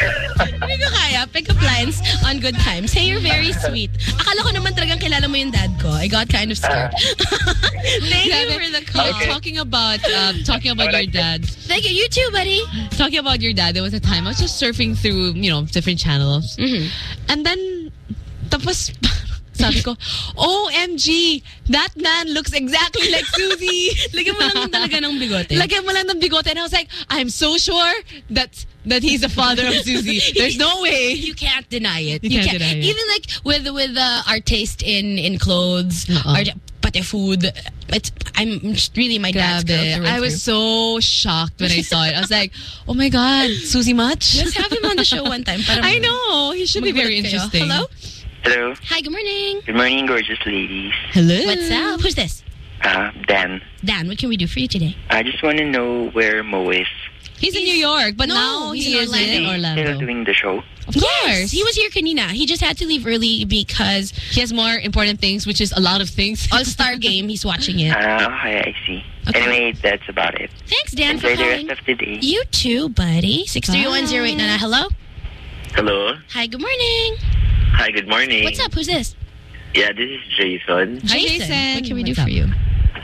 Hindi ko kaya. Pick up lines on good times. Hey, you're very sweet. Akala ko naman talagang kilala mo yung dad ko. I got kind of scared. Thank you for the call. Like, talking about um, talking about your dad. Thank you. You too, buddy. Talking about your dad, there was a time I was just surfing through, you know, different channels. Mm-hmm. And then, tapos, sabi ko, OMG, that man looks exactly like Susie. Lagyan mo lang talaga ng bigote. Lagyan mo lang ng bigote. And I was like, I'm so sure that that he's the father of Susie. There's no way. You can't deny it. You can't deny it. Even like with with uh, our taste in in clothes, Uh-uh. our pati food. It's I'm really my dad's girl Grabe. I was through. so shocked when I saw it. I was like, oh my God, Susie much? Let's have him on the show one time. Para I know. He should be very interesting. Hello? Hello. Hi, good morning. Good morning, gorgeous ladies. Hello. What's up? Who's this? Uh, Dan. Dan, what can we do for you today? I just want to know where Mo is. He's in New York, but No, now he's he in is Orlando. in Still Orlando. doing the show. Of course. Yes, he was here kanina. He just had to leave early because He has more important things, which is a lot of things. All-Star game, he's watching it. Uh, I see. Anyway, that's about it. Thanks, Dan, Enjoy for the rest of the day. You too, buddy. 63108 Nana. Hello? Hello. Hi, good morning. Hi, good morning. What's up? Who's this? Yeah, this is Jason. Hi, Jason. Jason. What can we do What's for up? you?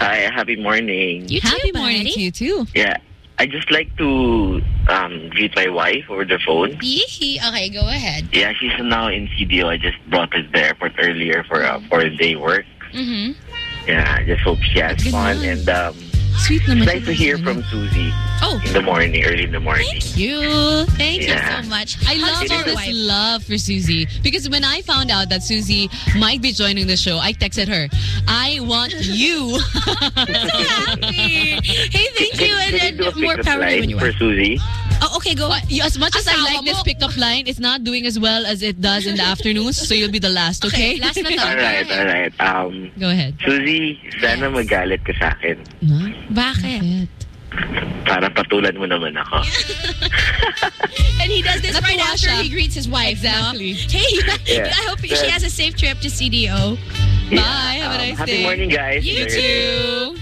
Hi, happy morning. You Happy too, morning buddy. to you too. Yeah, I just like to um, greet my wife over the phone. Yee. Okay, go ahead. Yeah, she's now in CDO. I just brought her to the airport earlier for a four-day work. Mm-hmm. Yeah, I just hope she has Good fun. man. And um, Sweet it's naman. nice to hear from Susie Oh, in the morning, early in the morning. thank you. Thank Yeah. you so much. I love all this wife? love for Susie because when I found out that Susie might be joining the show, I texted her, "I want you." so happy. Hey, thank you. Can, can And, you do a and more power to you line for. Susie? Oh, okay, go. But as much as I Asawa like this mo. pickup line, it's not doing as well as it does in the afternoons. So you'll be the last, okay? Okay, last na to. All right, all right. Um, Go ahead. Susie, sana Yes. magalit ka sa akin No? Bakit? para patulan mo naman ako. and he does this right Natuwa after siya. he greets his wife. Exactly. No? Hey, Yeah. I hope she has a safe trip to CDO. Bye. Have a Um, nice happy day. morning, guys. You Very too.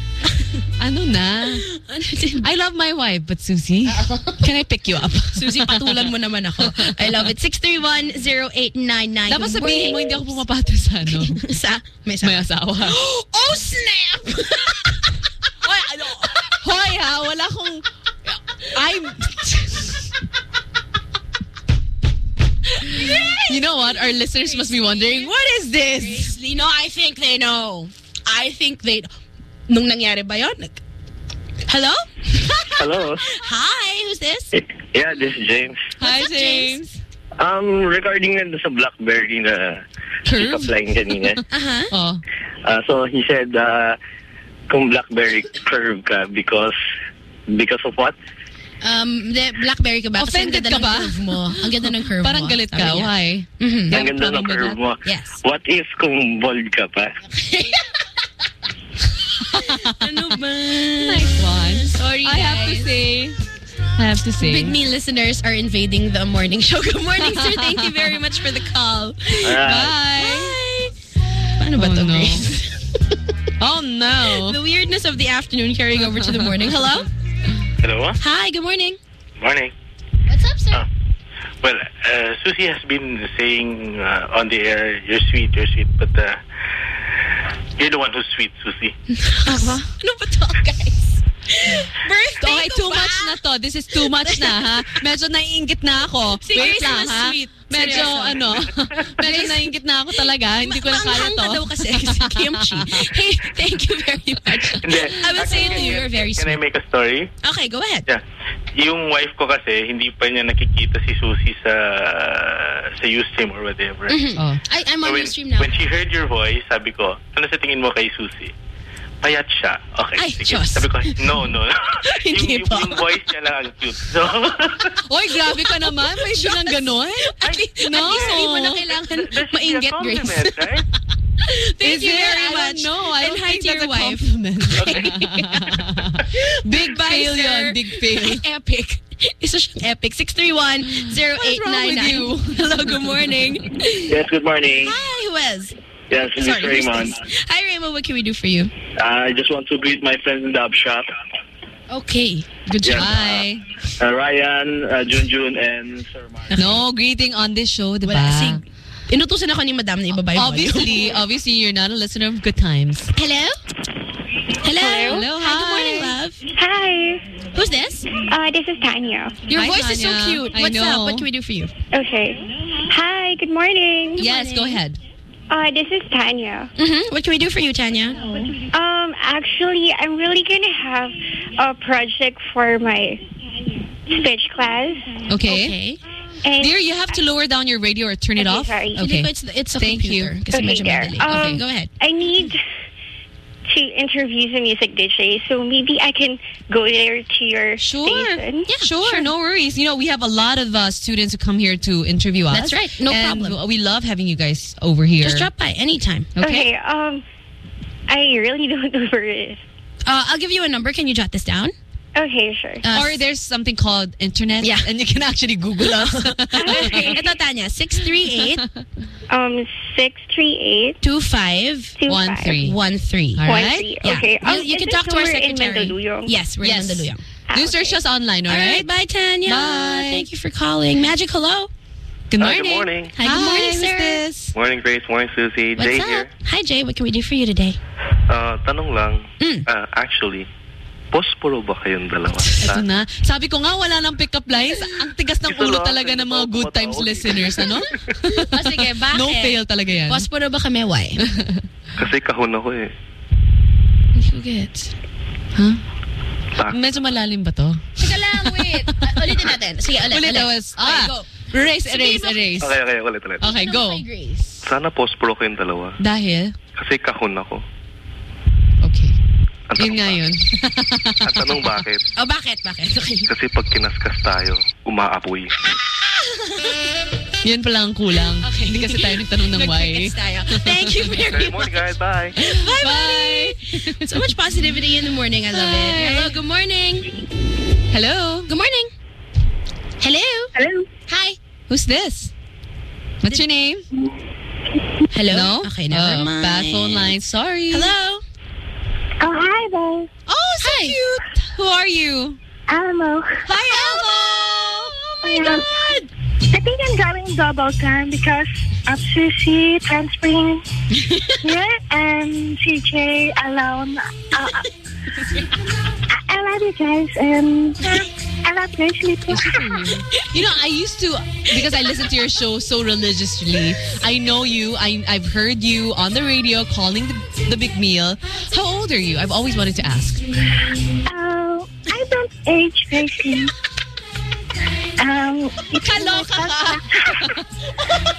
Ano na? I love my wife, but Susie, can I pick you up? Susie, patulan mo naman ako. I love it. 631-0899. Dapat Good sabihin mo, hindi ako pumapatol sa ano. sa, may asawa. May asawa. oh, snap! Hoy, ano? Hoy ha, wala akong... I'm... You know what? Our listeners must be wondering, what is this? You know, I think they know. I think they... Nung nangyari ba yun? nag- Hello? Hello. Hi, who's this? Yeah, this is James. Hi, up, James? Um, regarding na sa BlackBerry na Curve? pick-up line kanina. Uh-huh. Oh. Uh, so he said, uh, kung BlackBerry curve ka because because of what? Um, the Blackberry ka ba? Kasi ang Offended ganda ka ng ba? curve mo. Ang ganda ng curve Parang mo. galit Sabi ka. niya. Why? Mhm. You Ang ganda ng curve that? mo. Yes. What if kung bald ka pa? ano ba? Nice one. Sorry, I have to say, I have to say. Big Me listeners are invading the morning show. Good morning, sir. Thank you very much for the call. Bye. Paano ba Oh, to, no. Grace? Oh no. The weirdness of the afternoon carrying over to the morning. Hello? Hello. Hi, good morning. Morning. What's up, sir? Well, uh, Susie has been saying uh, on the air, "You're sweet, you're sweet," but uh, you're the one who's sweet, Susie. ano ba to, guys? Birthday Okay, too ba? much na to. This is too much na, ha? Medyo naiingit na ako. Si Wait Grace lang, ha? sweet. Medyo, Seryoso. ano, medyo naiingit na ako talaga. Hindi ko na kaya to. ka daw kasi si Kimchi. Hey, thank you very much. Hindi. I will say it to you, you're very Can I sweet. make a story? Okay, go ahead. Yeah. Yung wife ko kasi, hindi pa niya nakikita si Susie sa sa Ustream or whatever. Mhm. Oh. I, I'm on when, your stream now. when she heard your voice, sabi ko, ano sa tingin mo kay Susie? Payat siya. Okay, Ay, sige. Diyos. Sabi ko, no, no. Hindi yung, pa. yung, yung voice niya lang ang cute. So, Oy, grabe ka naman. May bilang ganon. At least, No. at least hindi mo na kailangan mainggit, Grace. compliment, right? Thank Is you it? very I don't much. know. I and don't hi think to your that's a wife. compliment. Big Bye, fail sir. yun. Big fail. Epic. Isa siyang epic. 631-0899. Hello, good morning. Yes, good morning. Hi, who is? Yes, this Sorry, who's Raymond. this? Hi, Raymond. What can we do for you? I just want to greet my friends in the up shop. Okay. Good Yes, job. Bye. Uh, Ryan, uh, Junjun, and Sir Mark. No, greeting on this show, di ba? Wala, si, inutusan ako ni Madam na ibaba yung Obviously, obviously, you're not a listener of Good Times. Hello? Hello? Hello, Hi, good morning, love. Hi. Who's this? Uh, this is Tanya. Your Hi, voice is so Tanya. cute. I What's know. up? What can we do for you? Okay. Hi, good morning. yes, go ahead. Uh, this is Tanya. Mm-hmm. What can we do for you, Tanya? Um, actually, I'm really gonna have a project for my speech class. Okay. And Dear, you have to lower down your radio or turn it off. sorry. Okay. It's, it's a Thank computer. you. Kasi Okay, medyo there. madali. Um, okay, go ahead. I need to interview some music DJ, so maybe I can go there to your Sure. station. Yeah, sure, No worries. You know, we have a lot of uh, students who come here to interview us. That's right. No and problem. We love having you guys over here. Just drop by anytime. Okay. Okay. Um, I really don't know where it is. Uh, I'll give you a number. Can you jot this down? Okay, sure. Uh, or there's something called internet. Yeah. And you can actually Google us. okay. Ito, Tanya. 638 Um, six three eight 25 two One, five three. one three. All one three. Yeah. Okay. You, Um, you is can talk to our somewhere in secretary. Mandaluyong? Yes, we're Yes. in Mandaluyong. Ah, Do search okay. us online, all All right? right. Bye, Tanya. Bye. Thank you for calling. Magic, hello. Good Hi, morning. good morning. Hi, good morning, who's sir. this? Morning, Grace. Morning, Susie. What's Jay up? here. Hi, Jay. What can we do for you today? Uh, tanong lang. Mm. Uh, actually, posporo ba kayong dalawa? Ito na. Sabi ko nga, wala nang pick-up lines. Ang tigas ng Ito ulo lang, talaga ng mga good times listeners, ano? O sige, bakit? No fail talaga yan. Posporo ba kami? Why? Kasi kahon ako eh. Hindi ko get. Huh? Tak. Medyo malalim ba to? Teka lang, wait. Uh, ulitin natin. Sige, ulit. Ulit, ulit. was- Okay, ah. go. Erase, erase, erase. Okay, okay. Ulit, ulit. Okay, go. Sana posporo kayong dalawa. Dahil? Kasi kahon ako. Ang Yun tanong, nga yun. ang tanong bakit? Oh, bakit? Bakit? Okay. Kasi pag kinaskas tayo, umaapoy. Yun pala ang kulang. Okay. Hindi kasi tayo nagtanong ng why. Tayo. Thank you very much. morning guys. Bye. Bye, buddy. so much positivity in the morning. I love it. Hi. Hello, good morning. Hello? Good morning. Hello? Hello. Hi. Who's this? What's your name? Hello? No? Okay, never Oh, mind. Bad phone line. Sorry. Hello? Oh, hi there. Oh, so cute. Who are you? Elmo. Hi, Elmo. Oh my god. I think I'm driving double time because of Susie transferring here and CJ alone. Uh, uh, I, I love you guys and I love Leslie too. You know, I used to because I listen to your show so religiously. I know you. I I've heard you on the radio calling the, the big meal. How old are you? I've always wanted to ask. Uh, I don't age gracefully. Um, it's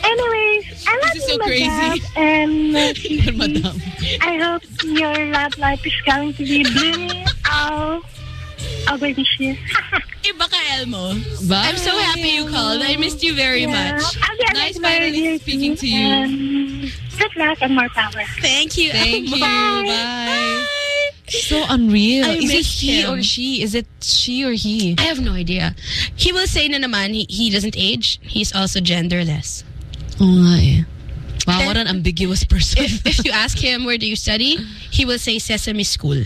Anyways, I love you, so. Madam, and uh, Madam. I hope your love life is going to be blooming all over this year. Iba ka, Elmo. Bye. I'm so happy you called. I missed you very Yeah. much. I'll Nice finally very speaking to you. And good luck and more power. Thank you. Thank you. Elmo. Bye. So unreal. I Is it he him. or she? Is it she or he? I have no idea. He will say na naman, he, he doesn't age. He's also genderless. Oh, nga eh. Wow, what an ambiguous person. If, if you ask him, where do you study? He will say Sesame School.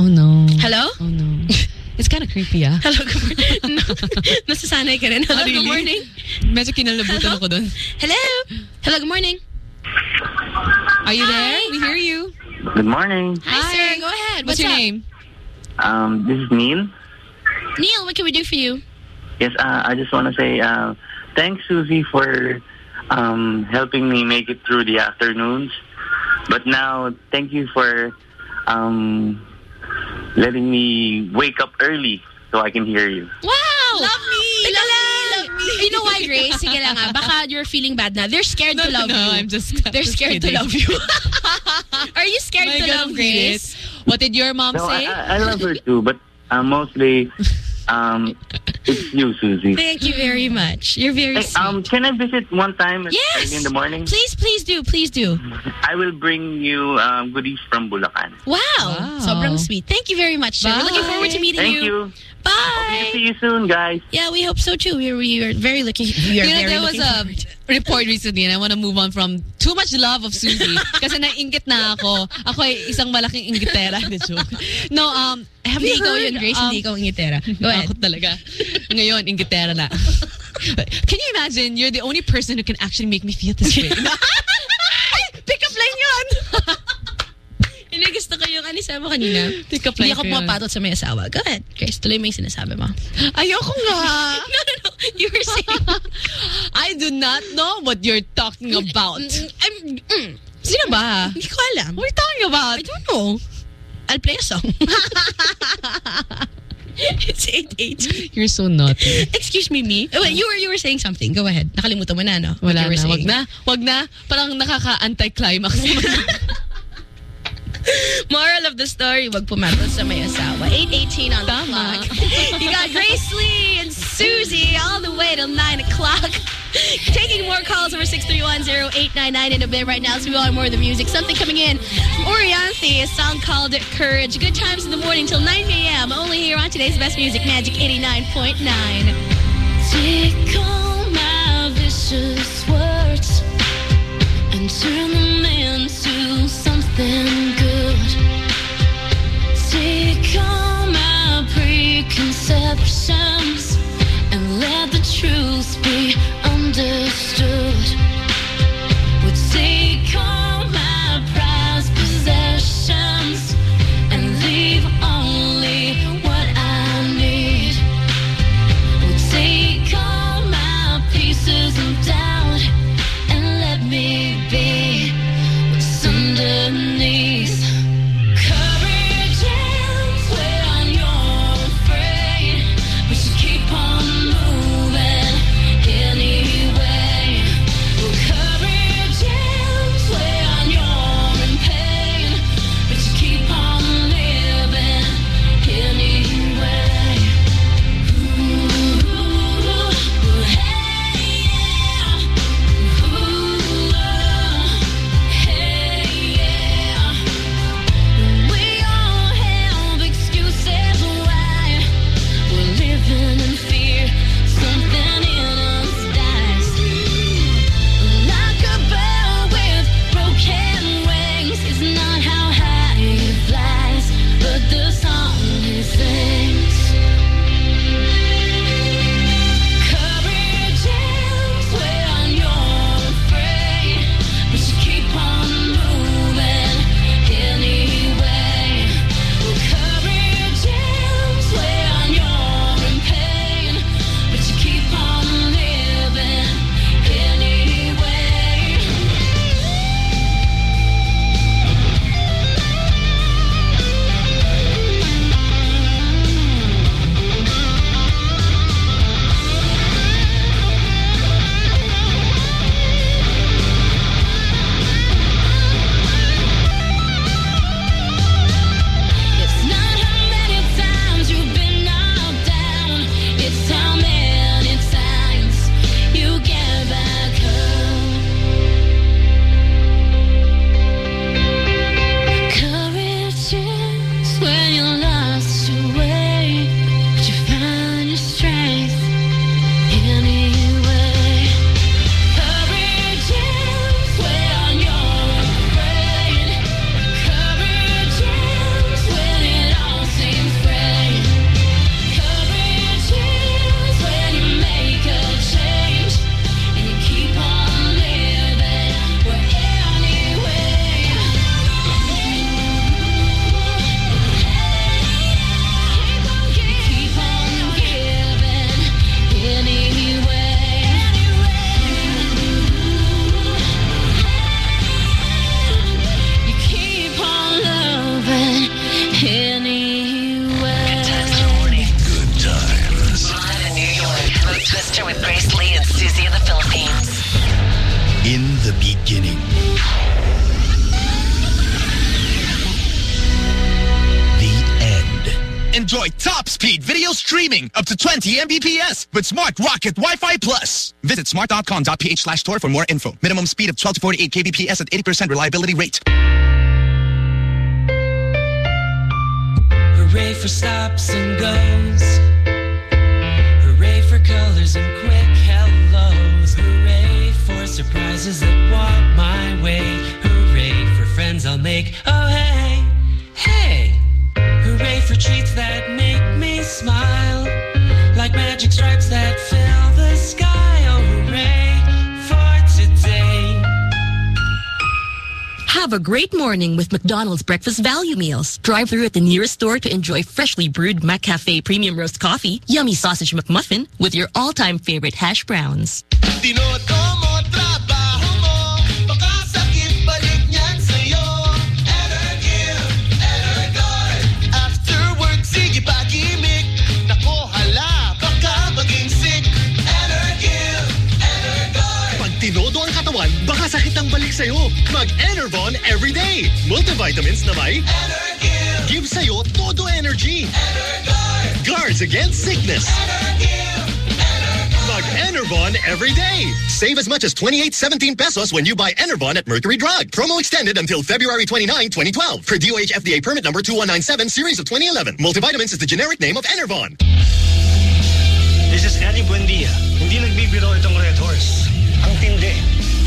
Oh no. Hello? Oh no. It's kind of creepy, ah. Hello, good morning. No, nasasanay ka rin. Hello, really? good morning. Medyo kinalabutan ako dun. Hello? Hello, good morning. Are you there? We hear you. Good morning. Hi, sir. Go ahead. What's, What's, your up? name? Um, this is Neil. Neil, what can we do for you? Yes, uh, I just want to say uh, thanks, Susie, for um, helping me make it through the afternoons. But now, thank you for um, letting me wake up early so I can hear you. Wow! Love me! Love me! Love me! You know why, Grace? Sige lang ah. Baka you're feeling bad na. They're scared to No, love no, you. I'm just- They're just scared kidding. to love you. Are you scared My to God, love Grace? What did your mom No, say? I I love her too, but uh, mostly um, it's you, Susie. Thank you very much. You're very Hey, sweet. um, can I visit one time Yes! in the morning? Please, please do. Please do. I will bring you um, goodies from Bulacan. Wow. Wow. Sobrang sweet. Thank you very much, sir. We're looking forward to meeting you. Thank you. you. Bye. Hope to see you soon, guys. Yeah, we hope so too. We are, we are very lucky. We are You know, very there was a forward. report recently and I want to move on from too much love of Susie kasi nainggit na ako. Ako ay isang malaking inggitera. The joke. No, um, have Hindi you ikaw heard? yun, Grace. um, hindi ikaw ang ngitera. Go ahead. Ako talaga. Ngayon, inggitera na. Can you imagine, you're the only person who can actually make me feel this way. yung anisa mo kanina. Hindi ako pumapatot sa may asawa. Go ahead. Grace, tuloy mo yung sinasabi mo. Ayoko nga. No, no, no. You were saying... I do not know what you're talking about. I'm, mm, Sino ba? hindi ko alam. What are you talking about? I don't know. I'll play a song. it's 8-8. You're so naughty. Excuse me, me. Oh, wait, you were you were saying something. Go ahead. Nakalimutan mo na, no? Wala na. Wag saying. na. Wag na. Parang nakaka-anti-climax. Moral of the story, wag pumatol sa may asawa. 8.18 on the clock. you got Grace Lee and Susie all the way till 9 o'clock. Taking more calls over 6310899 in a bit right now. So we want more of the music. Something coming in. Orianthi, a song called Courage. Good times in the morning till 9 a.m. Only here on today's best music, Magic 89.9. Take all my vicious words and turn them into something good. Take all my preconceptions and let the truth be understood. Would take 20 Mbps with Smart Rocket Wi-Fi Plus. Visit smart.com.ph slash tour for more info. Minimum speed of 12 to 48 kbps at 80% reliability rate. Hooray for stops and goes. Hooray for colors and quick hellos. Hooray for surprises that walk my way. Hooray for friends I'll make. Oh, hey, hey. Hooray for treats that make me smile. Like magic stripes that fill the sky. Oh, hooray for today. Have a great morning with McDonald's breakfast value meals. Drive through at the nearest store to enjoy freshly brewed McCafe premium roast coffee, yummy sausage McMuffin with your all-time favorite hash browns. Tinodo sa'yo. Mag-Enervon everyday. Multivitamins na may Give sa'yo todo energy. Guards against sickness. Mag-Enervon everyday. Save as much as 28.17 pesos when you buy Enervon at Mercury Drug. Promo extended until February 29, 2012. Per DOH FDA permit number 2197 series of 2011. Multivitamins is the generic name of Enervon. This is Ely Buendia. Hindi nagbibiro itong tindi.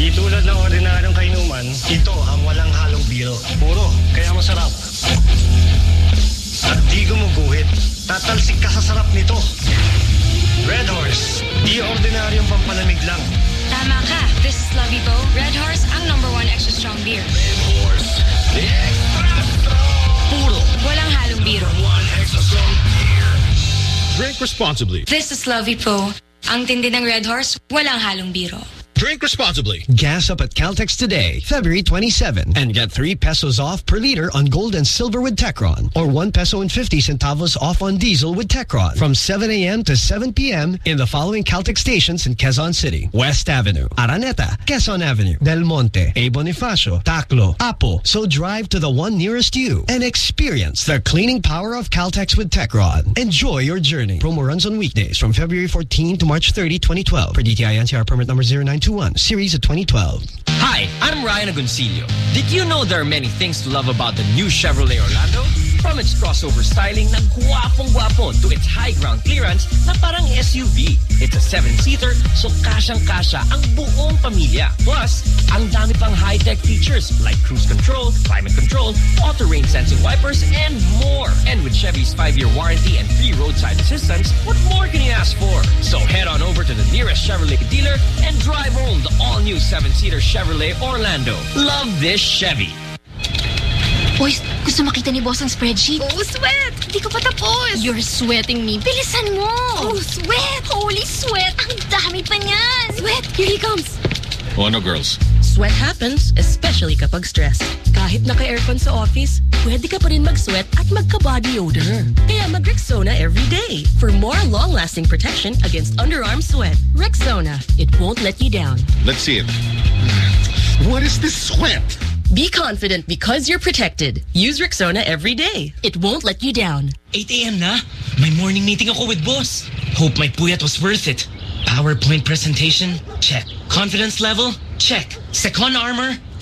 Di tulad ng ordinaryong kainuman, ito ang walang halong biro. Puro, kaya masarap. At di gumuguhit. Tatalsik ka sa sarap nito. Red Horse. Di ordinaryong pampalamig lang. Tama ka. This is Lovey Bo. Red Horse, ang number one extra strong beer. Puro. Walang halong biro. Drink responsibly. This is Lovey Po. Ang tindi ng Red Horse, walang halong biro. Drink responsibly. Gas up at Caltex today, February 27, and get 3 pesos off per liter on gold and silver with Techron, or 1 peso and 50 centavos off on diesel with Techron from 7 a.m. to 7 p.m. in the following Caltex stations in Quezon City. West Avenue, Araneta, Quezon Avenue, Del Monte, A. Bonifacio, Taclo, Apo. So drive to the one nearest you and experience the cleaning power of Caltex with Techron. Enjoy your journey. Promo runs on weekdays from February 14 to March 30, 2012. Per DTI NCR permit number 0921, series of 2012. Hi, I'm Ryan Agoncillo. Did you know there are many things to love about the new Chevrolet Orlando? From its crossover styling na guwapong-guwapo to its high ground clearance na parang SUV. It's a seven-seater so kasyang-kasya ang buong pamilya. Plus, ang dami pang high-tech features like cruise control, climate control, auto-rain sensing wipers, and more. And with Chevy's five-year warranty and free roadside assistance, what more can you ask for? So head on over to the nearest Chevrolet dealer and drive home the all-new seven-seater Chevrolet Orlando. Love this Chevy. Boys, gusto makita ni boss ang spreadsheet? Oh, sweat! Hindi ko pa tapos. You're sweating me. Bilisan mo! Oh, sweat! Holy sweat! Ang dami pa niyan! Sweat! Here he comes! Oh, no, girls. Sweat happens, especially kapag stress. Kahit naka-aircon sa office, pwede ka pa rin mag-sweat at magka-body odor. Kaya mag-Rexona every day for more long-lasting protection against underarm sweat. Rexona, it won't let you down. Let's see it. What is this sweat? Be confident because you're protected. Use Rexona every day. It won't let you down. 8 a.m. na. My morning meeting ako with boss. Hope my puyat was worth it. PowerPoint presentation? Check. Confidence level? Check. Second armor?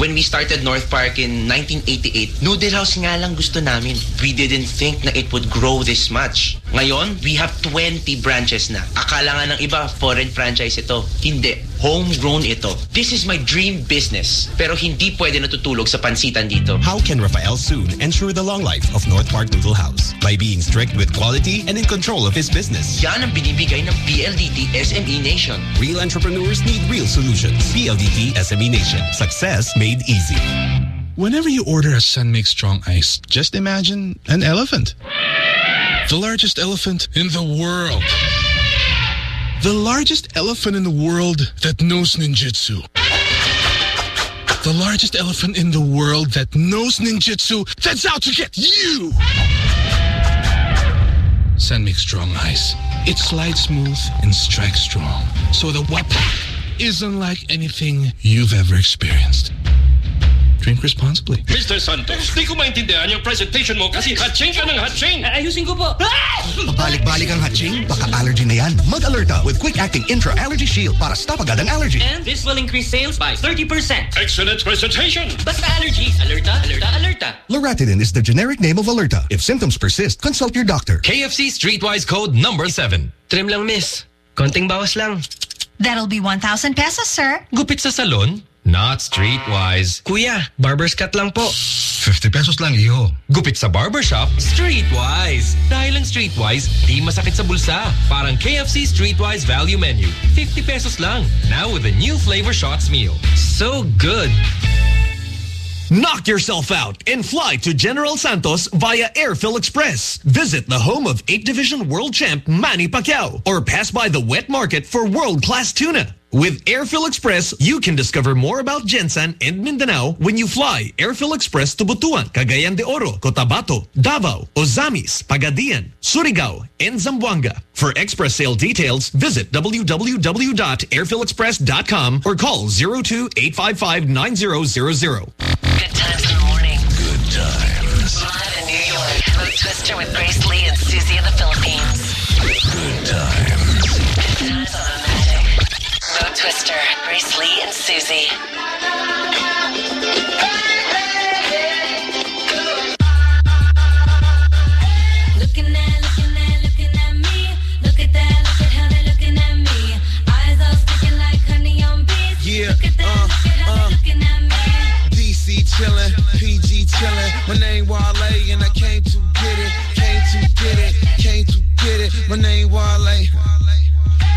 When we started North Park in 1988, noodle house nga lang gusto namin. We didn't think na it would grow this much. Ngayon, we have 20 branches na. Akala nga ng iba, foreign franchise ito. Hindi. Homegrown ito. This is my dream business. Pero hindi pwede natutulog sa pansitan dito. How can Rafael soon ensure the long life of North Park Noodle House? By being strict with quality and in control of his business. Yan ang binibigay ng PLDT SME Nation. Real entrepreneurs need real solutions. PLDT SME Nation. Success made easy. Whenever you order a San Mig Strong Ice, just imagine an elephant. The largest elephant in the world. The largest elephant in the world that knows ninjutsu. The largest elephant in the world that knows ninjutsu that's out to get you! San Mig Strong Ice. It slides smooth and strikes strong. So the wapak is unlike anything you've ever experienced. Drink responsibly. Mr. Santos, di ko maintindihan yung presentation mo kasi hatching ka ng hatching. Ayusin ko po. Ah! Pabalik-balik ang hatching, baka allergy na yan. Mag-alerta with quick-acting intra-allergy shield para stop agad ang allergy. And this will increase sales by 30%. Excellent presentation. Basta allergy, alerta, alerta, alerta. Loratadine is the generic name of Alerta. If symptoms persist, consult your doctor. KFC Streetwise Code number 7. Trim lang, miss. Konting bawas lang. That'll be 1,000 pesos, sir. Gupit sa salon? Not Streetwise. Kuya, barber's cut lang po. 50 pesos lang, iho. Gupit sa barbershop? Streetwise. Dahil ang Streetwise, di masakit sa bulsa. Parang KFC Streetwise Value Menu. 50 pesos lang. Now with a new flavor shots meal. So good. Knock yourself out and fly to General Santos via Air Phil Express. Visit the home of 8 Division World Champ Manny Pacquiao or pass by the wet market for world-class tuna. With Air Phil Express, you can discover more about GenSan and Mindanao when you fly Air Phil Express to Butuan, Cagayan de Oro, Cotabato, Davao, Ozamis, Pagadian, Surigao, and Zamboanga. For express sale details, visit www.airphilexpress.com or call 02-855-9000. Good times in the morning. Good times. Live in New York. Mo Twister with Grace Lee sticking like honey on bees. Yeah, Look at that, uh, look at how uh. they're looking at me. DC chillin', PG chillin'. My name Wale and I came to get it, came to get it, came to get it. My name Wale.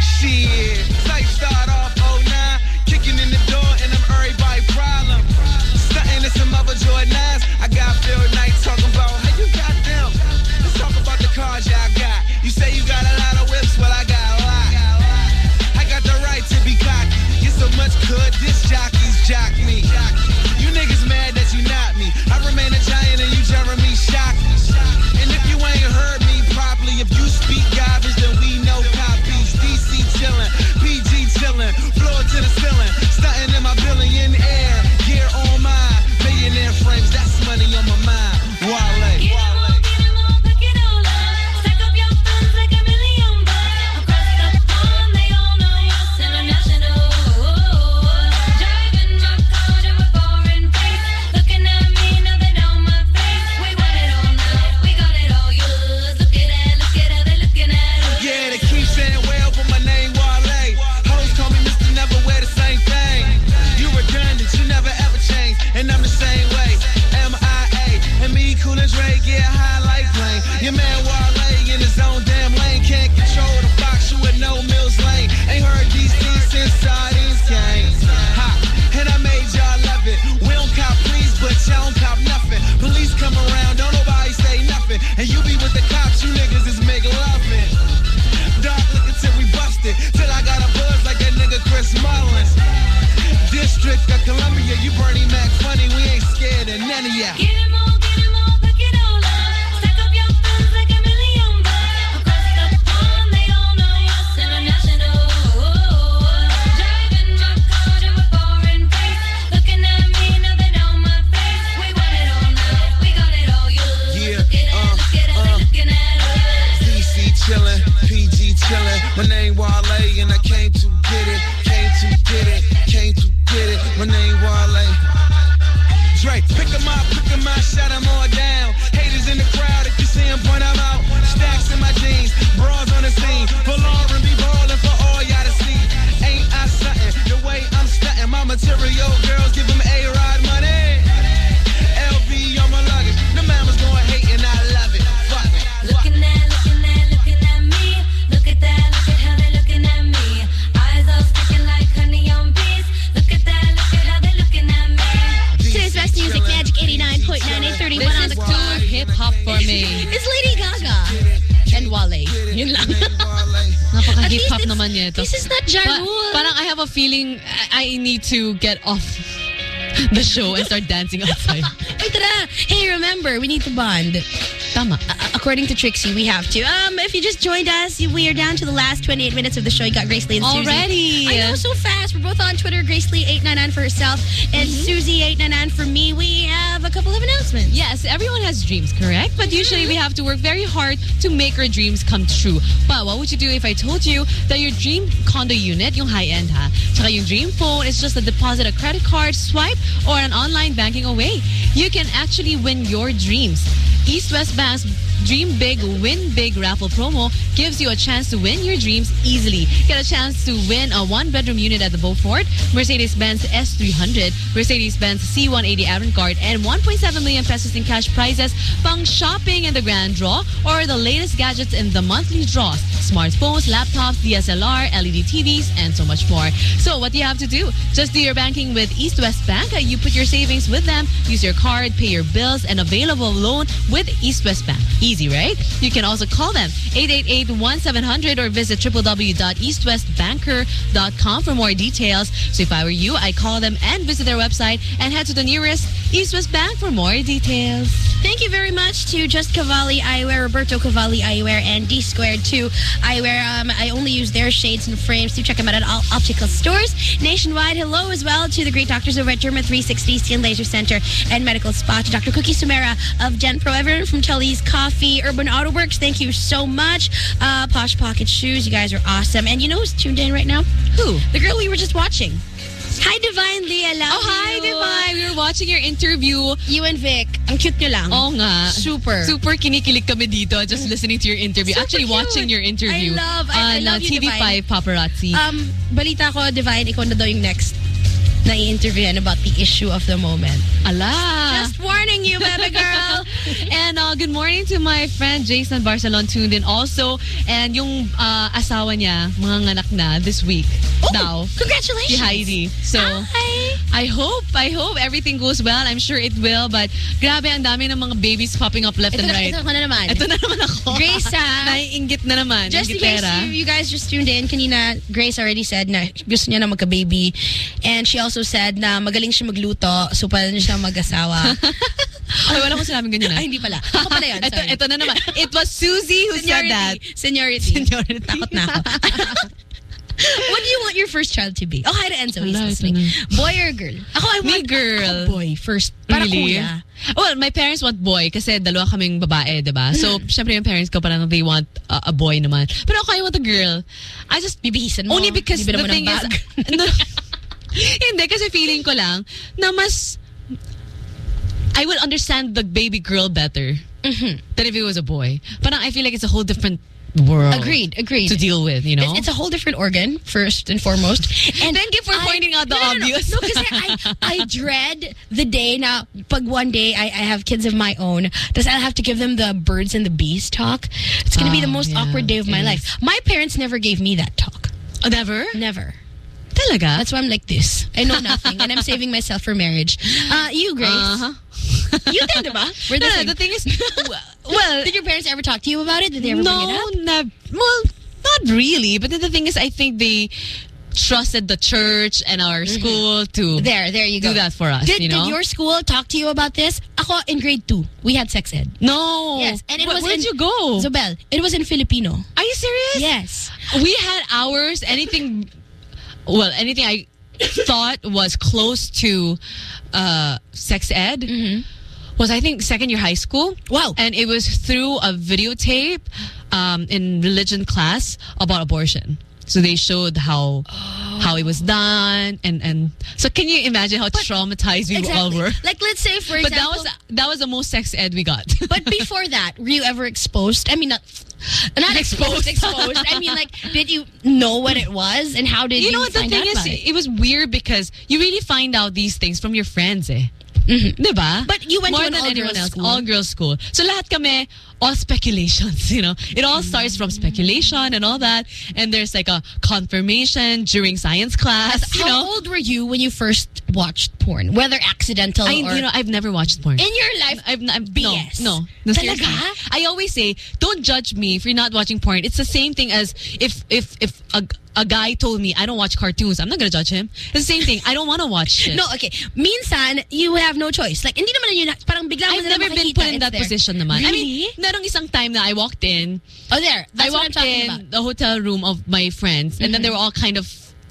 Shit, life start niya ito. This is not Ja Pa- Parang I have a feeling I I need to get off the show and start dancing outside. Ay, tara. Hey, remember, we need to bond. Tama. Uh, according to Trixie, we have to. Um, if you just joined us, we are down to the last 28 minutes of the show. You got Grace Lee and Susie. Already? I know, so fast. We're both on Twitter. Grace Lee 899 for herself and Susie 899 for me. We have a couple of announcements. Yes, everyone has dreams, correct? But usually we have to work very hard to make our dreams come true. But what would you do if I told you that your dream condo unit, yung high-end ha, tsaka yung dream phone is just a deposit a credit card, swipe, or an online banking away? You can actually win your dreams. East West Bank's Dream Big, Win Big raffle promo gives you a chance to win your dreams easily. Get a chance to win a one-bedroom unit at the Beaufort, Mercedes-Benz S300, Mercedes-Benz C180 Avantgarde, and 1.7 million pesos in cash prizes pang shopping in the grand draw or the latest gadgets in the monthly draws. Smartphones, laptops, DSLR, LED TVs, and so much more. So what do you have to do? Just do your banking with East West Bank. Uh, you put your savings with them, use your card, pay your bills, and available loan with East West Bank. Easy, right? You can also call them 888-1700 or visit www.eastwestbanker.com for more details. So if I were you, I'd call them and visit their website and head to the nearest East West Bank for more details. Thank you very much to Just Cavalli Eyewear, Roberto Cavalli Eyewear, and D Squared 2 Eyewear. Um, I only use their shades and frames. Do check them out at all optical stores nationwide. Hello as well to the great doctors over at Derma 360 Skin Laser Center and Medical Spa. To Dr. Cookie Sumera of GenPro. Everyone from Tully's Coffee, Urban Auto Works, thank you so much. Uh, Posh Pocket Shoes, you guys are awesome. And you know who's tuned in right now? Who? The girl we were just watching. Hi, Divine Lee. I love Oh, hi, you. Divine. We were watching your interview. You and Vic. Ang cute nyo lang. Oo nga. Super. Super kinikilig kami dito just listening to your interview. Super Actually, cute. watching your interview. I love- I- I on love uh, you, TV5 Divine. Paparazzi. Um, balita ko, Divine, ikaw na daw yung next na i-interviewan about the issue of the moment. Ala. Just warning you, baby girl. And uh, good morning to my friend Jason Barcelon tuned in also. And yung uh, asawa niya, mga nganak na this week. daw. Congratulations. Si Heidi. So, I hope, I hope everything goes well. I'm sure it will. But grabe, ang dami ng mga babies popping up left Ito and na, right. ito na naman. Ito na naman ako. Grace, ah. Naiingit na naman. Just in case you, you guys just tuned in, kanina Grace already said na gusto niya na magka-baby. And she also said na magaling siya magluto, so pwede niya siya mag-asawa. Ay, wala ko sinabing ganyan. ah. Ay, hindi pala. Ako pala yun. ito, sorry. ito na naman. It was Susie who said that. Seniority. Seniority. Takot na ako. what do you want your first child to be? Oh, hi to Enzo. He's listening. Boy or girl? Ako, I Me want girl. ako boy first. Para Really? kuya. Well, my parents want boy kasi dalawa kaming babae, di ba? So, syempre yung parents ko parang they want uh, a boy naman. Pero ako, I want a girl. I just... Bibihisan mo. Only because Bibili the thing is... No, hindi, kasi feeling ko lang na mas... I will understand the baby girl better Mm-hmm. than if it was a boy. Parang I feel like it's a whole different world. Agreed, agreed. To deal with, you know? It's, it's a whole different organ, first and foremost. And Thank you for pointing out the no, no, obvious. No, because I, I dread the day now, pag one day I, I have kids of my own, does I'll have to give them the birds and the bees talk. It's going to be the Oh, most yeah, awkward day of my it life. My parents never gave me that talk. Oh, never? Never. Talaga? That's why I'm like this. I know nothing, and I'm saving myself for marriage. Uh, you, Grace. Uh-huh. You did? We're the No, no, same. the thing is, well, Did your parents ever talk to you about it? Did they ever bring it no, up? nev- well, not really. But then the thing is, I think they trusted the church and our school to. There, there you go. do that for us. Did, you know? did your school talk to you about this? Ako, in grade two, we had sex ed. no. Yes, and it Wh- was Where'd in, you go? Zobel, it was in Filipino. Are you serious? Yes. We had ours. Anything, well, anything I thought was close to uh, sex ed Mm-hmm. was, I think, second year high school. Wow. And it was through a videotape um, in religion class about abortion. So they showed how how it was done, and and so can you imagine how traumatized we all were? Like, let's say, for example But that was that was the most sex ed we got. but before that, were you ever exposed? I mean, not... Not exposed, exposed. I mean, like, did you know what it was? And how did you, you know what the thing is it? it? was weird because you really find out these things from your friends eh Mm-hmm. Diba? But you went More to an than all-girls anyone school. All girls school. So lahat kami all speculations, you know. It all mm. starts from speculation and all that. And there's like a confirmation during science class, you How know. old were you when you first watched porn? Whether accidental I, or you know, I've never watched porn. in your life. I've, I've BS. No, no, no Talaga? I always say, don't judge me if you're not watching porn. It's the same thing as if if if a, a guy told me I don't watch cartoons. I'm not gonna judge him. It's the same thing. I don't want to watch shit. No, okay. Minsan, you have no choice. Like, hindi naman yun, parang bigla mo I've never been put in that there. position naman. I mean, narong isang time na I walked in. Oh, there. That's I what I'm walked in about. Mm-hmm. the hotel room of my friends and then they were all kind of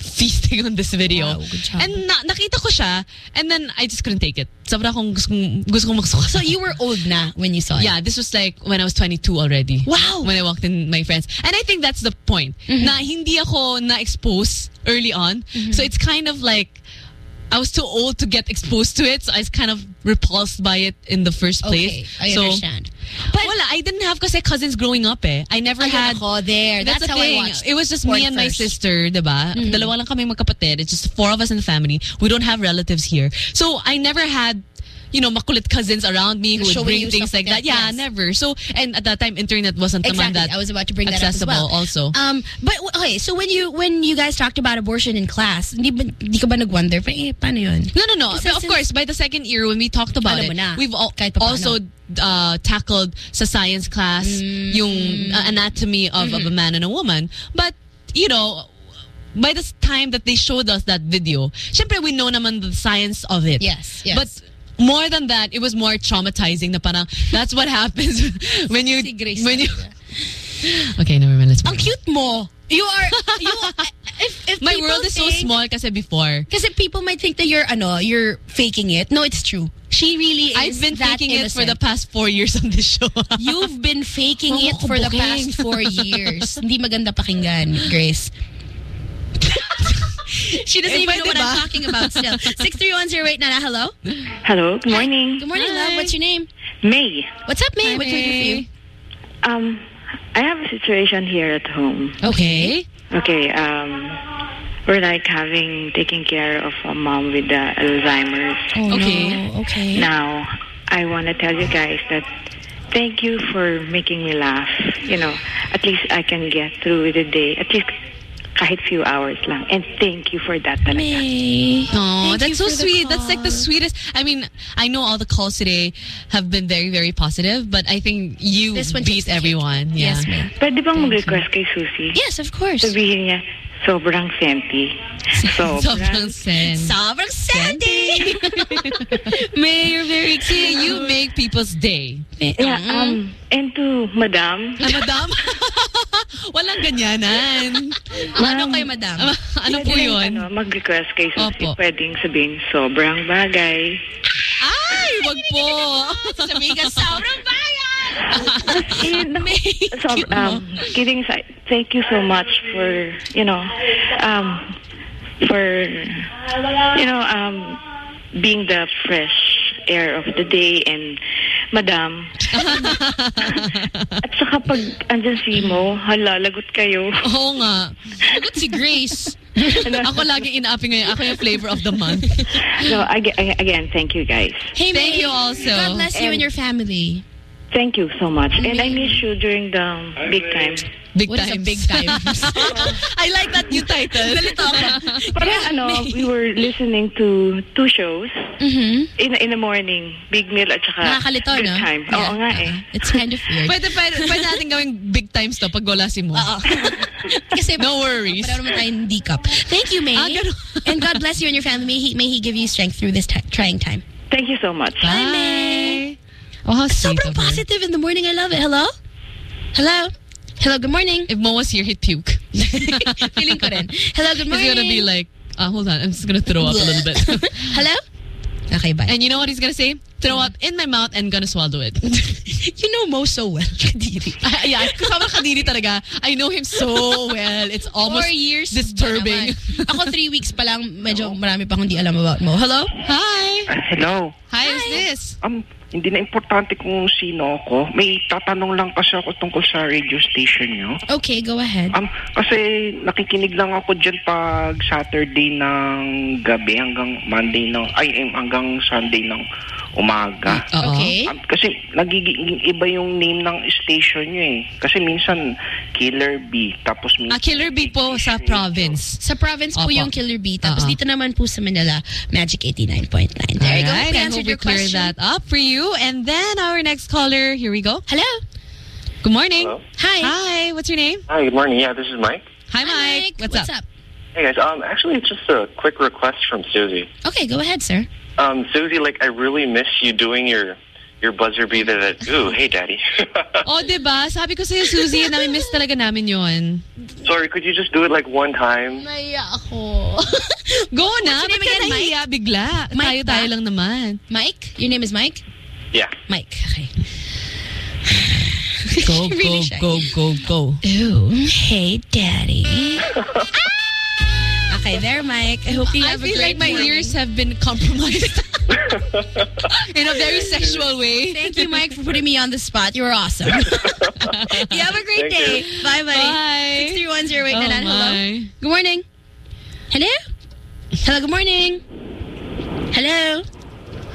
feasting on this video. Wow, good job. And na, nakita ko siya and then I just couldn't take it. Sobra akong gusto kong, gusto kong magsuka. So you were old na when you saw it? Yeah, this was like when I was 22 already. Wow. When I walked in my friends. And I think that's the point. Mm-hmm. Na hindi ako na-expose early on. So it's kind of like I was too old to get exposed to it. So I was kind of repulsed by it in the first place. Okay, I so, understand. But wala, I didn't have kasi cousins growing up eh. I never had ako, there. That's, the how thing. I watched It was just me and my first. sister, diba? Dalawa lang kami magkapatid. It's just four of us in the family. We don't have relatives here. So I never had you know, makulit cousins around me who would bring things like that. Yeah, yes. never. So, and at that time, internet wasn't Exactly. that I was about to bring that accessible up as well. also. Um, but okay, so when you when you guys talked about abortion in class, ba, hindi ka ba nag-wonder, eh, paano yun? No, no, no. Kasi of course, by the second year, when we talked about it, na, we've al- also uh, tackled sa science class Mm. yung uh, anatomy of, of a man and a woman. But, you know, by the time that they showed us that video, syempre we know naman the science of it. Yes, yes. But more than that, it was more traumatizing na parang, that's what happens when you, when you, okay, never mind, let's Ang cute mo. You are, you, if, if My world is so think- small kasi before. Kasi people might think that you're, ano, you're faking it. No, it's true. She really is I've been faking it for the past four years on this show. You've been faking it for the past four years. Hindi maganda pakinggan, Grace. she doesn't Eh, even know pwede what I'm talking about still. 63108 Nana, hello? Hello, good morning. Good morning, Hi. love. What's your name? May. What's up, May? what can we do for you? Um, I have a situation here at home. Okay. Okay, um, we're like having, taking care of a mom with uh, Alzheimer's. Oh, Okay. no. Okay. Now, I want to tell you guys that thank you for making me laugh. You know, at least I can get through the day. At least kahit few hours lang. And thank you for that talaga. May. Oh, Thank that's so for the sweet. That's like the sweetest. I mean, I know all the calls today have been very, very positive, but I think you This one beat everyone. Yeah. Yes, May. Pwede bang mag-request kay Susie? Yes, of course. Sabihin niya, sobrang senti. Sobrang sen. Sobrang Sandy! May, you're very cute. You make people's day. Yeah, um, and to Madam. Ah, madam? Walang ganyanan. ano kayo, madam? Ah, ano po yun? Ano, mag-request kay Susie. Opo. Pwedeng sabihin, sobrang bagay. Ay, wag po. Sabi ka, sobrang so, um, kidding aside, thank you so much for, you know, um, for, you know, um, being the fresh air of the day and madam. At saka pag andyan si Mo, hala, lagot kayo. Oo nga. Sagot si Grace. Ako lagi inaapi ngayon. Ako yung flavor of the month. So, aga- aga- again, thank you guys. Hey, Thank May. you also. God bless you and your family. Thank you so much. And I miss you during the big time. Big What is a times. big times? I like that new title. Galito ako. Parang ano, we were listening to two shows Mhm. in in the morning. Big meal at saka Nakakalito, good no? time. Yeah. Oo nga eh. It's kind of weird. Pwede, pwede, pwede natin gawing big times to pag wala si Mo. Oo. Kasi No worries. pareho naman tayong D-cup. Thank you, May. Ah, ganun. and God bless you and your family. May He, may he give you strength through this ti- trying time. Thank you so much. Bye, May. Oh, how sweet Sobrang of her. positive in the morning. I love it. Hello? Hello? Hello, good morning. If Mo was here, he'd puke. Feeling ko rin. Hello, good morning. He's gonna be like, uh, hold on, I'm just gonna throw up a little bit. Hello? Okay, bye. and you know what he's gonna say? Throw up in my mouth and gonna swallow it. you know Mo so well, Kadiri. Ah, yeah, kasama kadiri talaga. I know him so well. It's almost Four years disturbing. Ako three weeks pa lang, medyo marami pa akong di alam about Mo. Hello? Hi. Hello. Hi, who's this? Um, hindi na importante kung sino ako. May tatanong lang kasi ako tungkol sa radio station nyo. Okay, go ahead. Um, kasi nakikinig lang ako dyan pag Saturday ng gabi hanggang Monday ng, ay, hanggang Sunday ng umaga. Oo. Okay. Um, kasi nagiging iba yung name ng station nyo eh. Kasi minsan Killer B, tapos minsan Ah, Killer B po sa province. Sa province po Opo. yung Killer B. Tapos Oo. dito naman po sa Manila, Magic 89.9. There you go. Alright, We I answered hope we your clear question. that up for you. And then our next caller, here we go. Hello. Good morning. Hello. Hi. Hi, what's your name? Hi, good morning. Yeah, this is Mike. Hi, Mike. What's, What's up? up? Hey guys, um, actually, it's just a quick request from Susie. Okay, go ahead, sir. Um, Susie, like, I really miss you doing your your buzzer beater. That ooh, hey, daddy. Oh, diba? Sabi ko sa'yo, Suzy, nami-miss talaga namin yon. Sorry, could you just do it like one time? Naiya ako. Go na. What's your name again, Mike? nahiya bigla? Mike Tayo-tayo lang naman. Mike? Your name is Mike? Yeah. Mike. Okay. Go, Really go, shy. go, go, go. Ooh, hey, daddy. Okay, there, Mike. I hope you I have a feel great like my morning. ears have been compromised. In a very sexual way. Thank you, Mike, for putting me on the spot. You were awesome. you have a great Thank day. you. Bye, buddy. Bye. 6310899. Oh, Hello. Good morning. Hello? Hello, good morning. Hello?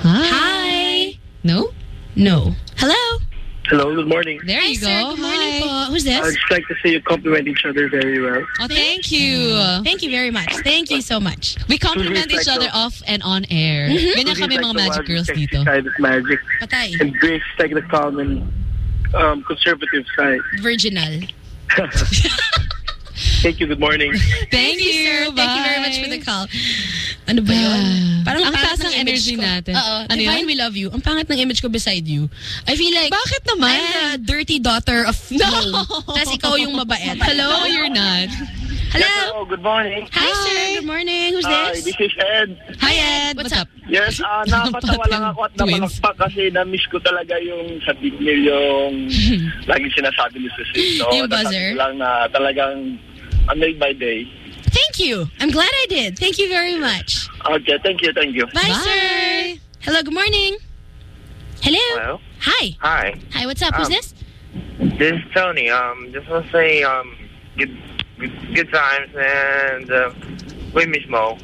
Hi. Hi. No? No. Hello? Hello, good morning. There Hi, you sir. go. Good morning Hi. po. Who's this? I'd just like to say you compliment each other very well. Oh, thank you. Thank you very much. Thank you so much. We compliment each like other off and on air. Mhm. Ganyan Suzy's kami like mga the magic wild, girls dito. side of magic. Patay. And Grace like the calm and um, conservative side. Virginal. Thank you, good morning. Thank, you. sir. Thank you very much for the call. Ano ba yun? Parang Ang taas ng energy ko. natin. Oo. Ano Divine, yun? we love you. Ang pangit ng image ko beside you. I feel like... Bakit naman? I'm the dirty daughter of No. Mo. Tapos ikaw yung mabait. Hello? No, you're not. Hello? Hello, good morning. Hi, sir. Good morning. Who's Hi, this? this is Ed. Hi, Ed. What's What's, up? up? Yes, ah nakakatawa lang ako at Twins. namalakpak kasi na-miss ko talaga yung sa Big Meal yung laging sinasabi ni Susie. So, Yung buzzer. lang na talagang I made my day. Thank you. I'm glad I did. Thank you very much. Okay, thank you, thank you. Bye, Bye. sir. Hello, good morning. Hello? Hello? Hi. Hi. Hi, what's up? Who's Um, this? This is Tony. Um, just want to say, um, good, good, good times, and uh, we miss Mo.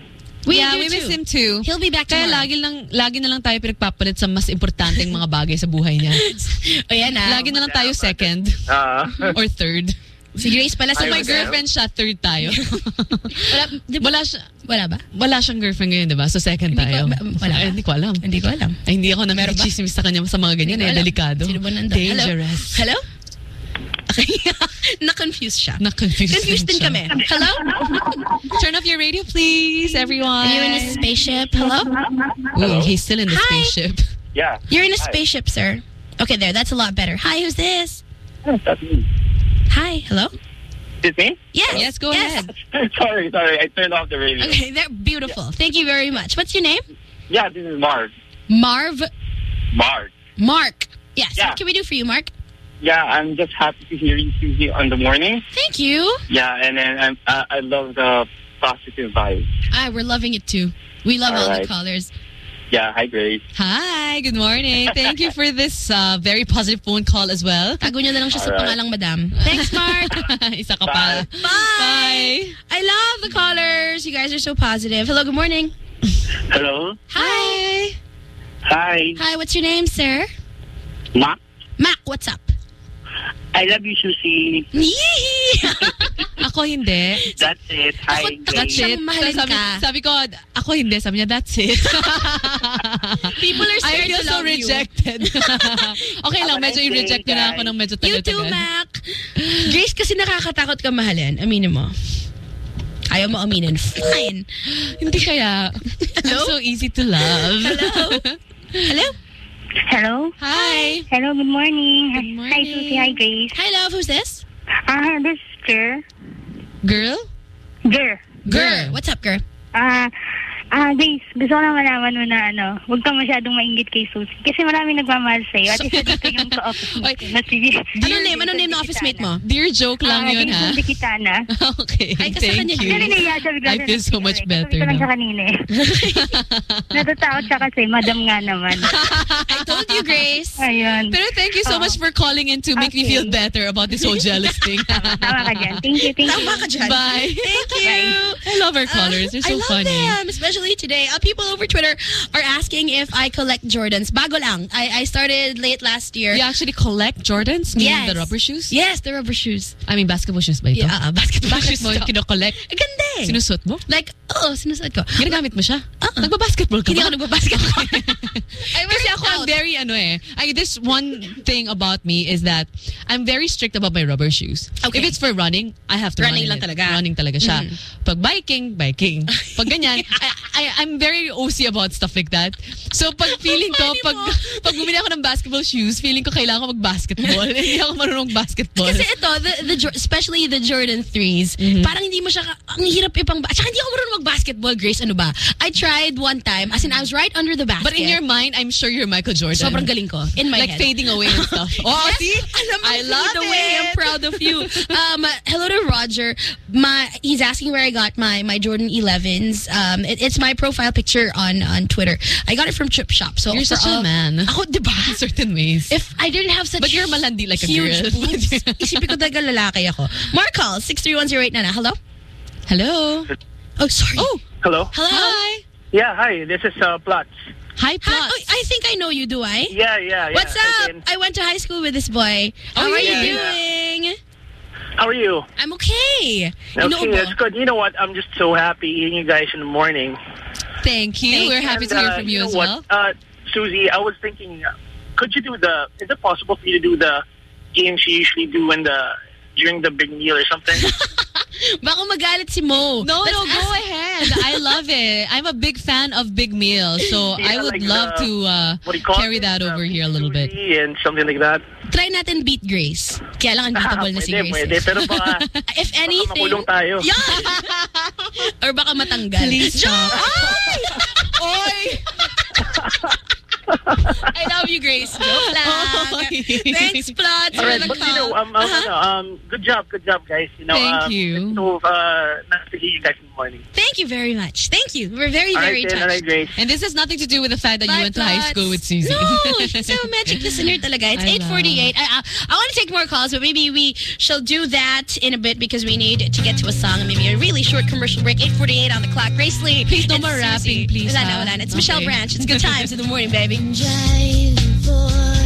We yeah, do we miss him too. He'll be back Kaya tomorrow. lagi, lang, lagi na lang tayo pinagpapalit sa mas importanteng mga bagay sa buhay niya. O yan na. Lagi na lang tayo second Uh, or third. Si Grace pala So my girlfriend siya, third tayo. Wala, di ba? wala, siya, Wala ba? wala siyang girlfriend ngayon, di ba? So second Hindi tayo. ko- wala. Ay, hindi ko alam. Hindi ko alam. Ay, hindi ako nakikichismis sa kanya sa mga ganyan. Eh, delikado. Sino ba nandun? Dangerous. Hello? Okay. Na-confuse siya. Na-confused Confused din siya. kami. Hello? Turn off your radio, please, everyone. Are you in a spaceship? Hello? Ooh, he's still in the Hi. spaceship. yeah. You're in a Hi. spaceship, sir. Okay, there. That's a lot better. Hi, who's this? That's me. Hi. Hello? Is me? Yes. Yes, go ahead. sorry, sorry. I turned off the radio. Okay, they're beautiful. Thank you very much. What's your name? Yeah, this is Mark. Marv. Mark. Mark. Yes. Yeah. What can we do for you, Mark? Yeah, I'm just happy to hear you Susie on the morning. Thank you. Yeah, and then I'm, uh, I love the positive vibes. Ah, we're loving it too. We love all, All the right. callers. Yeah, hi Grace. Hi, good morning. Thank you for this uh, very positive phone call as well. Tago niya na lang siya sa Alright. pangalang madam. Thanks, Mark. Isa ka pa. Bye. Bye. I love the callers. You guys are so positive. Hello, good morning. Hello. Hi. Hi. Hi, what's your name, sir? Mac. Mac, what's up? I love you, Susie. Ako hindi. That's it. Hi, Ako-. That's it. mahalin sabi, ka. sabi ko, ako hindi. Sabi niya, that's it. People are I scared feel to so love you. rejected. okay lang, medyo i-reject niyo na ako ng medyo You tagal-tagal. too, Mac. Grace, kasi nakakatakot ka mahalin. Aminin mo. Ayaw mo aminin. Fine. Hindi kaya. Hello? I'm so easy to love. Hello? Hello? Hello? Hi. Hello, good morning. Good Hi, morning. Susie. Hi, Grace. Hi, love. Who's this? Uh, this is Ger. Girl? Ger. Girl. What's up, girl? Uh, Ah, Grace, gusto ko lang malaman mo na ano, huwag kang masyadong maingit kay Susie. Kasi maraming nagmamahal sa'yo. At isa dito yung ka-office mate ko na si... Ano name? Ano name ng office mate mo? Dear joke lang Ah, yun, ha? Jason de Kitana. Okay, Ay, kasi thank kanya- you. Kasi siya bigla I feel so much better Sabi ko lang siya now. kanina eh. Natatakot siya kasi, madam nga naman. I told you, Grace. Ayun. Pero thank you so Oo. much for calling in to make me feel better about this whole jealous thing. Tama ka dyan. Thank you, thank you. Tama ka dyan. Bye. Thank you. I love our callers. They're so I love funny. them, especially today. Uh, people over Twitter are asking if I collect Jordans. Bago lang. I, I started late last year. You actually collect Jordans? Meaning Yes. the rubber shoes? Yes, the rubber shoes. I mean, basketball shoes ba ito? Yeah, uh, basketball Bakit shoes. mo to. kinokollect? Ang Ganda eh. Sinusot mo? Like, oo, sinusuot ko. Ginagamit mo siya? Nagbabasketball ka Hindi ako nagbabasketball. I Kasi ako, I'm very, ano eh, I, this one thing about me is that I'm very strict about my rubber shoes. Okay. If it's for running, I have to Running run in lang it. talaga. Running talaga siya. Mhm. Pag biking, biking. Pag ganyan, I, I, I'm very OC about stuff like that. So pag feeling ko, pag, mo. pag bumili ako ng basketball shoes, feeling ko kailangan ko mag-basketball. Hindi ako marunong basketball. Kasi ito, the, the, especially the Jordan 3s, parang hindi mo siya, ang hirap ipang, at saka hindi ako marunong mag-basketball, Grace, ano ba? I tried one time, as in I was right under the basket. But in your mind, I'm sure you're Michael Jordan. Sobrang galing ko. In my like head. fading away and stuff. Oh, Yes, see? alam mo, I love the way. I'm proud of you. um, hello to Roger. My he's asking where I got my my Jordan 11s. Um, it- it's my profile picture on on Twitter. I got it from Trip Shop. So You're such a all- man. Ako, di ba? In certain ways. If I didn't have such But you're malandi like a huge girl. boobs, isipin ko talaga lalaki ako. Markal, 63108 na Hello? Hello? Oh, sorry. Oh, Hello? hello. hi. Yeah, hi. This is uh, Platz. Hi, Hi, oh, I think I know you, do I? Yeah, yeah, yeah. What's up? can- I went to high school with this boy. How Oh, are yeah, you yeah. Doing? How are you? I'm okay. Okay, Inaubo. that's good. You know what? I'm just so happy hearing you guys in the morning. Thank you. We're happy And, to hear uh, from you, know as what? well. Uh, Susie, I was thinking, uh, could you do the? Is it possible for you to do the games you usually do in the during the big meal or something? Baka magalit si Mo. No, Let's no, go ahead. I love it. I'm a big fan of big meals, so Yeah, I would like love the- to uh, what do you call carry it? that Uh, over here a little bit. And something like that. Try natin beat Grace. Kaya lang unbeatable na si pwede, Grace. pwede. eh. Pero baka, If baka anything... makulong tayo. Yan! Or baka matanggal. Please stop. Ay! Oy! I love you, Grace. Joke lang. Thanks, Plot, All for right, the but you know, um, um, Uh-huh. ano, um, good job, good job, guys. You know, Thank um, you. it's So, uh, nice to hear you guys in the morning. Thank you very much. Thank you. We're very, All very right, then, touched. all right, Grace. And this has nothing to do with the fact that you Bye, went to high school with Susie. No, she's a magic listener talaga. It's I 848. I, I, I want to take more calls, but maybe we shall do that in a bit because we need to get to a song and maybe a really short commercial break. 848 on the clock. Grace Lee. Please no more Susie. rapping, please, Wala na, ha? wala na. It's Michelle Branch. It's good times in the morning, baby. Driving for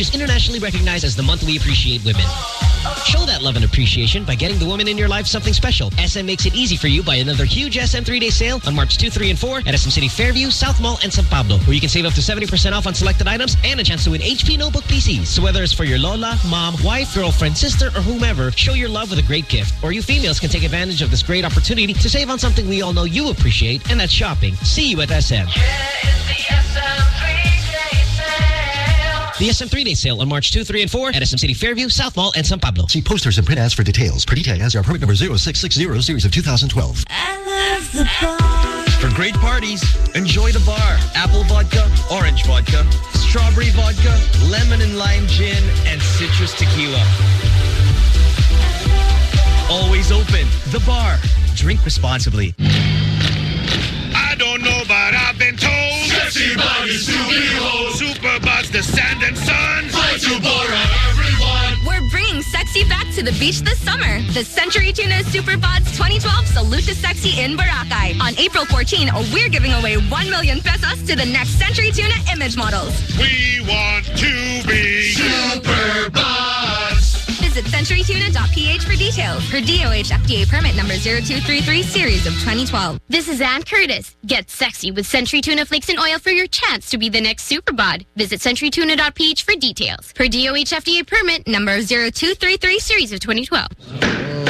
March is internationally recognized as the month we appreciate women. Show that love and appreciation by getting the woman in your life something special. SM makes it easy for you by another huge SM three-day sale on March 2, 3, and 4 at SM City Fairview, South Mall, and San Pablo, where you can save up to 70% off on selected items and a chance to win HP Notebook PCs. So whether it's for your lola, mom, wife, girlfriend, sister, or whomever, show your love with a great gift. Or you females can take advantage of this great opportunity to save on something we all know you appreciate, and that's shopping. See you at SM. The SM three-day sale on March 2, 3, and 4 at SM City Fairview, South Mall, and San Pablo. See posters and print ads for details. Per DTI NCR permit number 0660 series of 2012. For great parties, enjoy the bar. Apple vodka, orange vodka, strawberry vodka, lemon and lime gin, and citrus tequila. Always open. The bar. Drink responsibly. I don't know, but I've been told. Sexy bodies to behold. Superbods, the sand and sun. Fly to Bora, everyone. We're bringing sexy back to the beach this summer. The Century Tuna Super Bods 2012 Salute to Sexy in Boracay. On April 14, we're giving away 1 million pesos to the next Century Tuna image models. We want Visit centurytuna.ph for details. Per DOH FDA permit number 0233 series of 2012. This is Ann Curtis. Get sexy with Century Tuna Flakes and Oil for your chance to be the next super bod. Visit centurytuna.ph for details. Per DOH FDA permit number 0233 series of 2012.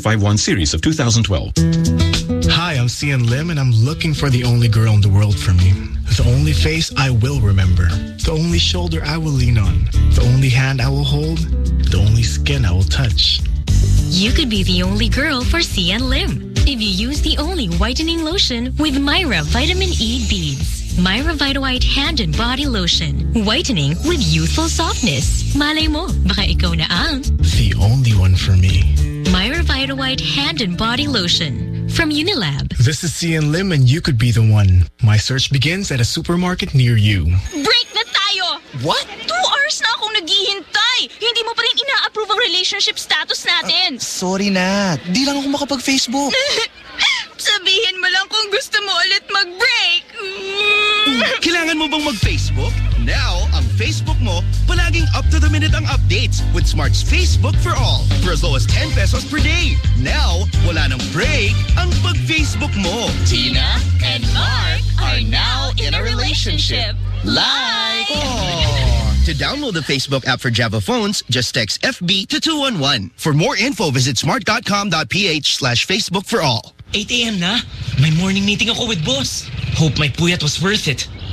0451 series of 2012. Hi, I'm Xian Lim, and I'm looking for the only girl in the world for me. The only face I will remember. The only shoulder I will lean on. The only hand I will hold. The only skin I will touch. You could be the only girl for Xian Lim if you use the only whitening lotion with Myra Vitamin E Beads. Myra Vita White Hand and Body Lotion. Whitening with youthful softness. Malay mo, baka ikaw na ang The only one for me. Myra Vita White Hand and Body Lotion from Unilab. This is Cian Lim, and you could be the one. My search begins at a supermarket near you. Break na tayo! What? Two hours na akong naghihintay! Hindi mo pa rin ina-approve ang relationship status natin. Sorry na. Di lang ako makapag-Facebook. Sabihin mo lang kung gusto mo ulit mag-break. Kailangan mo bang mag-Facebook? Now, Facebook mo, palaging up to the minute ang updates with Smart's Facebook for All for as low as 10 pesos per day. Now, wala nang break ang pag-Facebook mo. Tina and Mark are now in a relationship. Like! Oh. To download the Facebook app for Java phones, just text FB to 211. For more info, visit smart.com.ph slash Facebook for all. 8 a.m. na. May morning meeting ako with boss. Hope my puyat was worth it.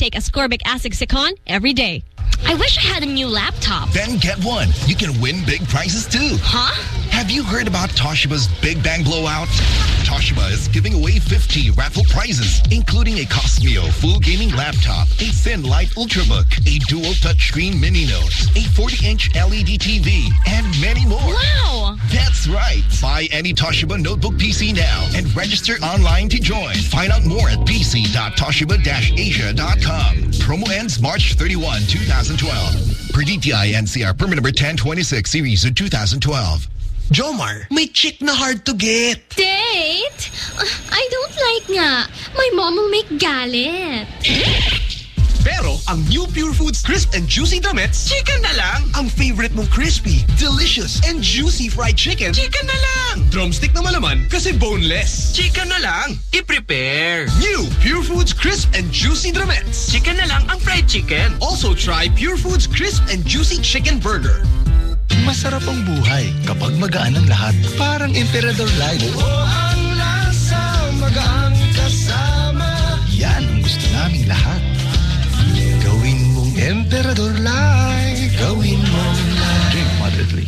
Take ascorbic acid Cecon every day. I wish I had a new laptop. Then get one. You can win big prizes too. Huh? Have you heard about Toshiba's Big Bang Blowout? Toshiba is giving away 50 raffle prizes, including a Qosmio full gaming laptop, a thin light Ultrabook, a dual touchscreen mini note, a 40-inch LED TV, and many more. Wow! That's right. Buy any Toshiba notebook PC now and register online to join. Find out more at pc.toshiba-asia.com. Promo ends March 31, 2012. Per DTI NCR permit number 1026 series of 2012. Jomar, may chick na hard to get. Date? Uh, I don't like nga. My mom will make galit. Pero ang new Pure Foods Crisp and Juicy Dummets, Chicken na lang. Ang favorite mong crispy, delicious, and juicy fried chicken. Chicken na lang. drumstick na malaman kasi boneless. Chicken na lang. I-prepare. New Pure Foods Crisp and Juicy Drumettes. Chicken na lang ang fried chicken. Also try Pure Foods Crisp and Juicy Chicken Burger. Masarap ang buhay kapag magaan ang lahat. Parang Emperador Light. ang lasa, magaan kasama. Yan ang gusto naming lahat. Gawin mong Emperador Light. Gawin mong. Drink moderately.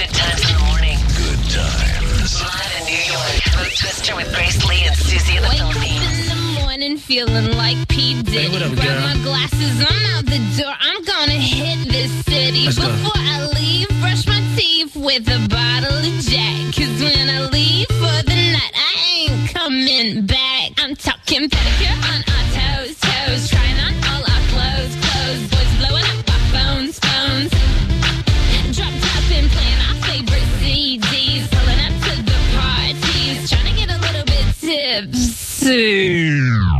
Good times in the morning. Good times. Live in New York. Mo Twister with Grace Lee and Susie in the Wake up Philippines. in the morning feeling like P. Diddy. what up, Grab girl? my glasses, I'm out the door. I'm gonna hit this city. Let's go. Before I leave, brush my teeth with a bottle of Jack. Cause when I leave for the night, I ain't coming back. I'm talking pedicure on 15.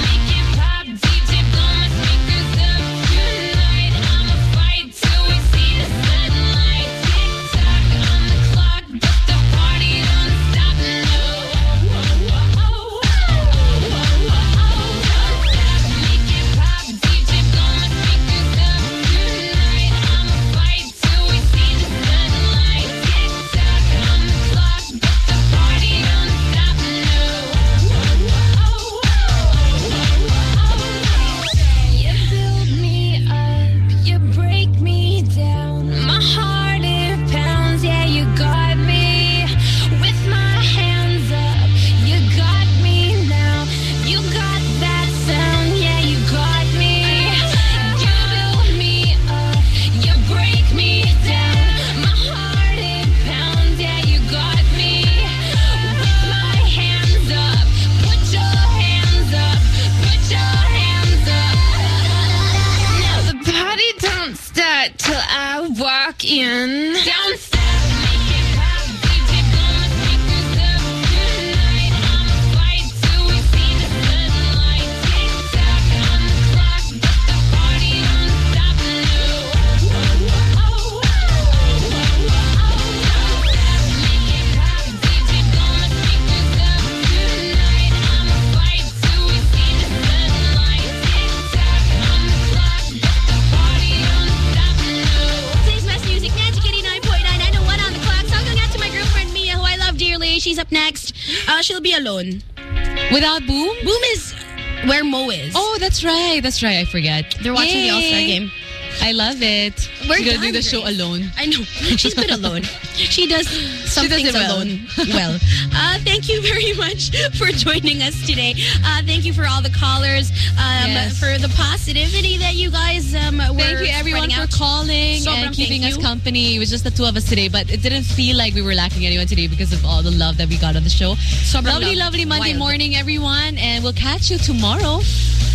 start till I walk in. Don't Uh, she'll be alone. Without Boom? Boom is where Mo is. Oh, that's right. That's right. I forget. They're watching the All-Star game. I love it. We're She's gonna do the show alone. I know. She's been alone. She does some She does things it well. alone well. Uh, thank you very much for joining us today. Uh, thank you for all the callers, um, Yes. for the positivity that you guys um, were Thank you everyone for out. calling Sobrang and keeping us company. It was just the two of us today, but it didn't feel like we were lacking anyone today because of all the love that we got on the show. Sobrang lovely, love. lovely Monday Wild. morning, everyone, and we'll catch you tomorrow.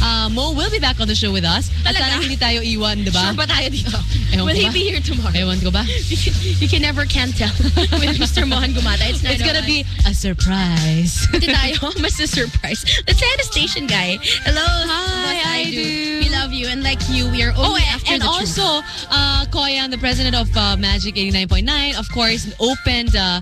Uh, Mo will be back on the show with us. At Talaga? sana hindi tayo iwan, di ba? Sure ba tayo dito? Ewan Will he ba? be here tomorrow? Ewan ko ba? You can, you can never can tell with Mr. Mohan Gumatay. It's, It's gonna be a surprise. Hindi tayo. Mas a surprise. Let's say the station guy. Hello. Hi, what I do. We love you. And like you, we are Oh, only and, after and the truth. also, uh, Koyan, the president of uh, Magic 89.9, of course, opened uh,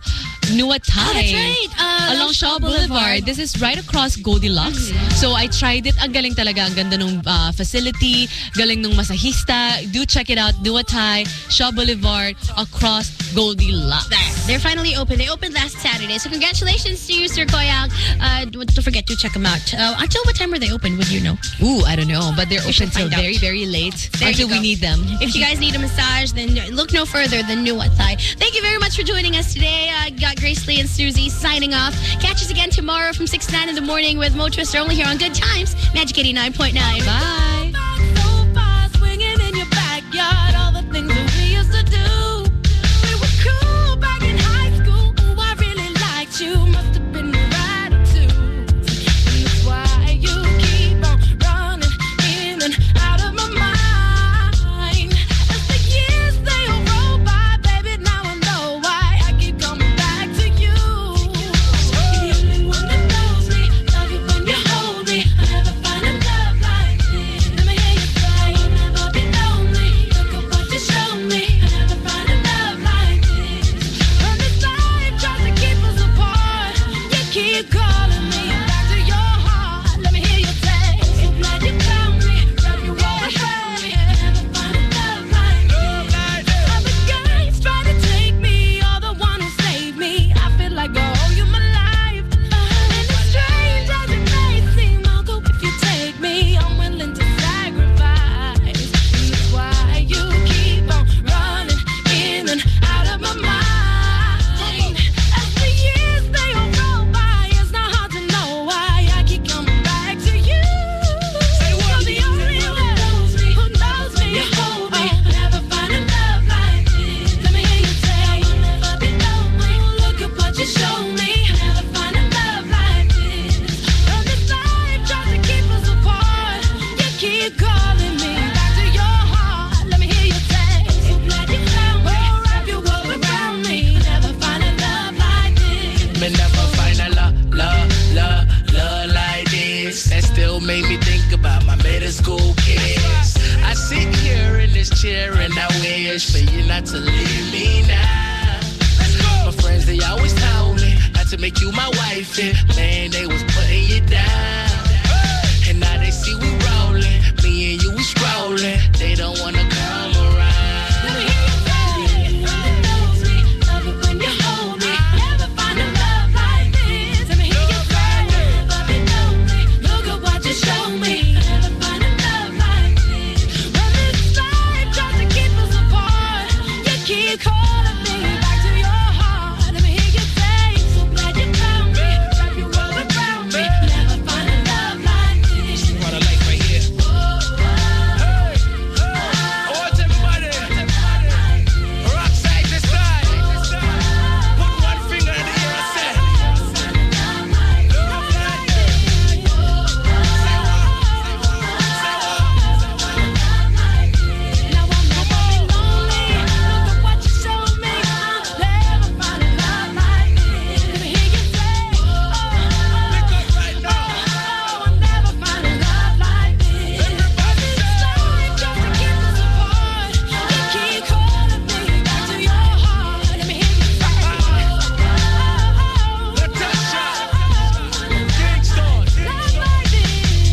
Nua Thai. Oh, right. uh, along Shaw Boulevard. Boulevard. This is right across Goldilocks. Mm -hmm. So I tried it. Ang galing talaga. Ang ganda ng uh, facility. Galing ng masahista. Do check it out. Nua Thai, Shaw Boulevard, across Goldilocks. There. They're finally open. They opened last Saturday. So congratulations to you, Sir Koyang. Uh, don't forget to check them out. Uh, until what time were they open? Would you know? Ooh, I don't know. But they're we open till very, very late. There until we need them. If you guys need a massage, then look no further than Nua Thai. Thank you very much for joining us today. Uh, Grace Lee, and Susie signing off. Catch us again tomorrow from 6 to 9 in the morning with Mo Twister only here on Good Times, Magic 89.9. Bye. make you my wife.